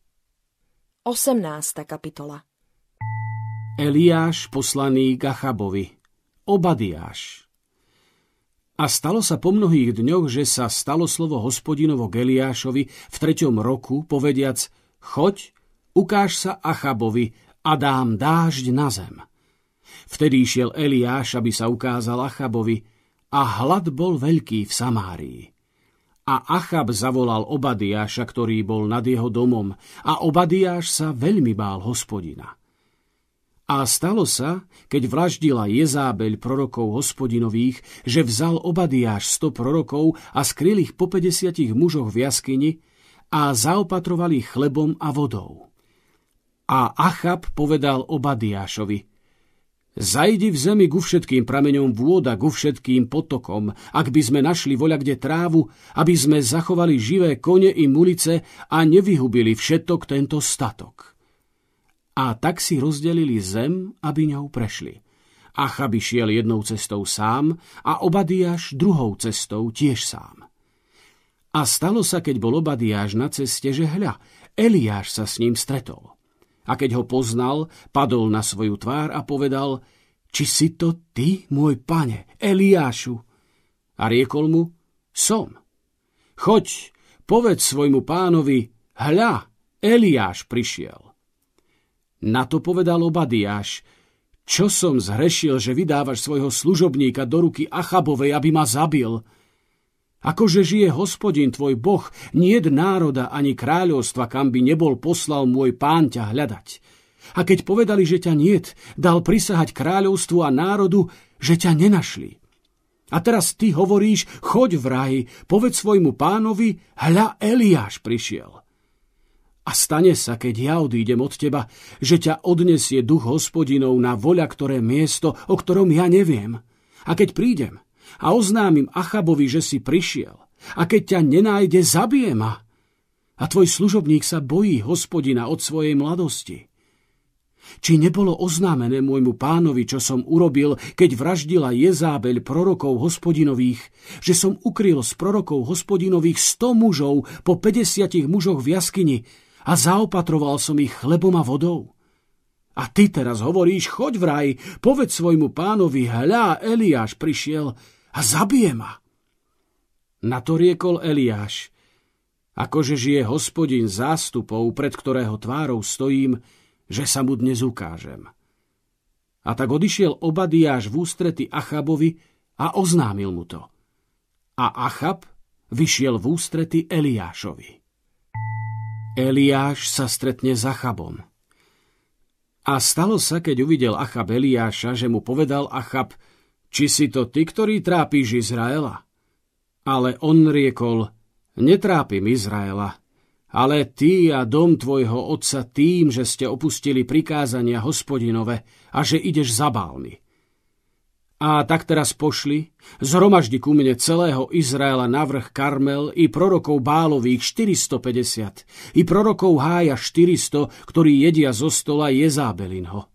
18. kapitola Eliáš poslaný Gachabovi Obadiáš A stalo sa po mnohých dňoch, že sa stalo slovo hospodinovo Geliášovi v treťom roku, povediac, choď, ukáž sa Achabovi a dám dážď na zem. Vtedy išiel Eliáš, aby sa ukázal Achabovi a hlad bol veľký v Samárii. A Achab zavolal Obadiáša, ktorý bol nad jeho domom a Obadiáš sa veľmi bál hospodina. A stalo sa, keď vraždila Jezábeľ prorokov hospodinových, že vzal Obadiáš sto prorokov a skryl ich po 50 mužoch v jaskyni a zaopatrovali chlebom a vodou. A Achab povedal Obadiášovi – Zajdi v zemi ku všetkým prameňom vôda, ku všetkým potokom, ak by sme našli voľa kde trávu, aby sme zachovali živé kone i mulice a nevyhubili všetok tento statok. A tak si rozdelili zem, aby ňou prešli. Achab šiel jednou cestou sám a Obadiáš druhou cestou tiež sám. A stalo sa, keď bol Obadiáš na ceste, že hľa, Eliáš sa s ním stretol. A keď ho poznal, padol na svoju tvár a povedal, či si to ty, môj pane, Eliášu? A riekol mu, som. Choď, povedz svojmu pánovi, hľa, Eliáš prišiel. Na to povedal Obadiáš, čo som zhrešil, že vydávaš svojho služobníka do ruky Achabovej, aby ma zabil – Akože žije hospodin tvoj boh, niet národa ani kráľovstva, kam by nebol poslal môj pán ťa hľadať. A keď povedali, že ťa niet, dal prisahať kráľovstvu a národu, že ťa nenašli. A teraz ty hovoríš, choď v raji, povedz svojmu pánovi, hľa Eliáš prišiel. A stane sa, keď ja odídem od teba, že ťa odnesie duch hospodinov na voľa ktoré miesto, o ktorom ja neviem. A keď prídem, a oznámim Achabovi, že si prišiel. A keď ťa nenájde, zabije ma. A tvoj služobník sa bojí hospodina od svojej mladosti. Či nebolo oznámené môjmu pánovi, čo som urobil, keď vraždila Jezábeľ prorokov hospodinových, že som ukryl z prorokov hospodinových sto mužov po 50 mužoch v jaskyni a zaopatroval som ich chlebom a vodou? A ty teraz hovoríš, choď vraj, povedz svojmu pánovi, hľa, Eliáš prišiel a zabije ma. Na to riekol Eliáš, akože žije hospodin zástupov, pred ktorého tvárou stojím, že sa mu dnes ukážem. A tak odišiel Obadiáš v ústrety Achabovi a oznámil mu to. A Achab vyšiel v ústrety Eliášovi. Eliáš sa stretne s Achabom. A stalo sa, keď uvidel Achab Eliáša, že mu povedal Achab – či si to ty, ktorý trápiš Izraela? Ale on riekol, netrápim Izraela, ale ty a dom tvojho otca tým, že ste opustili prikázania hospodinové a že ideš za bálmi. A tak teraz pošli, zhromaždi ku mne celého Izraela na vrch Karmel i prorokov Bálových 450, i prorokov Hája 400, ktorí jedia zo stola Jezábelinho.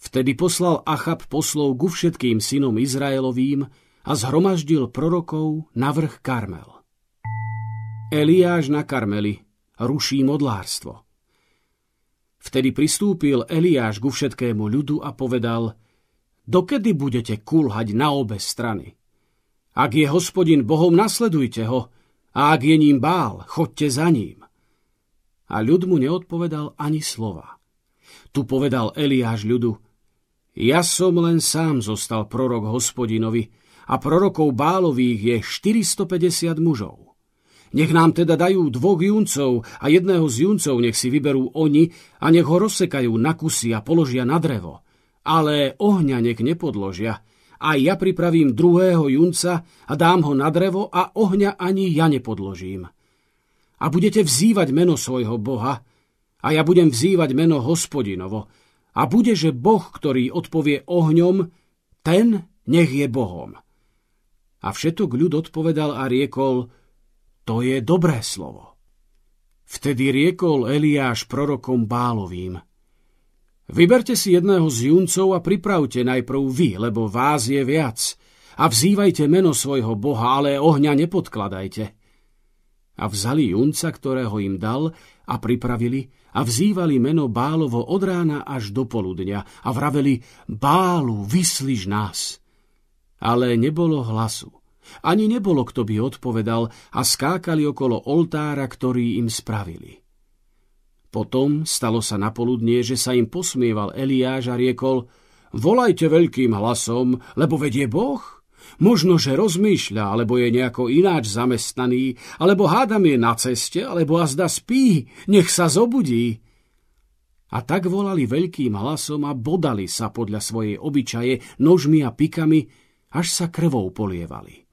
Vtedy poslal Achab poslov ku všetkým synom Izraelovým a zhromaždil prorokov na vrch Karmel. Eliáš na Karmeli ruší modlárstvo. Vtedy pristúpil Eliáš ku všetkému ľudu a povedal, dokedy budete kulhať na obe strany? Ak je hospodin Bohom, nasledujte ho, a ak je ním bál, chodte za ním. A ľud mu neodpovedal ani slova. Tu povedal Eliáš ľudu, ja som len sám zostal prorok hospodinovi a prorokov Bálových je 450 mužov. Nech nám teda dajú dvoch juncov a jedného z juncov nech si vyberú oni a nech ho rozsekajú na kusy a položia na drevo. Ale ohňa nech nepodložia a ja pripravím druhého junca a dám ho na drevo a ohňa ani ja nepodložím. A budete vzývať meno svojho Boha a ja budem vzývať meno hospodinovo. A bude, že Boh, ktorý odpovie ohňom, ten nech je Bohom. A všetok ľud odpovedal a riekol, to je dobré slovo. Vtedy riekol Eliáš prorokom Bálovým. Vyberte si jedného z juncov a pripravte najprv vy, lebo vás je viac. A vzývajte meno svojho boha, ale ohňa nepodkladajte. A vzali junca, ktorého im dal, a pripravili a vzývali meno Bálovo od rána až do poludňa a vraveli Bálu, vyslíš nás. Ale nebolo hlasu. Ani nebolo, kto by odpovedal a skákali okolo oltára, ktorý im spravili. Potom stalo sa napoludnie, že sa im posmieval Eliáš a riekol Volajte veľkým hlasom, lebo vedie Boh. Možno, že rozmýšľa, alebo je nejako ináč zamestnaný, alebo hádam je na ceste, alebo azda spí, nech sa zobudí. A tak volali veľkým hlasom a bodali sa podľa svojej obyčaje nožmi a pikami, až sa krvou polievali.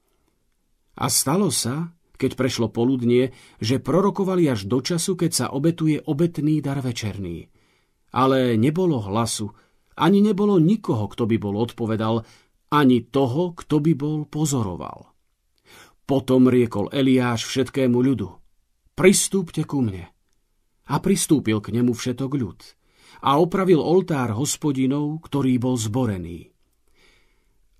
A stalo sa, keď prešlo poludnie, že prorokovali až do času, keď sa obetuje obetný dar večerný. Ale nebolo hlasu, ani nebolo nikoho, kto by bol odpovedal, ani toho, kto by bol pozoroval. Potom riekol Eliáš všetkému ľudu. Pristúpte ku mne. A pristúpil k nemu všetok ľud. A opravil oltár hospodinov, ktorý bol zborený.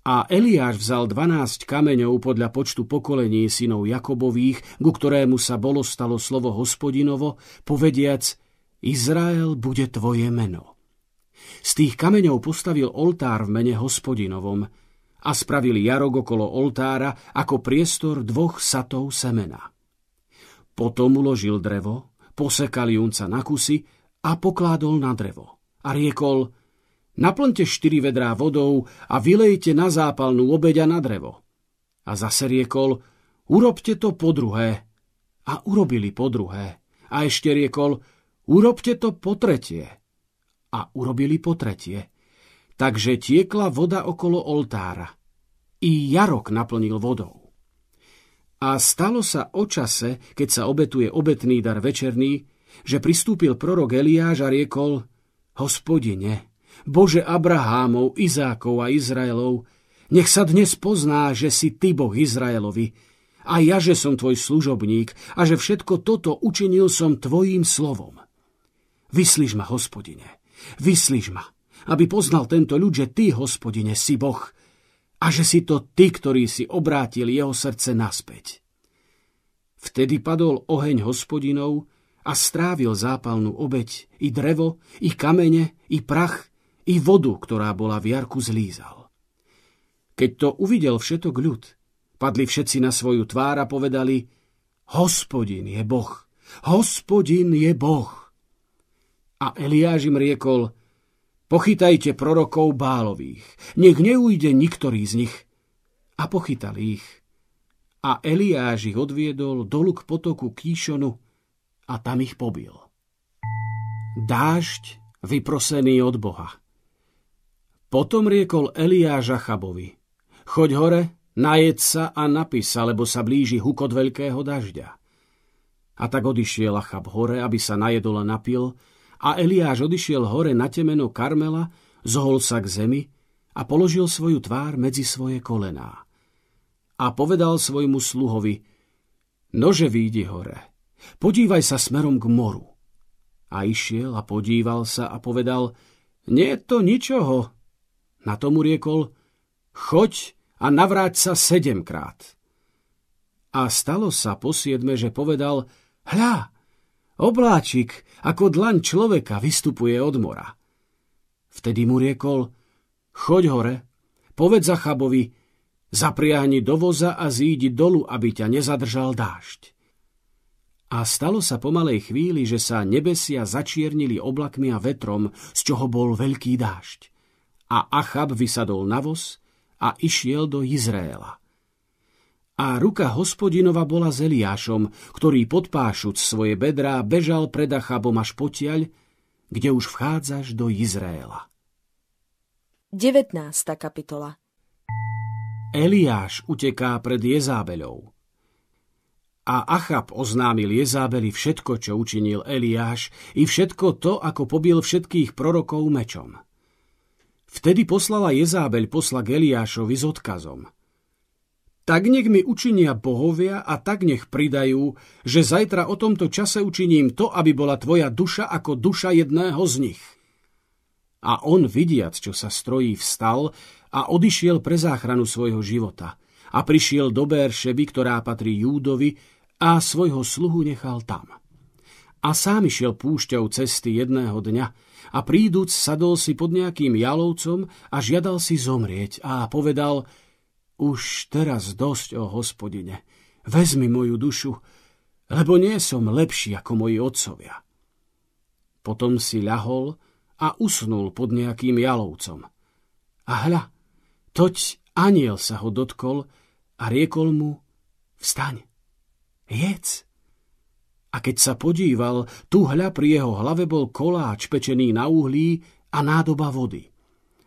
A Eliáš vzal 12 kameňov podľa počtu pokolení synov Jakobových, ku ktorému sa bolo stalo slovo hospodinovo, povediac Izrael bude tvoje meno. Z tých kameňov postavil oltár v mene hospodinovom a spravili jarok okolo oltára ako priestor dvoch satov semena. Potom uložil drevo, posekal junca na kusy a pokládol na drevo. A riekol – Naplňte štyri vedrá vodou a vylejte na zápalnú obeď a na drevo. A zase riekol, urobte to po druhé. A urobili po druhé. A ešte riekol, urobte to po tretie. A urobili po tretie. Takže tiekla voda okolo oltára. I Jarok naplnil vodou. A stalo sa o čase, keď sa obetuje obetný dar večerný, že pristúpil prorok Eliáš a riekol, hospodine, Bože Abrahámov, Izákov a Izraelov, nech sa dnes pozná, že si Ty Boh Izraelovi, a ja, že som Tvoj služobník a že všetko toto učinil som Tvojím slovom. Vyslíš ma, hospodine, vyslíš ma, aby poznal tento ľud, že Ty, hospodine, si Boh a že si to Ty, ktorý si obrátil jeho srdce naspäť. Vtedy padol oheň hospodinov a strávil zápalnú obeď, i drevo, i kamene, i prach, i vodu, ktorá bola v jarku zlízal. Keď to uvidel všetok ľud, padli všetci na svoju tvár a povedali Hospodin je Boh, hospodin je Boh. A Eliáš im riekol, pochytajte prorokov Bálových, nech neujde niktorý z nich. A pochytali ich. A Eliáš ich odviedol dolu k potoku Kíšonu a tam ich pobil. Dážď vyprosený od Boha. Potom riekol Eliáš Achabovi, choď hore, najed sa a napisa, lebo sa blíži hukot veľkého dažďa. A tak odišiel Achab hore, aby sa najedol a napil, a Eliáš odišiel hore na temeno Karmela, zohol sa k zemi a položil svoju tvár medzi svoje kolená. A povedal svojmu sluhovi, nože výjdi hore, podívaj sa smerom k moru. A išiel a podíval sa a povedal, nie je to ničoho, na tomu riekol, choď a navráť sa sedemkrát. A stalo sa po siedme, že povedal, hľa, obláčik ako dlaň človeka vystupuje od mora. Vtedy mu riekol, choď hore, povedz Zachabovi, zapriahni do voza a zídi dolu, aby ťa nezadržal dážď. A stalo sa po malej chvíli, že sa nebesia začiernili oblakmi a vetrom, z čoho bol veľký dážď a Achab vysadol na voz a išiel do Izraela. A ruka hospodinova bola s Eliášom, ktorý podpášuc svoje bedrá bežal pred Achabom až potiaľ, kde už vchádzaš do Izraela. 19. kapitola Eliáš uteká pred Jezábeľou. A Achab oznámil Jezábeli všetko, čo učinil Eliáš, i všetko to, ako pobil všetkých prorokov mečom. Vtedy poslala Jezábeľ posla k Eliášovi s odkazom. Tak nech mi učinia bohovia a tak nech pridajú, že zajtra o tomto čase učiním to, aby bola tvoja duša ako duša jedného z nich. A on, vidiac, čo sa strojí, vstal a odišiel pre záchranu svojho života. A prišiel do Béršeby, ktorá patrí Júdovi, a svojho sluhu nechal tam. A sám išiel púšťou cesty jedného dňa a príduc sadol si pod nejakým jalovcom a žiadal si zomrieť a povedal Už teraz dosť, o hospodine, vezmi moju dušu, lebo nie som lepší ako moji otcovia. Potom si ľahol a usnul pod nejakým jalovcom. A hľa, toť aniel sa ho dotkol a riekol mu, vstaň Jedz. A keď sa podíval, tu hľa pri jeho hlave bol koláč pečený na uhlí a nádoba vody.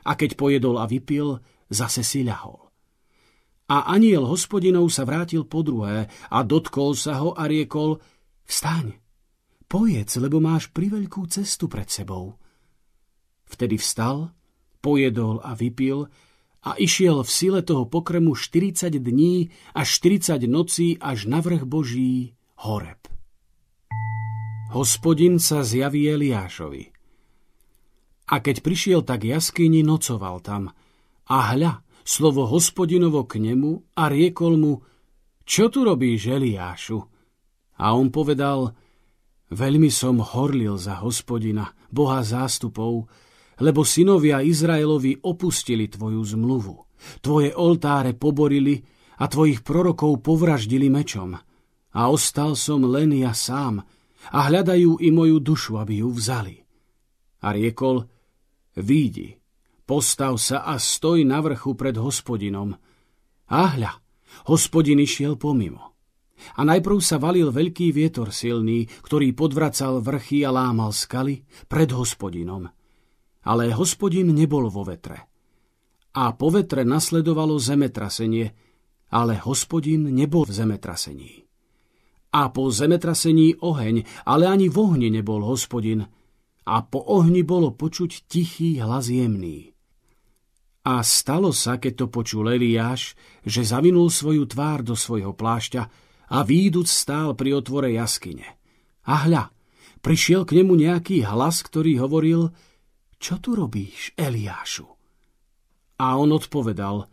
A keď pojedol a vypil, zase si ľahol. A aniel hospodinov sa vrátil po druhé a dotkol sa ho a riekol, vstaň, pojedz, lebo máš priveľkú cestu pred sebou. Vtedy vstal, pojedol a vypil a išiel v sile toho pokremu 40 dní a 40 nocí až na vrch Boží Horeb. Hospodin sa zjaví Eliášovi. A keď prišiel tak jaskyni, nocoval tam. A hľa, slovo hospodinovo k nemu a riekol mu, čo tu robíš, Eliášu? A on povedal, veľmi som horlil za hospodina, boha zástupov, lebo synovia Izraelovi opustili tvoju zmluvu. Tvoje oltáre poborili a tvojich prorokov povraždili mečom. A ostal som len ja sám a hľadajú i moju dušu, aby ju vzali. A riekol, výjdi, postav sa a stoj na vrchu pred hospodinom. A hľa, hospodin išiel pomimo. A najprv sa valil veľký vietor silný, ktorý podvracal vrchy a lámal skaly pred hospodinom ale hospodin nebol vo vetre. A po vetre nasledovalo zemetrasenie, ale hospodin nebol v zemetrasení. A po zemetrasení oheň, ale ani v ohni nebol hospodin. A po ohni bolo počuť tichý hlas jemný. A stalo sa, keď to počul Eliáš, že zavinul svoju tvár do svojho plášťa a výduc stál pri otvore jaskyne. A hľa, prišiel k nemu nejaký hlas, ktorý hovoril – čo tu robíš, Eliášu? A on odpovedal,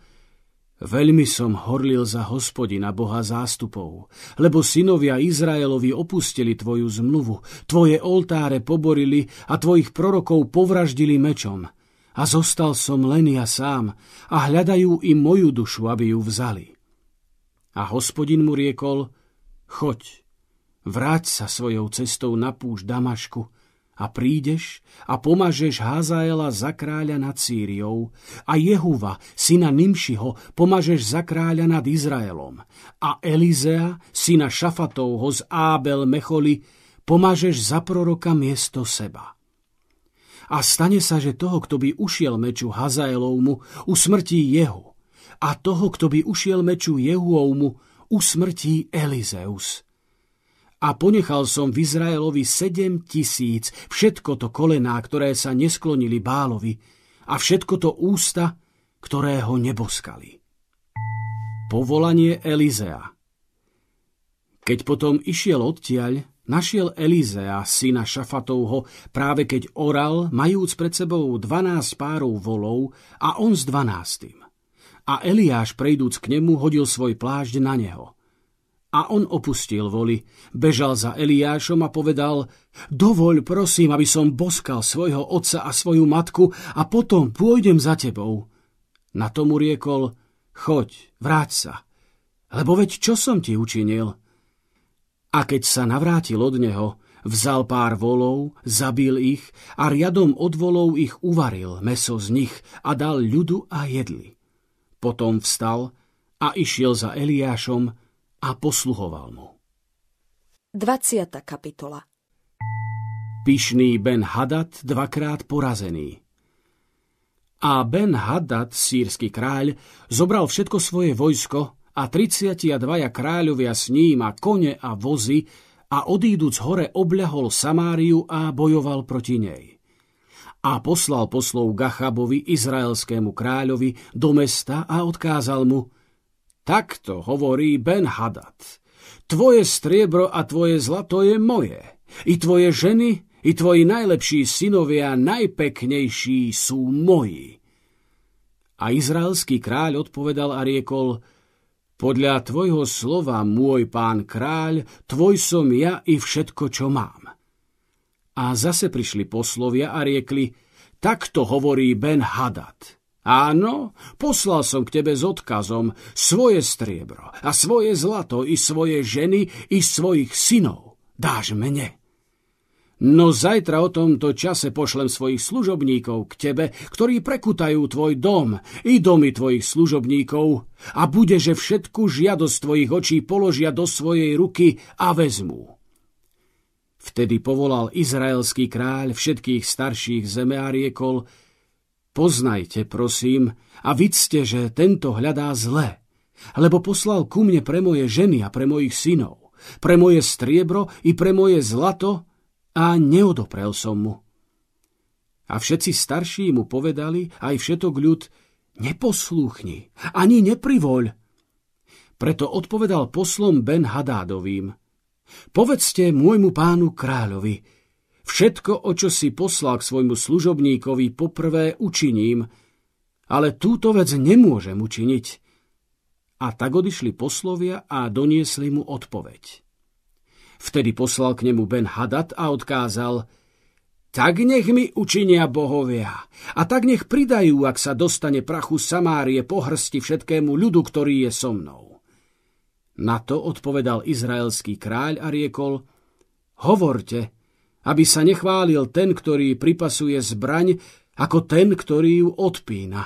Veľmi som horlil za hospodina Boha zástupov, lebo synovia Izraelovi opustili tvoju zmluvu, tvoje oltáre poborili a tvojich prorokov povraždili mečom. A zostal som len ja sám a hľadajú im moju dušu, aby ju vzali. A hospodin mu riekol, choď, vráť sa svojou cestou na púšť Damašku, a prídeš a pomažeš Házaela za kráľa nad Sýriou a Jehuva, syna Nimšiho, pomažeš za kráľa nad Izraelom a Elizea, syna Šafatovho z Ábel Mecholi, pomažeš za proroka miesto seba. A stane sa, že toho, kto by ušiel meču Hazaelovmu, usmrtí Jehu, a toho, kto by ušiel meču Jehuovmu, usmrtí Elizeus. A ponechal som v Izraelovi sedem tisíc, všetko to kolená, ktoré sa nesklonili Bálovi a všetko to ústa, ktoré ho neboskali. Povolanie Elizea. Keď potom išiel odtiaľ, našiel Elizea, syna Šafatovho, práve keď oral, majúc pred sebou dvanásť párov volov a on s dvanástým. A Eliáš, prejdúc k nemu, hodil svoj plášť na neho. A on opustil voli, bežal za Eliášom a povedal, dovoľ prosím, aby som boskal svojho otca a svoju matku a potom pôjdem za tebou. Na tomu riekol, choď, vráť sa, lebo veď čo som ti učinil? A keď sa navrátil od neho, vzal pár volov, zabil ich a riadom od volov ich uvaril, meso z nich a dal ľudu a jedli. Potom vstal a išiel za Eliášom, a posluhoval mu. 20. kapitola Pyšný Ben Hadad dvakrát porazený A Ben Hadad, sírsky kráľ, zobral všetko svoje vojsko a 32 kráľovia s ním a kone a vozy a odíduc hore obľahol Samáriu a bojoval proti nej. A poslal poslov Gachabovi, izraelskému kráľovi, do mesta a odkázal mu Takto hovorí Ben Hadad. Tvoje striebro a tvoje zlato je moje. I tvoje ženy, i tvoji najlepší synovia, najpeknejší sú moji. A izraelský kráľ odpovedal a riekol, podľa tvojho slova, môj pán kráľ, tvoj som ja i všetko, čo mám. A zase prišli poslovia a riekli, takto hovorí Ben Hadad. Áno, poslal som k tebe s odkazom svoje striebro a svoje zlato i svoje ženy i svojich synov. Dáš mene. No zajtra o tomto čase pošlem svojich služobníkov k tebe, ktorí prekutajú tvoj dom i domy tvojich služobníkov a bude, že všetku žiadosť tvojich očí položia do svojej ruky a vezmú. Vtedy povolal izraelský kráľ všetkých starších zeme a riekol, poznajte, prosím, a vidzte, že tento hľadá zle, lebo poslal ku mne pre moje ženy a pre mojich synov, pre moje striebro i pre moje zlato, a neodoprel som mu. A všetci starší mu povedali, aj všetok ľud, neposlúchni, ani neprivoľ. Preto odpovedal poslom Ben Hadádovým, povedzte môjmu pánu kráľovi, všetko, o čo si poslal k svojmu služobníkovi, poprvé učiním, ale túto vec nemôžem učiniť. A tak odišli poslovia a doniesli mu odpoveď. Vtedy poslal k nemu Ben Hadad a odkázal Tak nech mi učinia bohovia a tak nech pridajú, ak sa dostane prachu Samárie po hrsti všetkému ľudu, ktorý je so mnou. Na to odpovedal izraelský kráľ a riekol Hovorte, aby sa nechválil ten, ktorý pripasuje zbraň, ako ten, ktorý ju odpína.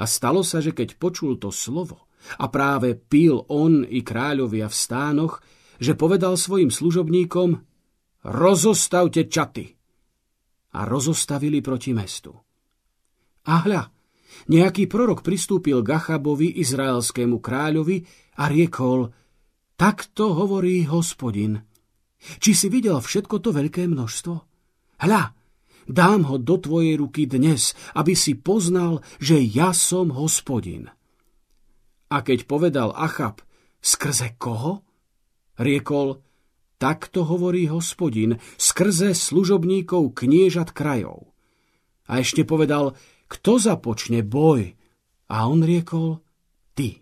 A stalo sa, že keď počul to slovo a práve pil on i kráľovia v stánoch, že povedal svojim služobníkom rozostavte čaty. A rozostavili proti mestu. A hľa, nejaký prorok pristúpil k Achabovi, izraelskému kráľovi, a riekol, takto hovorí hospodin. Či si videl všetko to veľké množstvo? Hľa, dám ho do tvojej ruky dnes, aby si poznal, že ja som hospodin. A keď povedal Achab, skrze koho? Riekol, takto hovorí hospodin, skrze služobníkov kniežat krajov. A ešte povedal, kto započne boj? A on riekol, ty.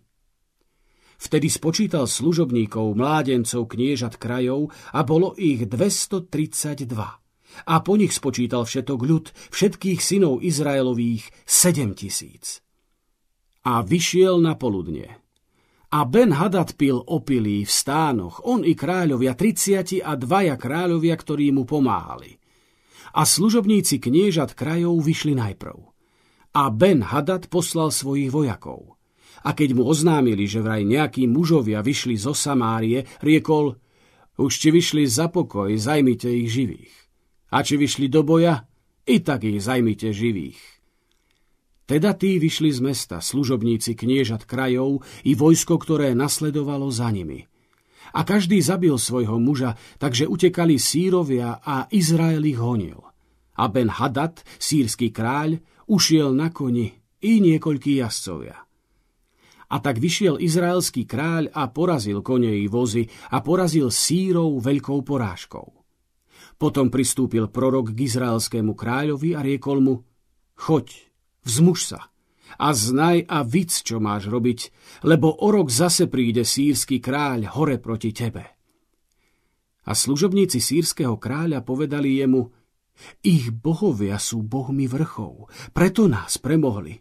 Vtedy spočítal služobníkov, mládencov, kniežat krajov a bolo ich 232. A po nich spočítal všetok ľud, všetkých synov Izraelových, 7 tisíc. A vyšiel na poludne. A Ben Hadad pil opilý v stánoch, on i kráľovia, triciati a dvaja kráľovia, ktorí mu pomáhali. A služobníci kniežat krajov vyšli najprv. A Ben Hadad poslal svojich vojakov. A keď mu oznámili, že vraj nejakí mužovia vyšli zo Samárie, riekol, už či vyšli za pokoj, zajmite ich živých. A či vyšli do boja, i tak ich zajmite živých. Teda tí vyšli z mesta, služobníci kniežat krajov i vojsko, ktoré nasledovalo za nimi. A každý zabil svojho muža, takže utekali sírovia a Izrael ich honil. A Ben Hadad, sírsky kráľ, ušiel na koni i niekoľkí jazdcovia. A tak vyšiel izraelský kráľ a porazil kone i vozy a porazil sírov veľkou porážkou. Potom pristúpil prorok k izraelskému kráľovi a riekol mu, choď, Vzmuž sa a znaj a víc, čo máš robiť, lebo o rok zase príde sírsky kráľ hore proti tebe. A služobníci sírskeho kráľa povedali jemu, ich bohovia sú bohmi vrchov, preto nás premohli.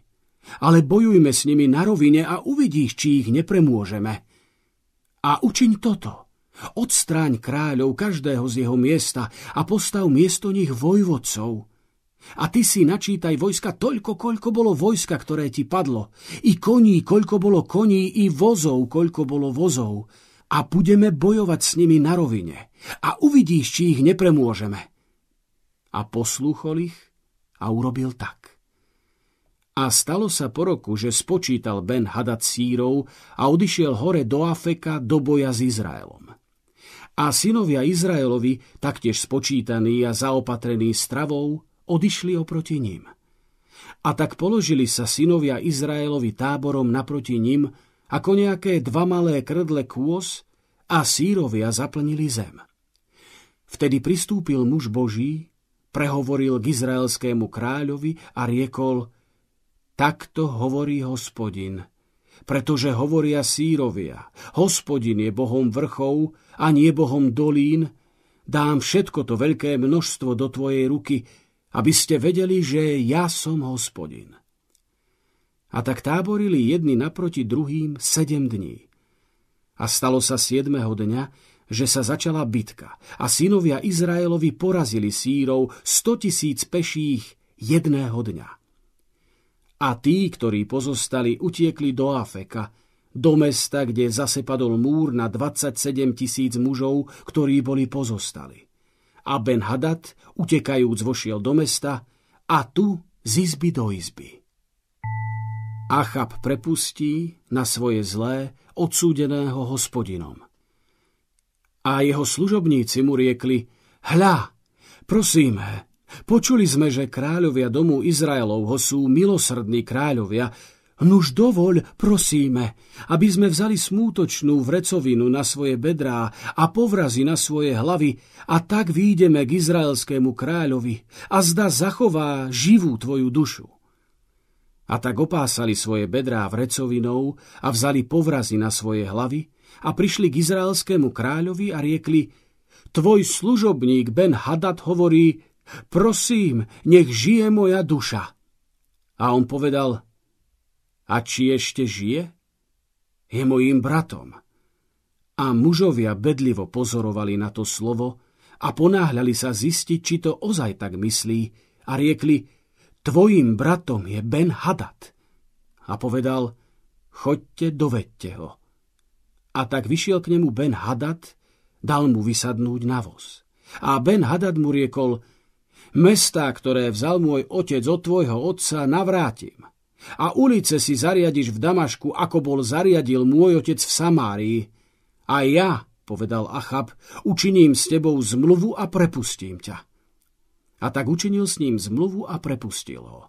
Ale bojujme s nimi na rovine a uvidíš, či ich nepremôžeme. A učiň toto. Odstráň kráľov každého z jeho miesta a postav miesto nich vojvodcov – a ty si načítaj vojska toľko, koľko bolo vojska, ktoré ti padlo. I koní, koľko bolo koní, i vozov, koľko bolo vozov. A budeme bojovať s nimi na rovine. A uvidíš, či ich nepremôžeme. A poslúchol ich a urobil tak. A stalo sa po roku, že spočítal Ben Hadad sírov a odišiel hore do Afeka do boja s Izraelom. A synovia Izraelovi, taktiež spočítaní a zaopatrení stravou, odišli oproti ním. A tak položili sa synovia Izraelovi táborom naproti ním, ako nejaké dva malé krdle kôz a sírovia zaplnili zem. Vtedy pristúpil muž Boží, prehovoril k izraelskému kráľovi a riekol – Takto hovorí hospodin, pretože hovoria sírovia, hospodin je bohom vrchov a nie bohom dolín, dám všetko to veľké množstvo do tvojej ruky, aby ste vedeli, že ja som hospodin. A tak táborili jedni naproti druhým sedem dní. A stalo sa siedmeho dňa, že sa začala bitka a synovia Izraelovi porazili sírov sto tisíc peších jedného dňa. A tí, ktorí pozostali, utiekli do Afeka, do mesta, kde zase padol múr na 27 tisíc mužov, ktorí boli pozostali. A Ben Hadad, utekajúc, vošiel do mesta a tu z izby do izby. Achab prepustí na svoje zlé odsúdeného hospodinom. A jeho služobníci mu riekli, hľa, prosíme, Počuli sme, že kráľovia domu Izraelovho sú milosrdní kráľovia. Nuž dovoľ, prosíme, aby sme vzali smútočnú vrecovinu na svoje bedrá a povrazy na svoje hlavy a tak výjdeme k izraelskému kráľovi a zda zachová živú tvoju dušu. A tak opásali svoje bedrá vrecovinou a vzali povrazy na svoje hlavy a prišli k izraelskému kráľovi a riekli Tvoj služobník Ben Hadad hovorí, prosím, nech žije moja duša. A on povedal, a či ešte žije? Je mojím bratom. A mužovia bedlivo pozorovali na to slovo a ponáhľali sa zistiť, či to ozaj tak myslí a riekli, tvojim bratom je Ben Hadad. A povedal, choďte, dovedte ho. A tak vyšiel k nemu Ben Hadad, dal mu vysadnúť na voz. A Ben Hadad mu riekol, Mestá, ktoré vzal môj otec od tvojho otca, navrátim. A ulice si zariadiš v Damašku, ako bol zariadil môj otec v Samárii. A ja, povedal Achab, učiním s tebou zmluvu a prepustím ťa. A tak učinil s ním zmluvu a prepustil ho.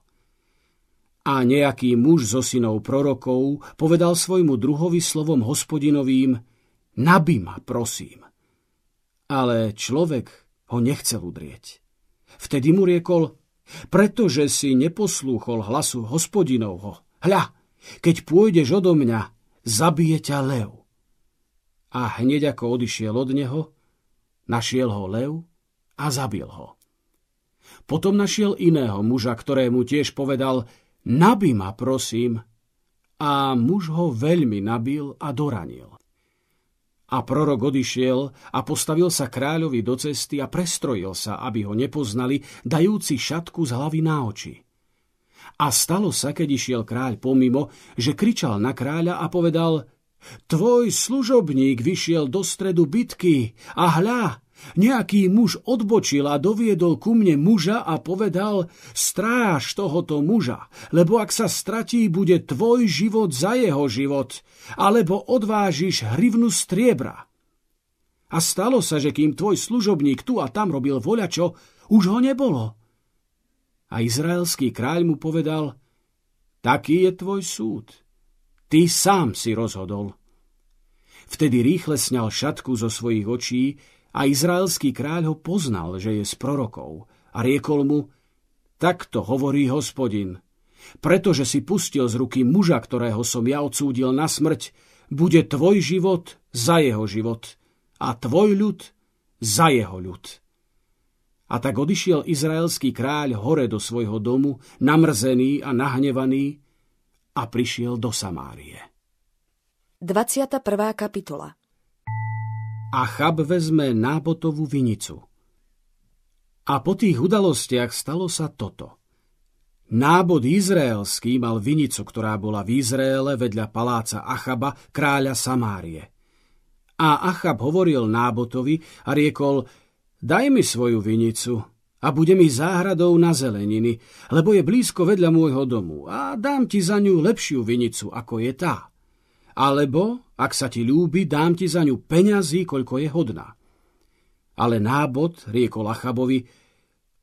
A nejaký muž zo synov prorokov povedal svojmu druhovi slovom hospodinovým, nabi ma, prosím. Ale človek ho nechcel udrieť. Vtedy mu riekol, pretože si neposlúchol hlasu hospodinovho. Hľa, keď pôjdeš odo mňa, zabije ťa lev. A hneď ako odišiel od neho, našiel ho lev a zabil ho. Potom našiel iného muža, ktorému tiež povedal, nabi ma, prosím. A muž ho veľmi nabil a doranil. A prorok odišiel a postavil sa kráľovi do cesty a prestrojil sa, aby ho nepoznali, dajúci šatku z hlavy na oči. A stalo sa, keď išiel kráľ pomimo, že kričal na kráľa a povedal Tvoj služobník vyšiel do stredu bitky a hľa, Nejaký muž odbočil a doviedol ku mne muža a povedal, stráž tohoto muža, lebo ak sa stratí, bude tvoj život za jeho život, alebo odvážiš hrivnu striebra. A stalo sa, že kým tvoj služobník tu a tam robil voľačo, už ho nebolo. A izraelský kráľ mu povedal, taký je tvoj súd. Ty sám si rozhodol. Vtedy rýchle sňal šatku zo svojich očí a izraelský kráľ ho poznal, že je z prorokov a riekol mu, takto hovorí hospodin, pretože si pustil z ruky muža, ktorého som ja odsúdil na smrť, bude tvoj život za jeho život a tvoj ľud za jeho ľud. A tak odišiel izraelský kráľ hore do svojho domu, namrzený a nahnevaný, a prišiel do Samárie. 21. kapitola Achab vezme nábotovú vinicu. A po tých udalostiach stalo sa toto. Nábod izraelský mal vinicu, ktorá bola v Izraele vedľa paláca Achaba, kráľa Samárie. A Achab hovoril nábotovi a riekol, daj mi svoju vinicu. a bude mi záhradou na zeleniny, lebo je blízko vedľa môjho domu a dám ti za ňu lepšiu vinicu, ako je tá. Alebo, ak sa ti ľúbi, dám ti za ňu peňazí, koľko je hodná. Ale nábod, riekol Achabovi,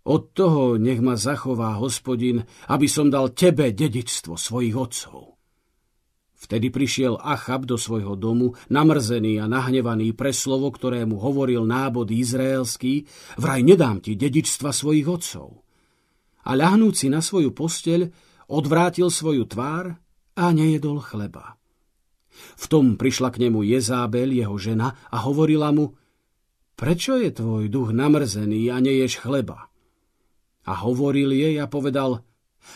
od toho nech ma zachová hospodin, aby som dal tebe dedičstvo svojich otcov. Vtedy prišiel Achab do svojho domu, namrzený a nahnevaný pre slovo, ktoré mu hovoril nábod izraelský, vraj nedám ti dedičstva svojich otcov. A ľahnúci na svoju posteľ, odvrátil svoju tvár a nejedol chleba. V tom prišla k nemu Jezábel, jeho žena, a hovorila mu, prečo je tvoj duch namrzený a neješ chleba? A hovoril jej a povedal,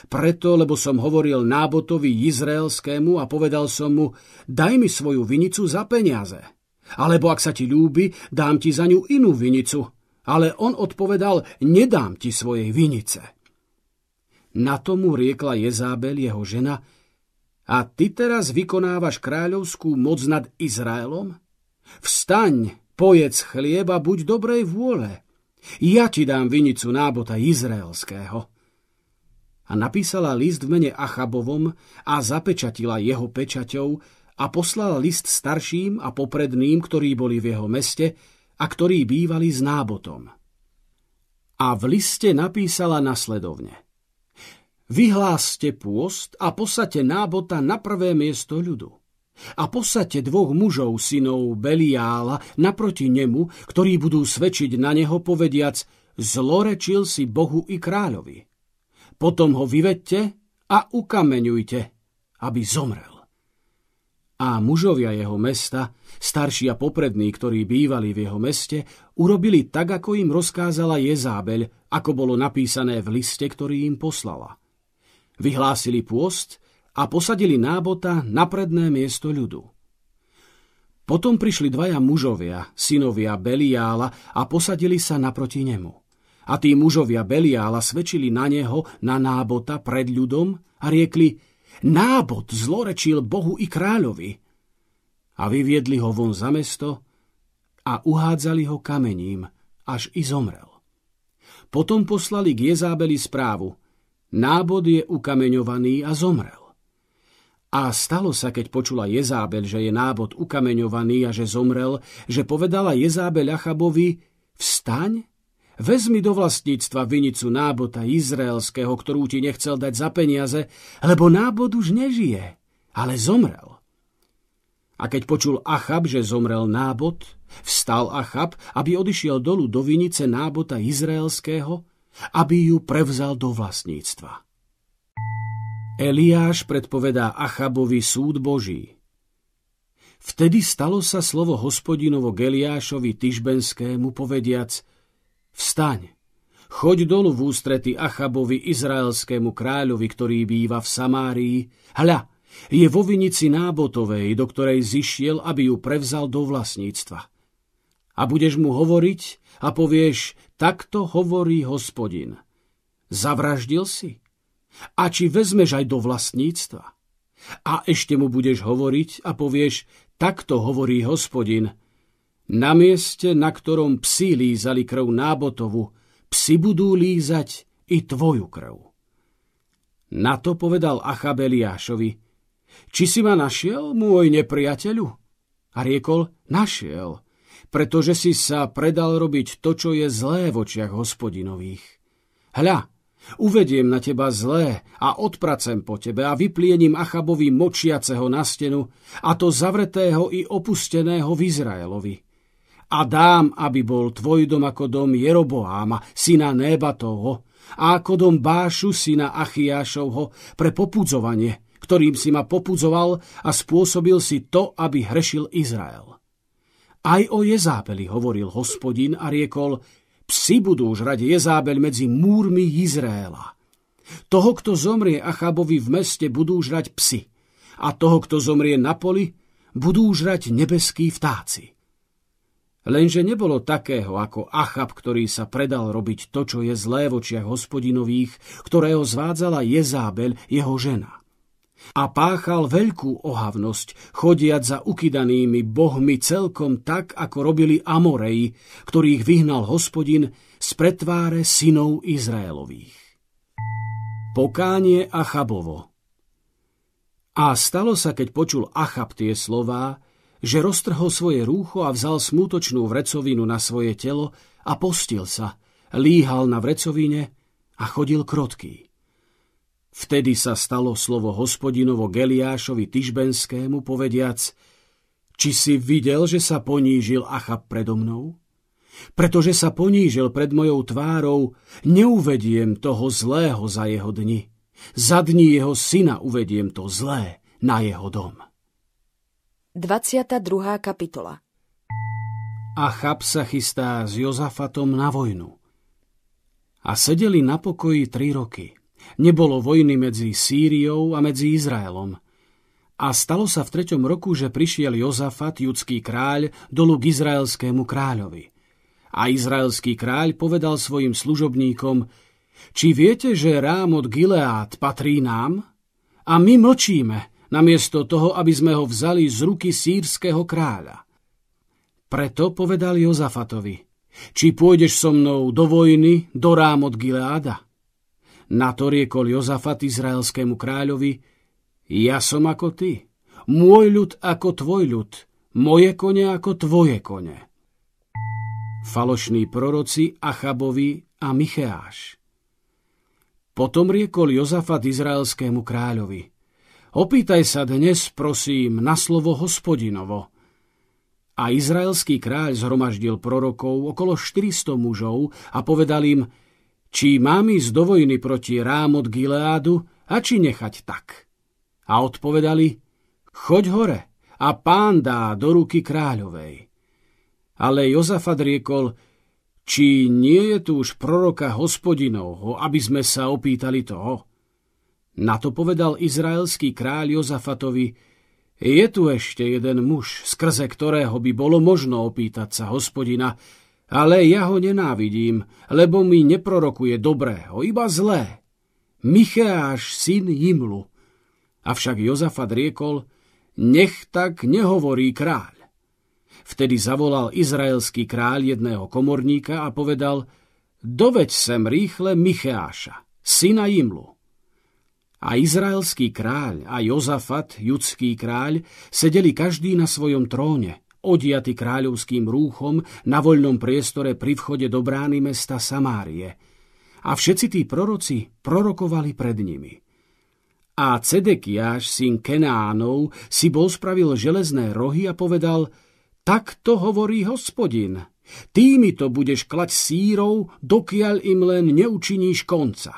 preto, lebo som hovoril nábotovi izraelskému a povedal som mu, daj mi svoju vinicu za peniaze. Alebo ak sa ti ľúbi, dám ti za ňu inú vinicu. Ale on odpovedal, nedám ti svojej vinice. Na tomu riekla Jezábel, jeho žena, a ty teraz vykonávaš kráľovskú moc nad Izraelom? Vstaň, pojedz chlieba, buď dobrej vôle. Ja ti dám vinicu nábota izraelského a napísala list v mene Achabovom a zapečatila jeho pečaťou a poslala list starším a popredným, ktorí boli v jeho meste a ktorí bývali s nábotom. A v liste napísala nasledovne. Vyhláste pôst a posadte nábota na prvé miesto ľudu. A posadte dvoch mužov, synov Beliála, naproti nemu, ktorí budú svedčiť na neho, povediac, zlorečil si Bohu i kráľovi. Potom ho vyvedte a ukameňujte, aby zomrel. A mužovia jeho mesta, starší a poprední, ktorí bývali v jeho meste, urobili tak, ako im rozkázala Jezábeľ, ako bolo napísané v liste, ktorý im poslala. Vyhlásili pôst a posadili nábota na predné miesto ľudu. Potom prišli dvaja mužovia, synovia Beliála a posadili sa naproti nemu. A tí mužovia Beliála svedčili na neho, na nábota pred ľudom a riekli, nábot zlorečil Bohu i kráľovi. A vyviedli ho von za mesto a uhádzali ho kamením, až i zomrel. Potom poslali k Jezábeli správu, nábod je ukameňovaný a zomrel. A stalo sa, keď počula Jezábel, že je nábod ukameňovaný a že zomrel, že povedala Jezábel Achabovi, vstaň Vezmi do vlastníctva vinicu nábota izraelského, ktorú ti nechcel dať za peniaze, lebo nábod už nežije, ale zomrel. A keď počul Achab, že zomrel nábod, vstal Achab, aby odišiel dolu do vinice nábota izraelského, aby ju prevzal do vlastníctva. Eliáš predpovedá Achabovi súd Boží. Vtedy stalo sa slovo hospodinovo Geliášovi Tyžbenskému povediac – Vstaň, choď dolu v ústrety Achabovi, izraelskému kráľovi, ktorý býva v Samárii. Hľa, je vo vinici Nábotovej, do ktorej zišiel, aby ju prevzal do vlastníctva. A budeš mu hovoriť a povieš, takto hovorí hospodin. Zavraždil si? A či vezmeš aj do vlastníctva? A ešte mu budeš hovoriť a povieš, takto hovorí hospodin, na mieste, na ktorom psi lízali krv nábotovu, psi budú lízať i tvoju krv. Na to povedal Achabeliášovi, či si ma našiel, môj nepriateľu? A riekol, našiel, pretože si sa predal robiť to, čo je zlé v očiach hospodinových. Hľa, uvediem na teba zlé a odpracem po tebe a vypliením Achabovi močiaceho na stenu, a to zavretého i opusteného v Izraelovi a dám, aby bol tvoj dom ako dom Jeroboáma, syna Nébatovho, a ako dom Bášu, syna Achiášovho, pre popudzovanie, ktorým si ma popudzoval a spôsobil si to, aby hrešil Izrael. Aj o Jezábeli hovoril hospodin a riekol, psi budú žrať Jezábel medzi múrmi Izraela. Toho, kto zomrie Achabovi v meste, budú žrať psi. A toho, kto zomrie na poli, budú žrať nebeskí vtáci. Lenže nebolo takého ako Achab, ktorý sa predal robiť to, čo je zlé v očiach hospodinových, ktorého zvádzala Jezábel, jeho žena. A páchal veľkú ohavnosť, chodiať za ukydanými bohmi celkom tak, ako robili Amoreji, ktorých vyhnal hospodin z pretváre synov Izraelových. Pokánie Achabovo A stalo sa, keď počul Achab tie slová, že roztrhol svoje rúcho a vzal smútočnú vrecovinu na svoje telo a postil sa, líhal na vrecovine a chodil krotký. Vtedy sa stalo slovo hospodinovo Geliášovi Tyžbenskému povediac, či si videl, že sa ponížil Achab predo mnou? Pretože sa ponížil pred mojou tvárou, neuvediem toho zlého za jeho dni. Za dni jeho syna uvediem to zlé na jeho dom. 22. kapitola Achab sa chystá s Jozafatom na vojnu. A sedeli na pokoji tri roky – Nebolo vojny medzi Sýriou a medzi Izraelom. A stalo sa v treťom roku, že prišiel Jozafat, judský kráľ, dolu k izraelskému kráľovi. A izraelský kráľ povedal svojim služobníkom, či viete, že Rámot Gileát patrí nám? A my mlčíme, namiesto toho, aby sme ho vzali z ruky sírskeho kráľa. Preto povedal Jozafatovi, či pôjdeš so mnou do vojny, do Rámot Gileáda? Na to riekol Jozafat izraelskému kráľovi, ja som ako ty, môj ľud ako tvoj ľud, moje kone ako tvoje kone. Falošní proroci Achabovi a Micheáš. Potom riekol Jozafat izraelskému kráľovi, opýtaj sa dnes, prosím, na slovo hospodinovo. A izraelský kráľ zhromaždil prorokov okolo 400 mužov a povedal im, či mám ísť do vojny proti Rámot Gileádu a či nechať tak. A odpovedali, choď hore a pán dá do ruky kráľovej. Ale Jozafat riekol, či nie je tu už proroka hospodinovho, aby sme sa opýtali toho. Na to povedal izraelský kráľ Jozafatovi, je tu ešte jeden muž, skrze ktorého by bolo možno opýtať sa hospodina, ale ja ho nenávidím, lebo mi neprorokuje dobrého, iba zlé. Micheáš, syn Jimlu. Avšak Jozafat riekol, nech tak nehovorí kráľ. Vtedy zavolal izraelský kráľ jedného komorníka a povedal, doveď sem rýchle Micheáša, syna Jimlu. A izraelský kráľ a Jozafat, judský kráľ, sedeli každý na svojom tróne odiaty kráľovským rúchom na voľnom priestore pri vchode do brány mesta Samárie. A všetci tí proroci prorokovali pred nimi. A Cedekiáš, syn Kenánov, si bol spravil železné rohy a povedal, tak to hovorí hospodin, tými to budeš klať sírov, dokiaľ im len neučiníš konca.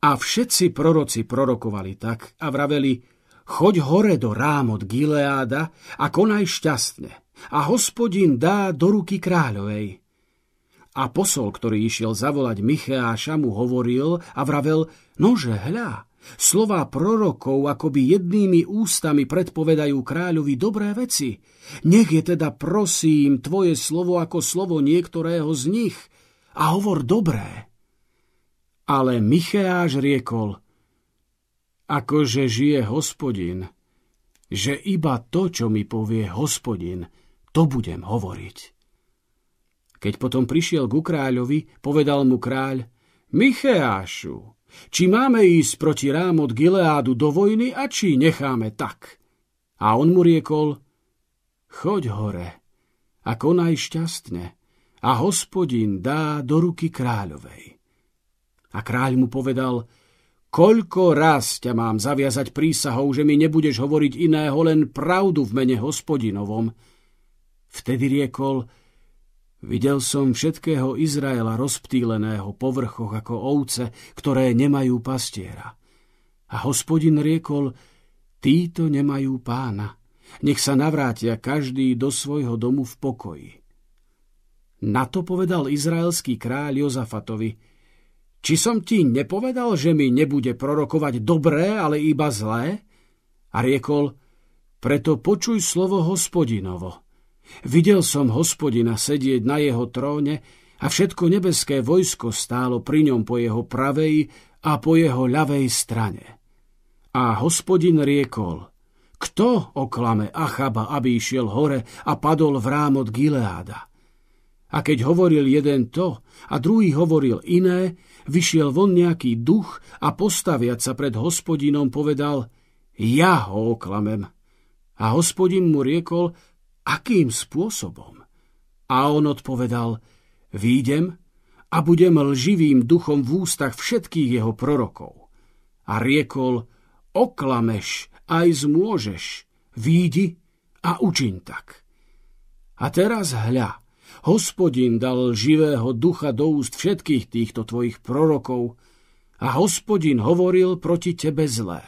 A všetci proroci prorokovali tak a vraveli, choď hore do Rámot Gileáda a konaj šťastne a hospodin dá do ruky kráľovej. A posol, ktorý išiel zavolať Micheáša, mu hovoril a vravel, nože hľa, Slová prorokov akoby jednými ústami predpovedajú kráľovi dobré veci. Nech je teda, prosím, tvoje slovo ako slovo niektorého z nich a hovor dobré. Ale Micheáš riekol, akože žije hospodin, že iba to, čo mi povie hospodin, to budem hovoriť. Keď potom prišiel ku kráľovi, povedal mu kráľ, Micheášu, či máme ísť proti Rámot Gileádu do vojny a či necháme tak? A on mu riekol, choď hore a konaj šťastne a hospodin dá do ruky kráľovej. A kráľ mu povedal, Koľko raz ťa mám zaviazať prísahou, že mi nebudeš hovoriť iného, len pravdu v mene hospodinovom? Vtedy riekol, videl som všetkého Izraela rozptýleného po vrchoch ako ovce, ktoré nemajú pastiera. A hospodin riekol, títo nemajú pána, nech sa navrátia každý do svojho domu v pokoji. Na to povedal izraelský kráľ Jozafatovi – či som ti nepovedal, že mi nebude prorokovať dobré, ale iba zlé? A riekol, preto počuj slovo hospodinovo. Videl som hospodina sedieť na jeho tróne a všetko nebeské vojsko stálo pri ňom po jeho pravej a po jeho ľavej strane. A hospodin riekol, kto oklame Achaba, aby išiel hore a padol v rámot Gileáda? A keď hovoril jeden to a druhý hovoril iné, vyšiel von nejaký duch a postaviať sa pred hospodinom povedal, ja ho oklamem. A hospodin mu riekol, akým spôsobom? A on odpovedal, výjdem a budem lživým duchom v ústach všetkých jeho prorokov. A riekol, oklameš aj zmôžeš, výjdi a učiň tak. A teraz hľa, hospodin dal živého ducha do úst všetkých týchto tvojich prorokov a hospodin hovoril proti tebe zlé.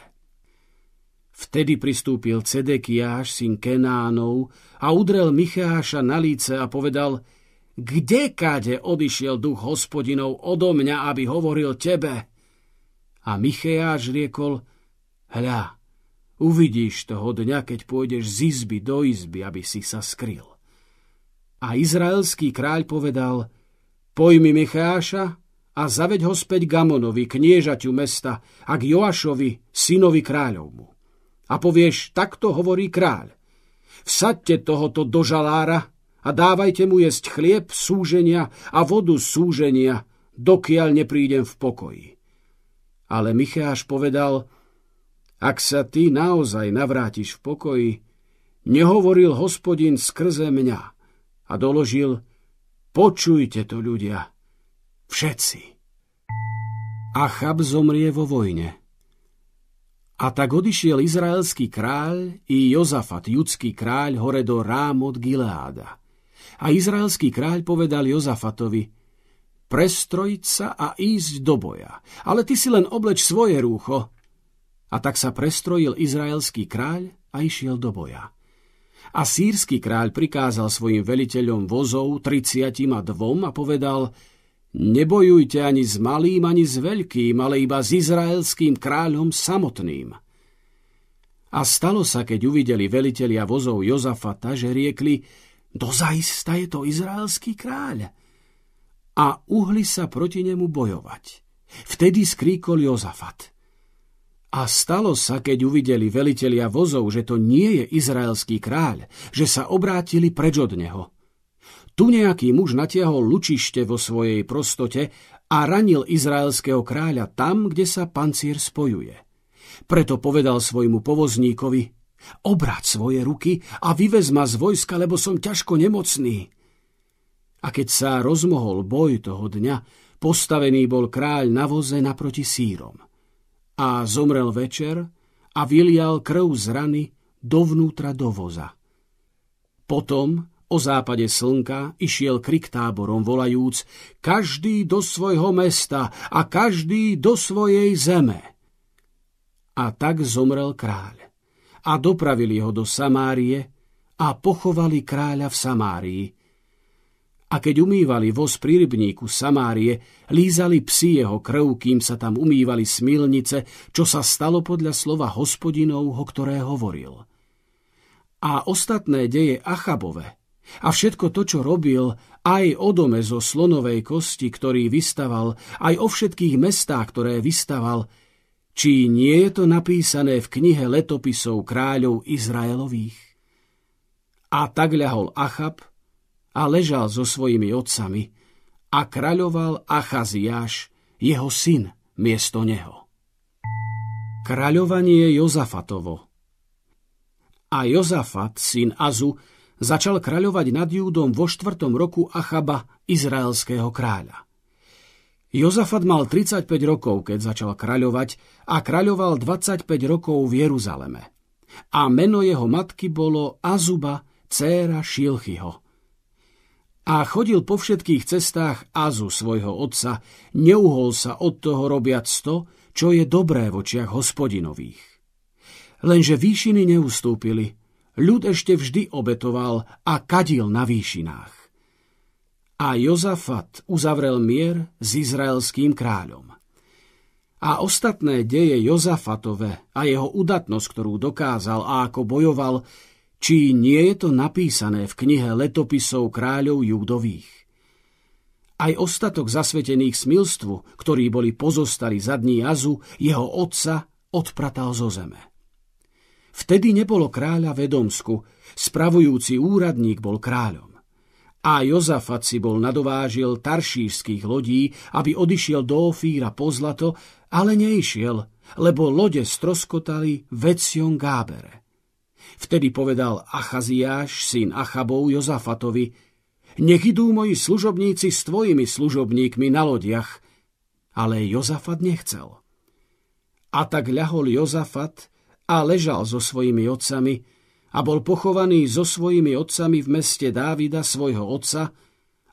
Vtedy pristúpil Cedekiáš, syn Kenánov, a udrel Micháša na líce a povedal, kde káde odišiel duch hospodinov odo mňa, aby hovoril tebe? A Micháš riekol, hľa, Uvidíš toho dňa, keď pôjdeš z izby do izby, aby si sa skryl. A izraelský kráľ povedal, pojmi Micháša a zaveď ho späť Gamonovi, kniežaťu mesta, a k Joašovi, synovi kráľovmu. A povieš, takto hovorí kráľ. Vsaďte tohoto do žalára a dávajte mu jesť chlieb súženia a vodu súženia, dokiaľ neprídem v pokoji. Ale Micháš povedal, ak sa ty naozaj navrátiš v pokoji, nehovoril hospodin skrze mňa a doložil, počujte to ľudia, všetci. Achab zomrie vo vojne. A tak odišiel izraelský kráľ i Jozafat, judský kráľ, hore do Rámot Gileáda. A izraelský kráľ povedal Jozafatovi, prestrojiť sa a ísť do boja, ale ty si len obleč svoje rúcho, a tak sa prestrojil izraelský kráľ a išiel do boja. A sírsky kráľ prikázal svojim veliteľom vozov triciatim a dvom a povedal Nebojujte ani s malým, ani s veľkým, ale iba s izraelským kráľom samotným. A stalo sa, keď uvideli velitelia vozov Jozafata, že riekli Dozajista je to izraelský kráľ. A uhli sa proti nemu bojovať. Vtedy skríkol Jozafat – a stalo sa, keď uvideli velitelia vozov, že to nie je izraelský kráľ, že sa obrátili preč od neho. Tu nejaký muž natiahol lučište vo svojej prostote a ranil izraelského kráľa tam, kde sa pancier spojuje. Preto povedal svojmu povozníkovi, obráť svoje ruky a vyvez ma z vojska, lebo som ťažko nemocný. A keď sa rozmohol boj toho dňa, postavený bol kráľ na voze naproti sírom a zomrel večer a vylial krv z rany dovnútra do voza. Potom o západe slnka išiel krik táborom volajúc každý do svojho mesta a každý do svojej zeme. A tak zomrel kráľ. A dopravili ho do Samárie a pochovali kráľa v Samárii, a keď umývali voz pri rybníku Samárie, lízali psi jeho krv, kým sa tam umývali smilnice, čo sa stalo podľa slova hospodinovho, ktoré hovoril. A ostatné deje Achabove a všetko to, čo robil, aj o dome zo slonovej kosti, ktorý vystaval, aj o všetkých mestách, ktoré vystaval, či nie je to napísané v knihe letopisov kráľov Izraelových? A tak ľahol Achab, a ležal so svojimi otcami a kráľoval Achaziáš, jeho syn, miesto neho. Kráľovanie Jozafatovo A Jozafat, syn Azu, začal kráľovať nad Júdom vo štvrtom roku Achaba, izraelského kráľa. Jozafat mal 35 rokov, keď začal kráľovať a kráľoval 25 rokov v Jeruzaleme. A meno jeho matky bolo Azuba, dcéra Šilchyho a chodil po všetkých cestách Azu svojho otca, neuhol sa od toho robiac to, čo je dobré v očiach hospodinových. Lenže výšiny neustúpili, ľud ešte vždy obetoval a kadil na výšinách. A Jozafat uzavrel mier s izraelským kráľom. A ostatné deje Jozafatove a jeho udatnosť, ktorú dokázal a ako bojoval, či nie je to napísané v knihe letopisov kráľov Júdových. Aj ostatok zasvetených smilstvu, ktorí boli pozostali za dní Azu, jeho otca odpratal zo zeme. Vtedy nebolo kráľa Vedomsku, spravujúci úradník bol kráľom. A Jozafat si bol nadovážil taršířských lodí, aby odišiel do Ofíra po zlato, ale neišiel, lebo lode stroskotali vecion Gábere. Vtedy povedal Achaziáš, syn Achabov, Jozafatovi, nech idú moji služobníci s tvojimi služobníkmi na lodiach. Ale Jozafat nechcel. A tak ľahol Jozafat a ležal so svojimi otcami, a bol pochovaný so svojimi otcami v meste Dávida, svojho otca,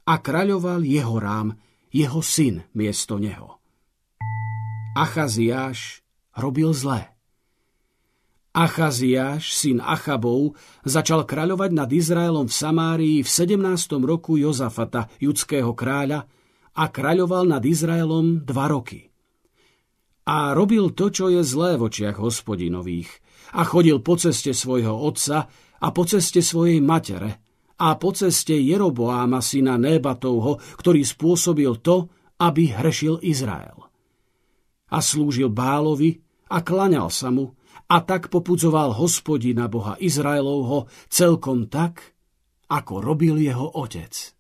a kraľoval jeho rám, jeho syn miesto neho. Achaziáš robil zlé. Achaziáš, syn Achabov, začal kráľovať nad Izraelom v Samárii v 17. roku Jozafata, judského kráľa, a kráľoval nad Izraelom dva roky. A robil to, čo je zlé v očiach hospodinových – a chodil po ceste svojho otca a po ceste svojej matere a po ceste Jeroboáma syna Nébatovho, ktorý spôsobil to, aby hrešil Izrael. A slúžil Bálovi a klaňal sa mu a tak popudzoval hospodina Boha Izraelovho celkom tak, ako robil jeho otec.